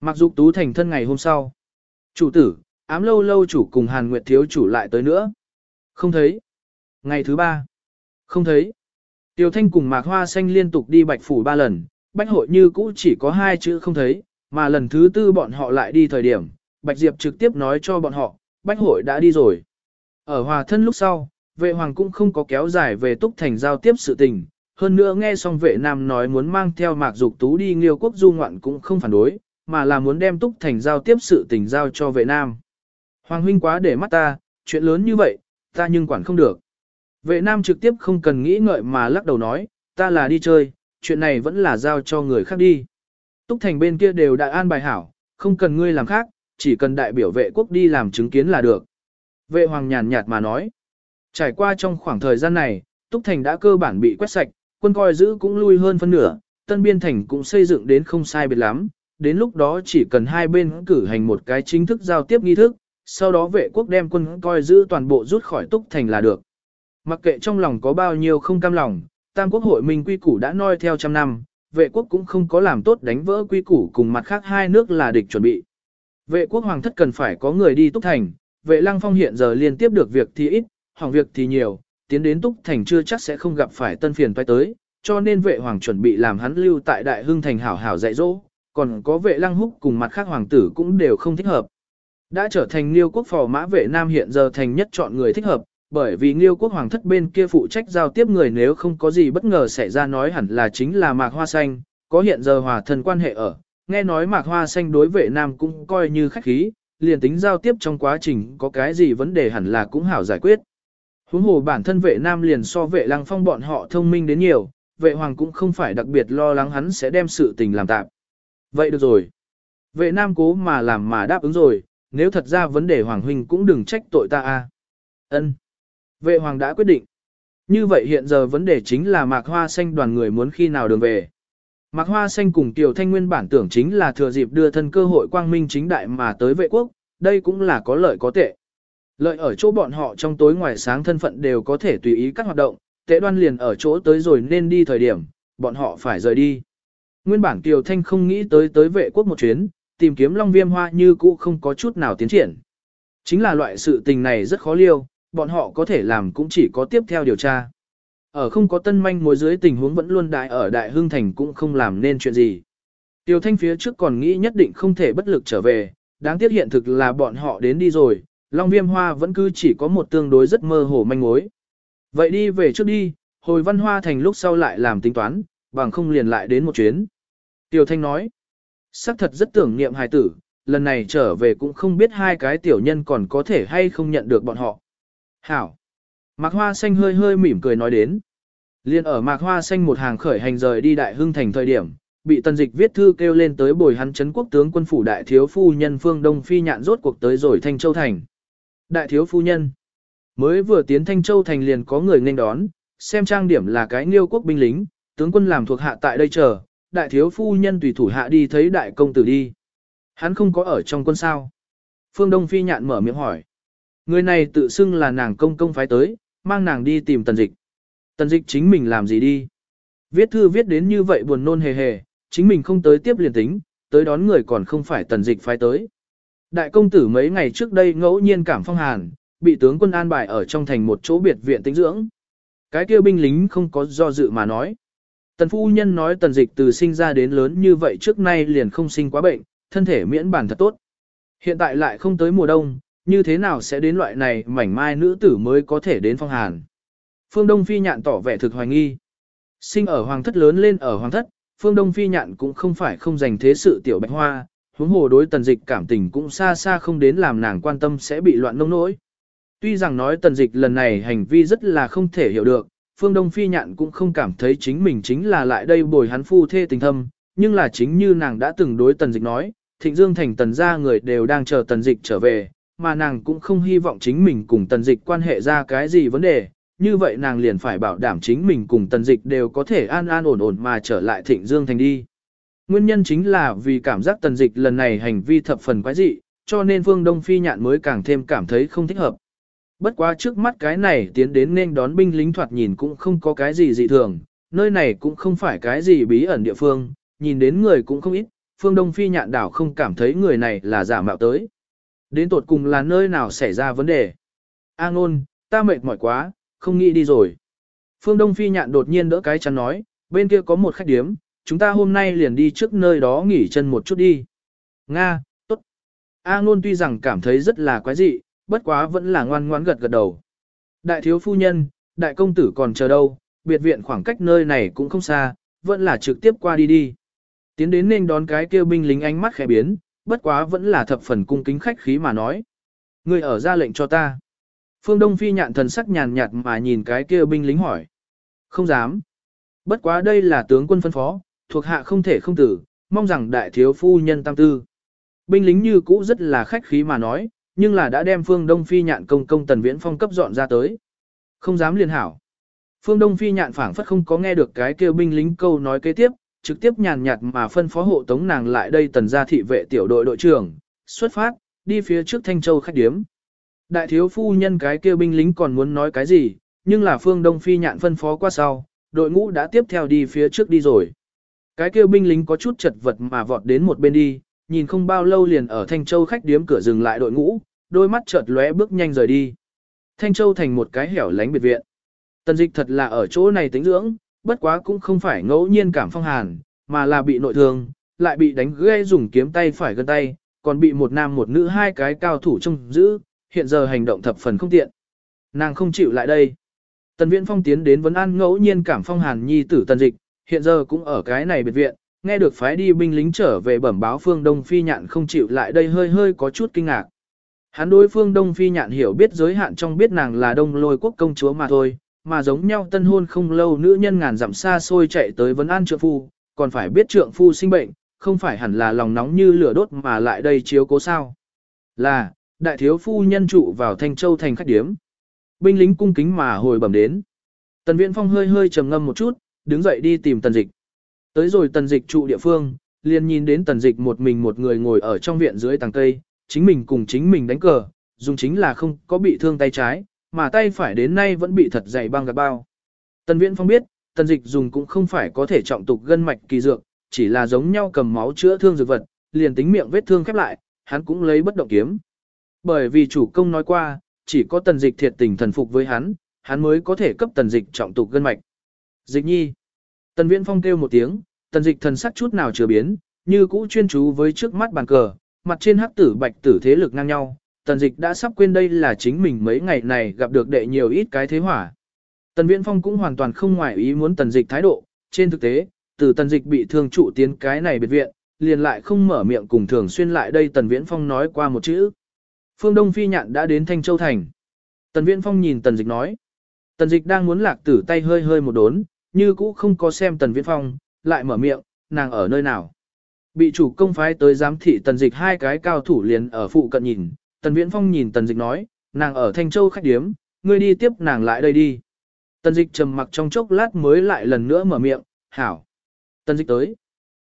Mặc dục tú thành thân ngày hôm sau. Chủ tử, ám lâu lâu chủ cùng Hàn Nguyệt thiếu chủ lại tới nữa. Không thấy. Ngày thứ ba. Không thấy. Tiêu Thanh cùng Mạc Hoa Xanh liên tục đi bạch phủ ba lần, bách hội như cũ chỉ có hai chữ không thấy, mà lần thứ tư bọn họ lại đi thời điểm, Bạch Diệp trực tiếp nói cho bọn họ, Bách hội đã đi rồi. Ở hòa thân lúc sau, vệ hoàng cũng không có kéo dài về Túc Thành giao tiếp sự tình, hơn nữa nghe xong vệ nam nói muốn mang theo mạc dục tú đi nghiêu quốc du ngoạn cũng không phản đối, mà là muốn đem Túc Thành giao tiếp sự tình giao cho vệ nam. Hoàng huynh quá để mắt ta, chuyện lớn như vậy, ta nhưng quản không được. Vệ nam trực tiếp không cần nghĩ ngợi mà lắc đầu nói, ta là đi chơi, chuyện này vẫn là giao cho người khác đi. Túc Thành bên kia đều đã an bài hảo, không cần ngươi làm khác, chỉ cần đại biểu vệ quốc đi làm chứng kiến là được. Vệ hoàng nhàn nhạt mà nói. Trải qua trong khoảng thời gian này, Túc Thành đã cơ bản bị quét sạch, quân coi giữ cũng lui hơn phân nửa, Tân Biên Thành cũng xây dựng đến không sai biệt lắm, đến lúc đó chỉ cần hai bên cử hành một cái chính thức giao tiếp nghi thức, sau đó vệ quốc đem quân coi giữ toàn bộ rút khỏi Túc Thành là được. Mặc kệ trong lòng có bao nhiêu không cam lòng, Tam Quốc hội minh quy củ đã noi theo trăm năm, vệ quốc cũng không có làm tốt đánh vỡ quy củ cùng mặt khác hai nước là địch chuẩn bị. Vệ quốc hoàng thất cần phải có người đi túc thành, vệ lăng phong hiện giờ liên tiếp được việc thì ít, hỏng việc thì nhiều, tiến đến túc thành chưa chắc sẽ không gặp phải tân phiền toái tới, cho nên vệ hoàng chuẩn bị làm hắn lưu tại đại hưng thành hảo hảo dạy dỗ, còn có vệ lăng húc cùng mặt khác hoàng tử cũng đều không thích hợp. Đã trở thành liêu quốc phò mã vệ nam hiện giờ thành nhất chọn người thích hợp, bởi vì Nghiêu quốc hoàng thất bên kia phụ trách giao tiếp người nếu không có gì bất ngờ xảy ra nói hẳn là chính là Mạc Hoa Xanh, có hiện giờ hòa thân quan hệ ở. Nghe nói Mạc Hoa Xanh đối vệ nam cũng coi như khách khí, liền tính giao tiếp trong quá trình có cái gì vấn đề hẳn là cũng hảo giải quyết. Huống hồ bản thân vệ nam liền so vệ lăng phong bọn họ thông minh đến nhiều, vệ hoàng cũng không phải đặc biệt lo lắng hắn sẽ đem sự tình làm tạm. Vậy được rồi. Vệ nam cố mà làm mà đáp ứng rồi, nếu thật ra vấn đề hoàng huynh cũng đừng trách tội ta a. Ân. Vệ hoàng đã quyết định. Như vậy hiện giờ vấn đề chính là Mạc Hoa Xanh đoàn người muốn khi nào đường về. Mạc Hoa Xanh cùng Tiểu Thanh Nguyên bản tưởng chính là thừa dịp đưa thân cơ hội quang minh chính đại mà tới vệ quốc, đây cũng là có lợi có tệ. Lợi ở chỗ bọn họ trong tối ngoài sáng thân phận đều có thể tùy ý các hoạt động, tệ đoan liền ở chỗ tới rồi nên đi thời điểm, bọn họ phải rời đi. Nguyên bản Kiều Thanh không nghĩ tới tới vệ quốc một chuyến, tìm kiếm Long Viêm Hoa như cũ không có chút nào tiến triển. Chính là loại sự tình này rất khó liêu, bọn họ có thể làm cũng chỉ có tiếp theo điều tra. Ở không có tân manh mối dưới tình huống vẫn luôn đại ở Đại Hưng Thành cũng không làm nên chuyện gì. Tiêu Thanh phía trước còn nghĩ nhất định không thể bất lực trở về, đáng tiếc hiện thực là bọn họ đến đi rồi, Long Viêm Hoa vẫn cứ chỉ có một tương đối rất mơ hồ manh mối. Vậy đi về trước đi, hồi văn hoa thành lúc sau lại làm tính toán, bằng không liền lại đến một chuyến. Tiểu Thanh nói, xác thật rất tưởng niệm hài tử, lần này trở về cũng không biết hai cái tiểu nhân còn có thể hay không nhận được bọn họ. Hảo. Mạc Hoa Xanh hơi hơi mỉm cười nói đến. Liên ở Mạc Hoa Xanh một hàng khởi hành rời đi Đại Hưng Thành thời điểm, bị tần dịch viết thư kêu lên tới bồi hắn chấn quốc tướng quân phủ đại thiếu phu nhân phương Đông Phi nhạn rốt cuộc tới rồi Thanh Châu Thành. Đại thiếu phu nhân. Mới vừa tiến Thanh Châu Thành liền có người nên đón, xem trang điểm là cái nghiêu quốc binh lính, tướng quân làm thuộc hạ tại đây chờ, đại thiếu phu nhân tùy thủ hạ đi thấy đại công tử đi. Hắn không có ở trong quân sao. Phương Đông Phi nhạn mở miệng hỏi. Người này tự xưng là nàng công công phái tới, mang nàng đi tìm tần dịch. Tần dịch chính mình làm gì đi? Viết thư viết đến như vậy buồn nôn hề hề, chính mình không tới tiếp liền tính, tới đón người còn không phải tần dịch phái tới. Đại công tử mấy ngày trước đây ngẫu nhiên cảm phong hàn, bị tướng quân an bài ở trong thành một chỗ biệt viện tĩnh dưỡng. Cái kia binh lính không có do dự mà nói. Tần phu nhân nói tần dịch từ sinh ra đến lớn như vậy trước nay liền không sinh quá bệnh, thân thể miễn bản thật tốt. Hiện tại lại không tới mùa đông, như thế nào sẽ đến loại này mảnh mai nữ tử mới có thể đến phong hàn. Phương Đông Phi nhạn tỏ vẻ thực hoài nghi. Sinh ở hoàng thất lớn lên ở hoàng thất, Phương Đông Phi nhạn cũng không phải không dành thế sự tiểu bạch hoa, huống hồ đối tần dịch cảm tình cũng xa xa không đến làm nàng quan tâm sẽ bị loạn nông nỗi. Tuy rằng nói tần dịch lần này hành vi rất là không thể hiểu được, Phương Đông Phi nhạn cũng không cảm thấy chính mình chính là lại đây bồi hắn phu thê tình thâm, nhưng là chính như nàng đã từng đối tần dịch nói, thịnh dương thành tần gia người đều đang chờ tần dịch trở về, mà nàng cũng không hy vọng chính mình cùng tần dịch quan hệ ra cái gì vấn đề, như vậy nàng liền phải bảo đảm chính mình cùng tần dịch đều có thể an an ổn ổn mà trở lại thịnh dương thành đi. Nguyên nhân chính là vì cảm giác tần dịch lần này hành vi thập phần quái dị, cho nên Phương Đông Phi nhạn mới càng thêm cảm thấy không thích hợp. Bất quá trước mắt cái này tiến đến nên đón binh lính thoạt nhìn cũng không có cái gì dị thường, nơi này cũng không phải cái gì bí ẩn địa phương, nhìn đến người cũng không ít, Phương Đông Phi nhạn đảo không cảm thấy người này là giả mạo tới. Đến tột cùng là nơi nào xảy ra vấn đề. A ngôn, ta mệt mỏi quá, không nghĩ đi rồi. Phương Đông Phi nhạn đột nhiên đỡ cái chắn nói, bên kia có một khách điếm, chúng ta hôm nay liền đi trước nơi đó nghỉ chân một chút đi. Nga, tốt. A ngôn tuy rằng cảm thấy rất là quái dị, bất quá vẫn là ngoan ngoãn gật gật đầu. Đại thiếu phu nhân, đại công tử còn chờ đâu, biệt viện khoảng cách nơi này cũng không xa, vẫn là trực tiếp qua đi đi. Tiến đến nên đón cái kêu binh lính ánh mắt khẽ biến, bất quá vẫn là thập phần cung kính khách khí mà nói. Người ở ra lệnh cho ta. Phương Đông Phi nhạn thần sắc nhàn nhạt mà nhìn cái kia binh lính hỏi. Không dám. Bất quá đây là tướng quân phân phó, thuộc hạ không thể không tử, mong rằng đại thiếu phu nhân tam tư. Binh lính như cũ rất là khách khí mà nói, nhưng là đã đem Phương Đông Phi nhạn công công tần viễn phong cấp dọn ra tới. Không dám liên hảo. Phương Đông Phi nhạn phảng phất không có nghe được cái kêu binh lính câu nói kế tiếp, trực tiếp nhàn nhạt mà phân phó hộ tống nàng lại đây tần gia thị vệ tiểu đội đội trưởng, xuất phát, đi phía trước Thanh Châu khách điếm. Đại thiếu phu nhân cái kêu binh lính còn muốn nói cái gì, nhưng là phương Đông Phi nhạn phân phó qua sau, đội ngũ đã tiếp theo đi phía trước đi rồi. Cái kêu binh lính có chút chật vật mà vọt đến một bên đi, nhìn không bao lâu liền ở Thanh Châu khách điếm cửa dừng lại đội ngũ, đôi mắt chợt lóe bước nhanh rời đi. Thanh Châu thành một cái hẻo lánh biệt viện. Tần dịch thật là ở chỗ này tính dưỡng, bất quá cũng không phải ngẫu nhiên cảm phong hàn, mà là bị nội thương, lại bị đánh ghê dùng kiếm tay phải gân tay, còn bị một nam một nữ hai cái cao thủ trông giữ, hiện giờ hành động thập phần không tiện. Nàng không chịu lại đây. Tần Viễn Phong tiến đến vấn an ngẫu nhiên cảm phong hàn nhi tử tần dịch, hiện giờ cũng ở cái này biệt viện, nghe được phái đi binh lính trở về bẩm báo phương Đông Phi Nhạn không chịu lại đây hơi hơi có chút kinh ngạc. Hắn đối phương Đông Phi Nhạn hiểu biết giới hạn trong biết nàng là Đông Lôi quốc công chúa mà thôi, mà giống nhau tân hôn không lâu nữ nhân ngàn dặm xa xôi chạy tới vấn an trượng phu, còn phải biết trượng phu sinh bệnh, không phải hẳn là lòng nóng như lửa đốt mà lại đây chiếu cố sao. Là, đại thiếu phu nhân trụ vào Thanh Châu thành khách điếm. Binh lính cung kính mà hồi bẩm đến. Tần Viễn Phong hơi hơi trầm ngâm một chút, đứng dậy đi tìm Tần Dịch. Tới rồi Tần Dịch trụ địa phương, liền nhìn đến Tần Dịch một mình một người ngồi ở trong viện dưới tàng cây, chính mình cùng chính mình đánh cờ, dùng chính là không có bị thương tay trái, mà tay phải đến nay vẫn bị thật dày băng gạt bao. Tần Viễn Phong biết, Tần Dịch dùng cũng không phải có thể trọng tục gân mạch kỳ dược, chỉ là giống nhau cầm máu chữa thương dược vật, liền tính miệng vết thương khép lại, hắn cũng lấy bất động kiếm. Bởi vì chủ công nói qua, chỉ có tần dịch thiệt tình thần phục với hắn, hắn mới có thể cấp tần dịch trọng tục gân mạch. Dịch nhi. Tần viễn phong kêu một tiếng, tần dịch thần sắc chút nào chưa biến, như cũ chuyên chú với trước mắt bàn cờ, mặt trên hắc tử bạch tử thế lực ngang nhau. Tần dịch đã sắp quên đây là chính mình mấy ngày này gặp được đệ nhiều ít cái thế hỏa. Tần viễn phong cũng hoàn toàn không ngoại ý muốn tần dịch thái độ, trên thực tế, từ tần dịch bị thương trụ tiến cái này biệt viện, liền lại không mở miệng cùng thường xuyên lại đây tần viễn phong nói qua một chữ. Phương Đông Phi Nhạn đã đến Thanh Châu Thành. Tần Viễn Phong nhìn Tần Dịch nói. Tần Dịch đang muốn lạc tử tay hơi hơi một đốn, như cũ không có xem Tần Viễn Phong, lại mở miệng, nàng ở nơi nào. Bị chủ công phái tới giám thị Tần Dịch hai cái cao thủ liền ở phụ cận nhìn, Tần Viễn Phong nhìn Tần Dịch nói, nàng ở Thanh Châu khách điếm, ngươi đi tiếp nàng lại đây đi. Tần Dịch trầm mặc trong chốc lát mới lại lần nữa mở miệng, hảo. Tần Dịch tới.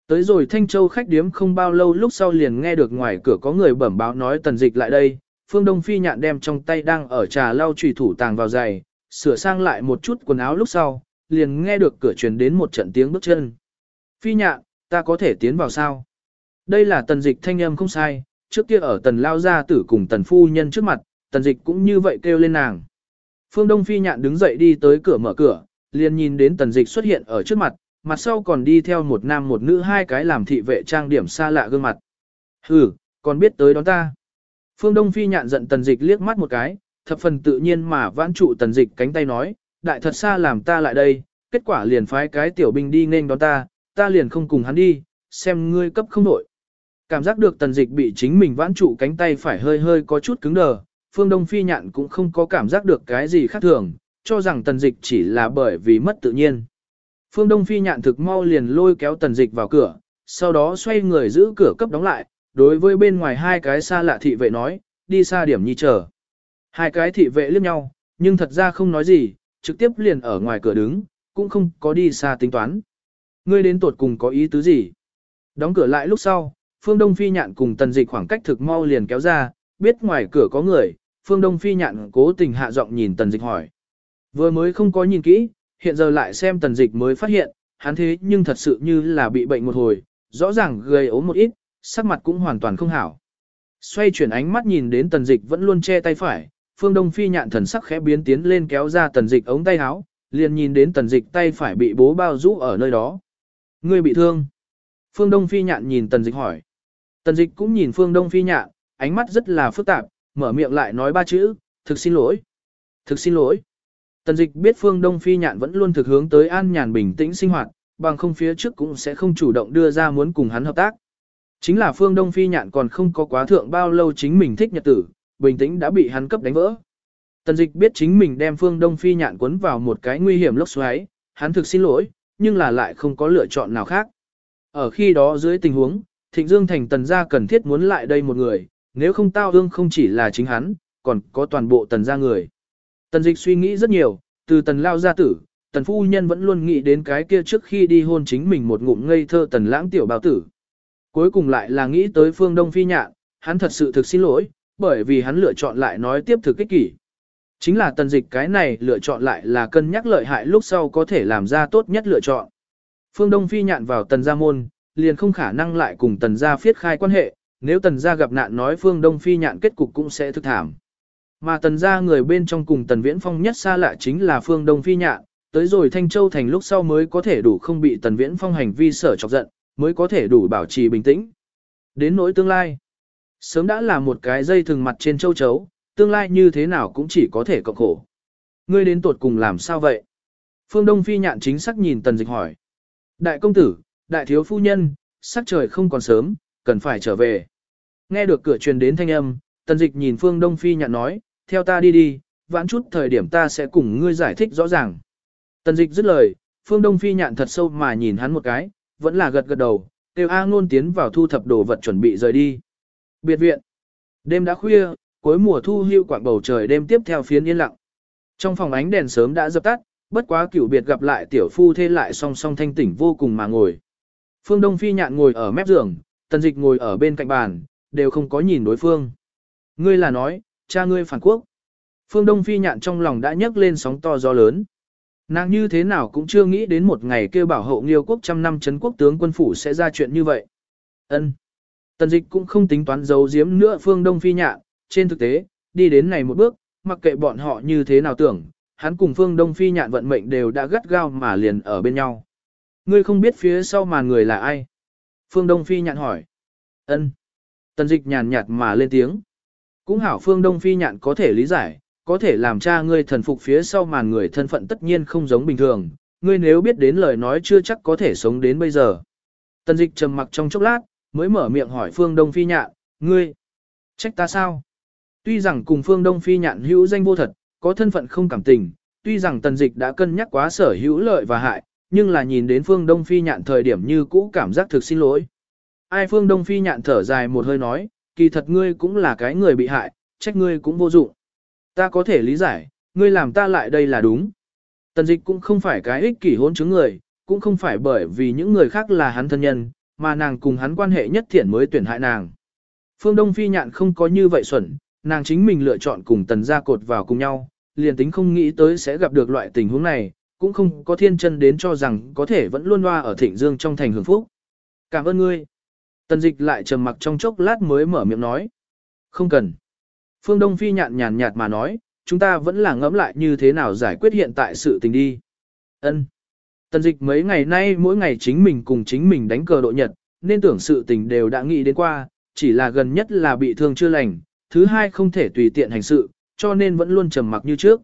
Tới rồi Thanh Châu khách điếm không bao lâu lúc sau liền nghe được ngoài cửa có người bẩm báo nói tần dịch lại đây, Phương Đông Phi nhạn đem trong tay đang ở trà lau trùy thủ tàng vào giày, sửa sang lại một chút quần áo lúc sau, liền nghe được cửa truyền đến một trận tiếng bước chân. Phi nhạn, ta có thể tiến vào sao? Đây là tần dịch thanh âm không sai, trước kia ở tần lao gia tử cùng tần phu nhân trước mặt, tần dịch cũng như vậy kêu lên nàng. Phương Đông Phi nhạn đứng dậy đi tới cửa mở cửa, liền nhìn đến tần dịch xuất hiện ở trước mặt, mặt sau còn đi theo một nam một nữ hai cái làm thị vệ trang điểm xa lạ gương mặt. Hừ, còn biết tới đón ta. Phương Đông Phi nhạn giận tần dịch liếc mắt một cái, thập phần tự nhiên mà vãn trụ tần dịch cánh tay nói, đại thật xa làm ta lại đây, kết quả liền phái cái tiểu binh đi nên đón ta, ta liền không cùng hắn đi, xem ngươi cấp không nổi. Cảm giác được tần dịch bị chính mình vãn trụ cánh tay phải hơi hơi có chút cứng đờ, Phương Đông Phi nhạn cũng không có cảm giác được cái gì khác thường, cho rằng tần dịch chỉ là bởi vì mất tự nhiên. Phương Đông Phi nhạn thực mau liền lôi kéo tần dịch vào cửa, sau đó xoay người giữ cửa cấp đóng lại, đối với bên ngoài hai cái xa lạ thị vệ nói, đi xa điểm nhi chờ. Hai cái thị vệ liếc nhau, nhưng thật ra không nói gì, trực tiếp liền ở ngoài cửa đứng, cũng không có đi xa tính toán. Ngươi đến tuột cùng có ý tứ gì? Đóng cửa lại lúc sau, Phương Đông Phi nhạn cùng tần dịch khoảng cách thực mau liền kéo ra, biết ngoài cửa có người, Phương Đông Phi nhạn cố tình hạ giọng nhìn tần dịch hỏi. Vừa mới không có nhìn kỹ, hiện giờ lại xem tần dịch mới phát hiện, hắn thế nhưng thật sự như là bị bệnh một hồi, rõ ràng gầy ốm một ít, sắc mặt cũng hoàn toàn không hảo. Xoay chuyển ánh mắt nhìn đến tần dịch vẫn luôn che tay phải, phương đông phi nhạn thần sắc khẽ biến tiến lên kéo ra tần dịch ống tay áo, liền nhìn đến tần dịch tay phải bị bố bao rũ ở nơi đó. Ngươi bị thương. Phương đông phi nhạn nhìn tần dịch hỏi. Tần dịch cũng nhìn phương đông phi nhạn, ánh mắt rất là phức tạp, mở miệng lại nói ba chữ, thực xin lỗi. Thực xin lỗi. Tần dịch biết phương Đông Phi nhạn vẫn luôn thực hướng tới an nhàn bình tĩnh sinh hoạt, bằng không phía trước cũng sẽ không chủ động đưa ra muốn cùng hắn hợp tác. Chính là phương Đông Phi nhạn còn không có quá thượng bao lâu chính mình thích nhật tử, bình tĩnh đã bị hắn cấp đánh vỡ. Tần dịch biết chính mình đem phương Đông Phi nhạn cuốn vào một cái nguy hiểm lốc xoáy, hắn thực xin lỗi, nhưng là lại không có lựa chọn nào khác. Ở khi đó dưới tình huống, Thịnh Dương Thành tần gia cần thiết muốn lại đây một người, nếu không tao ương không chỉ là chính hắn, còn có toàn bộ tần gia người. Tần dịch suy nghĩ rất nhiều, từ tần lao gia tử, tần phu nhân vẫn luôn nghĩ đến cái kia trước khi đi hôn chính mình một ngụm ngây thơ tần lãng tiểu bào tử. Cuối cùng lại là nghĩ tới phương đông phi nhạn, hắn thật sự thực xin lỗi, bởi vì hắn lựa chọn lại nói tiếp thực kích kỷ. Chính là tần dịch cái này lựa chọn lại là cân nhắc lợi hại lúc sau có thể làm ra tốt nhất lựa chọn. Phương Đông phi nhạn vào tần gia môn, liền không khả năng lại cùng tần gia phiết khai quan hệ, nếu tần gia gặp nạn nói Phương Đông phi nhạn kết cục cũng sẽ thực thảm. Mà tần gia người bên trong cùng tần viễn phong nhất xa lạ chính là phương Đông Phi Nhạn, tới rồi Thanh Châu thành lúc sau mới có thể đủ không bị tần viễn phong hành vi sở chọc giận, mới có thể đủ bảo trì bình tĩnh. Đến nỗi tương lai, sớm đã là một cái dây thường mặt trên châu chấu, tương lai như thế nào cũng chỉ có thể cộng khổ. Ngươi đến tuột cùng làm sao vậy? Phương Đông Phi Nhạn chính xác nhìn tần dịch hỏi. Đại công tử, đại thiếu phu nhân, sắc trời không còn sớm, cần phải trở về. Nghe được cửa truyền đến thanh âm, tần dịch nhìn Phương Đông Phi Nhạn nói, theo ta đi đi, vãn chút thời điểm ta sẽ cùng ngươi giải thích rõ ràng. Tần dịch dứt lời, phương Đông Phi nhạn thật sâu mà nhìn hắn một cái, vẫn là gật gật đầu, kêu A ngôn tiến vào thu thập đồ vật chuẩn bị rời đi. Biệt viện. Đêm đã khuya, cuối mùa thu hưu quạng bầu trời đêm tiếp theo phiến yên lặng. Trong phòng ánh đèn sớm đã dập tắt, bất quá cửu biệt gặp lại tiểu phu thê lại song song thanh tỉnh vô cùng mà ngồi. Phương Đông Phi nhạn ngồi ở mép giường, tần dịch ngồi ở bên cạnh bàn, đều không có nhìn đối phương. Ngươi là nói, cha ngươi phản quốc. Phương Đông Phi nhạn trong lòng đã nhấc lên sóng to gió lớn. Nàng như thế nào cũng chưa nghĩ đến một ngày kêu bảo hộ nghiêu quốc trăm năm chấn quốc tướng quân phủ sẽ ra chuyện như vậy. ân Tần dịch cũng không tính toán giấu giếm nữa phương Đông Phi nhạn, trên thực tế, đi đến này một bước, mặc kệ bọn họ như thế nào tưởng, hắn cùng phương Đông Phi nhạn vận mệnh đều đã gắt gao mà liền ở bên nhau. Ngươi không biết phía sau màn người là ai? Phương Đông Phi nhạn hỏi. ân Tần dịch nhàn nhạt mà lên tiếng. Cũng hảo Phương Đông Phi nhạn có thể lý giải, có thể làm cha ngươi thần phục phía sau màn người thân phận tất nhiên không giống bình thường, ngươi nếu biết đến lời nói chưa chắc có thể sống đến bây giờ. Tần dịch trầm mặc trong chốc lát, mới mở miệng hỏi Phương Đông Phi nhạn, ngươi, trách ta sao? Tuy rằng cùng Phương Đông Phi nhạn hữu danh vô thật, có thân phận không cảm tình, tuy rằng tần dịch đã cân nhắc quá sở hữu lợi và hại, nhưng là nhìn đến Phương Đông Phi nhạn thời điểm như cũ cảm giác thực xin lỗi. Ai Phương Đông Phi nhạn thở dài một hơi nói, kỳ thật ngươi cũng là cái người bị hại, trách ngươi cũng vô dụng. Ta có thể lý giải, ngươi làm ta lại đây là đúng. Tần dịch cũng không phải cái ích kỷ hôn chứng người, cũng không phải bởi vì những người khác là hắn thân nhân, mà nàng cùng hắn quan hệ nhất thiện mới tuyển hại nàng. Phương Đông Phi nhạn không có như vậy xuẩn, nàng chính mình lựa chọn cùng tần gia cột vào cùng nhau, liền tính không nghĩ tới sẽ gặp được loại tình huống này, cũng không có thiên chân đến cho rằng có thể vẫn luôn loa ở thịnh dương trong thành hưởng phúc. Cảm ơn ngươi. Tần dịch lại trầm mặc trong chốc lát mới mở miệng nói. Không cần. Phương Đông Phi nhạn nhàn nhạt mà nói, chúng ta vẫn là ngẫm lại như thế nào giải quyết hiện tại sự tình đi. Ân. Tần dịch mấy ngày nay mỗi ngày chính mình cùng chính mình đánh cờ độ nhật, nên tưởng sự tình đều đã nghĩ đến qua, chỉ là gần nhất là bị thương chưa lành, thứ hai không thể tùy tiện hành sự, cho nên vẫn luôn trầm mặc như trước.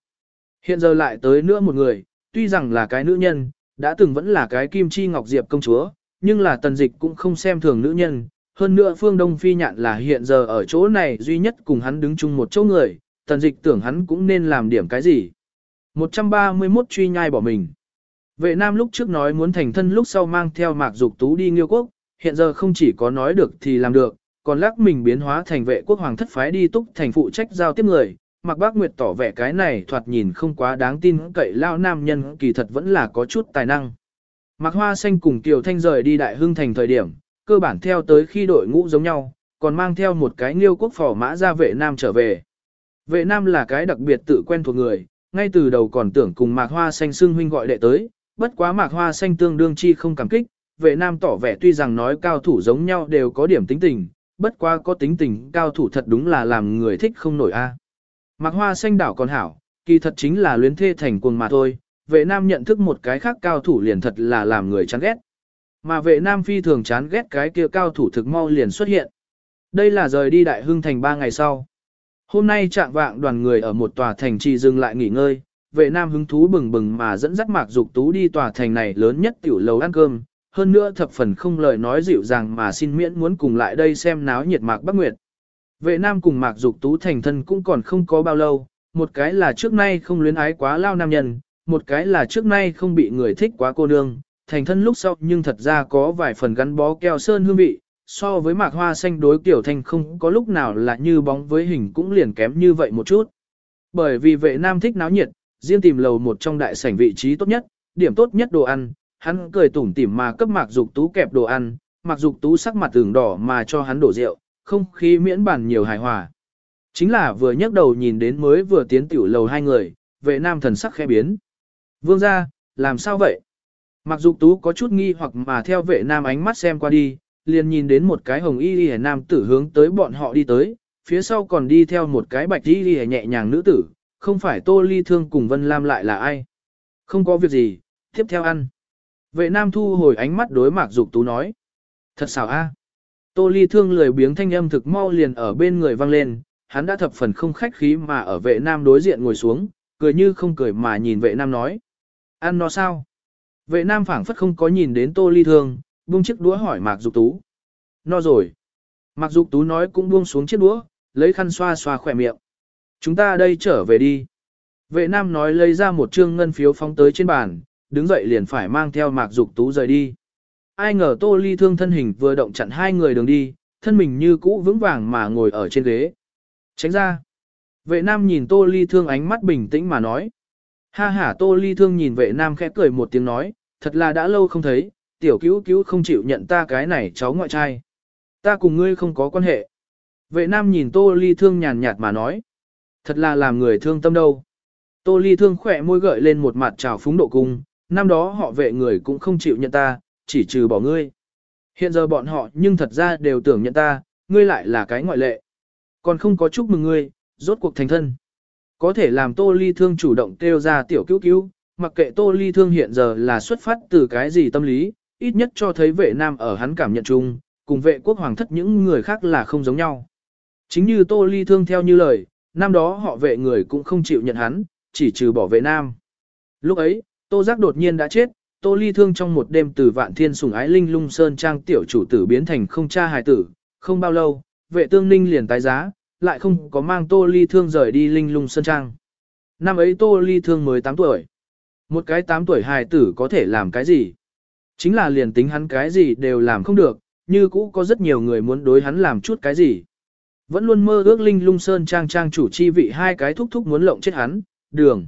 Hiện giờ lại tới nữa một người, tuy rằng là cái nữ nhân, đã từng vẫn là cái kim chi ngọc diệp công chúa, nhưng là tần dịch cũng không xem thường nữ nhân, hơn nữa phương Đông Phi nhạn là hiện giờ ở chỗ này duy nhất cùng hắn đứng chung một chỗ người, tần dịch tưởng hắn cũng nên làm điểm cái gì. 131 truy nhai bỏ mình. Vệ nam lúc trước nói muốn thành thân lúc sau mang theo mạc dục tú đi nghiêu quốc, hiện giờ không chỉ có nói được thì làm được, còn lắc mình biến hóa thành vệ quốc hoàng thất phái đi túc thành phụ trách giao tiếp người. Mạc Bác Nguyệt tỏ vẻ cái này thoạt nhìn không quá đáng tin cậy lao nam nhân kỳ thật vẫn là có chút tài năng. Mạc Hoa Xanh cùng Kiều Thanh rời đi Đại Hưng Thành thời điểm, cơ bản theo tới khi đội ngũ giống nhau, còn mang theo một cái nghiêu quốc phò mã ra vệ nam trở về. Vệ nam là cái đặc biệt tự quen thuộc người, ngay từ đầu còn tưởng cùng Mạc Hoa Xanh xưng huynh gọi đệ tới, bất quá Mạc Hoa Xanh tương đương chi không cảm kích, vệ nam tỏ vẻ tuy rằng nói cao thủ giống nhau đều có điểm tính tình, bất quá có tính tình cao thủ thật đúng là làm người thích không nổi a. Mạc Hoa Xanh đảo còn hảo, kỳ thật chính là luyến thê thành cuồng mà thôi, vệ nam nhận thức một cái khác cao thủ liền thật là làm người chán ghét. Mà vệ nam phi thường chán ghét cái kia cao thủ thực mau liền xuất hiện. Đây là rời đi đại hưng thành 3 ngày sau. Hôm nay trạng vạng đoàn người ở một tòa thành trì dừng lại nghỉ ngơi, vệ nam hứng thú bừng bừng mà dẫn dắt mạc dục tú đi tòa thành này lớn nhất tiểu lầu ăn cơm. Hơn nữa thập phần không lời nói dịu dàng mà xin miễn muốn cùng lại đây xem náo nhiệt mạc bắc nguyệt. Vệ nam cùng mạc dục tú thành thân cũng còn không có bao lâu, một cái là trước nay không luyến ái quá lao nam nhân, một cái là trước nay không bị người thích quá cô nương, thành thân lúc sau nhưng thật ra có vài phần gắn bó keo sơn hương vị, so với mạc hoa xanh đối kiểu thanh không có lúc nào là như bóng với hình cũng liền kém như vậy một chút. Bởi vì vệ nam thích náo nhiệt, riêng tìm lầu một trong đại sảnh vị trí tốt nhất, điểm tốt nhất đồ ăn, hắn cười tủm tỉm mà cấp mạc dục tú kẹp đồ ăn, mạc dục tú sắc mặt tưởng đỏ mà cho hắn đổ rượu, không khí miễn bàn nhiều hài hòa. Chính là vừa nhấc đầu nhìn đến mới vừa tiến tiểu lầu hai người, vệ nam thần sắc khẽ biến. Vương ra, làm sao vậy? Mặc dục tú có chút nghi hoặc mà theo vệ nam ánh mắt xem qua đi, liền nhìn đến một cái hồng y y nam tử hướng tới bọn họ đi tới, phía sau còn đi theo một cái bạch y y nhẹ nhàng nữ tử, không phải tô ly thương cùng Vân Lam lại là ai. Không có việc gì, tiếp theo ăn. Vệ nam thu hồi ánh mắt đối mạc dục tú nói. Thật xảo a. Tô ly thương lười biếng thanh âm thực mau liền ở bên người vang lên, hắn đã thập phần không khách khí mà ở vệ nam đối diện ngồi xuống, cười như không cười mà nhìn vệ nam nói. Ăn nó sao? Vệ nam phảng phất không có nhìn đến tô ly thương, buông chiếc đũa hỏi Mạc Dục Tú. No rồi. Mạc Dục Tú nói cũng buông xuống chiếc đũa, lấy khăn xoa xoa khỏe miệng. Chúng ta đây trở về đi. Vệ nam nói lấy ra một trương ngân phiếu phóng tới trên bàn, đứng dậy liền phải mang theo Mạc Dục Tú rời đi. Ai ngờ tô ly thương thân hình vừa động chặn hai người đường đi, thân mình như cũ vững vàng mà ngồi ở trên ghế. Tránh ra. Vệ nam nhìn tô ly thương ánh mắt bình tĩnh mà nói. Ha ha tô ly thương nhìn vệ nam khẽ cười một tiếng nói, thật là đã lâu không thấy, tiểu cứu cứu không chịu nhận ta cái này cháu ngoại trai. Ta cùng ngươi không có quan hệ. Vệ nam nhìn tô ly thương nhàn nhạt mà nói. Thật là làm người thương tâm đâu. Tô ly thương khỏe môi gợi lên một mặt trào phúng độ cung, năm đó họ vệ người cũng không chịu nhận ta, chỉ trừ bỏ ngươi. Hiện giờ bọn họ nhưng thật ra đều tưởng nhận ta, ngươi lại là cái ngoại lệ. Còn không có chúc mừng ngươi, rốt cuộc thành thân. Có thể làm tô ly thương chủ động kêu ra tiểu cứu cứu, mặc kệ tô ly thương hiện giờ là xuất phát từ cái gì tâm lý, ít nhất cho thấy vệ nam ở hắn cảm nhận chung, cùng vệ quốc hoàng thất những người khác là không giống nhau. Chính như tô ly thương theo như lời, năm đó họ vệ người cũng không chịu nhận hắn, chỉ trừ bỏ vệ nam. Lúc ấy, tô giác đột nhiên đã chết, tô ly thương trong một đêm từ vạn thiên sùng ái linh lung sơn trang tiểu chủ tử biến thành không cha hài tử, không bao lâu, vệ tương ninh liền tái giá, lại không có mang tô ly thương rời đi linh lung sơn trang. Năm ấy tô ly thương mới 8 tuổi. Một cái 8 tuổi hài tử có thể làm cái gì? Chính là liền tính hắn cái gì đều làm không được, như cũ có rất nhiều người muốn đối hắn làm chút cái gì. Vẫn luôn mơ ước linh lung sơn trang trang chủ chi vị hai cái thúc thúc muốn lộng chết hắn, đường.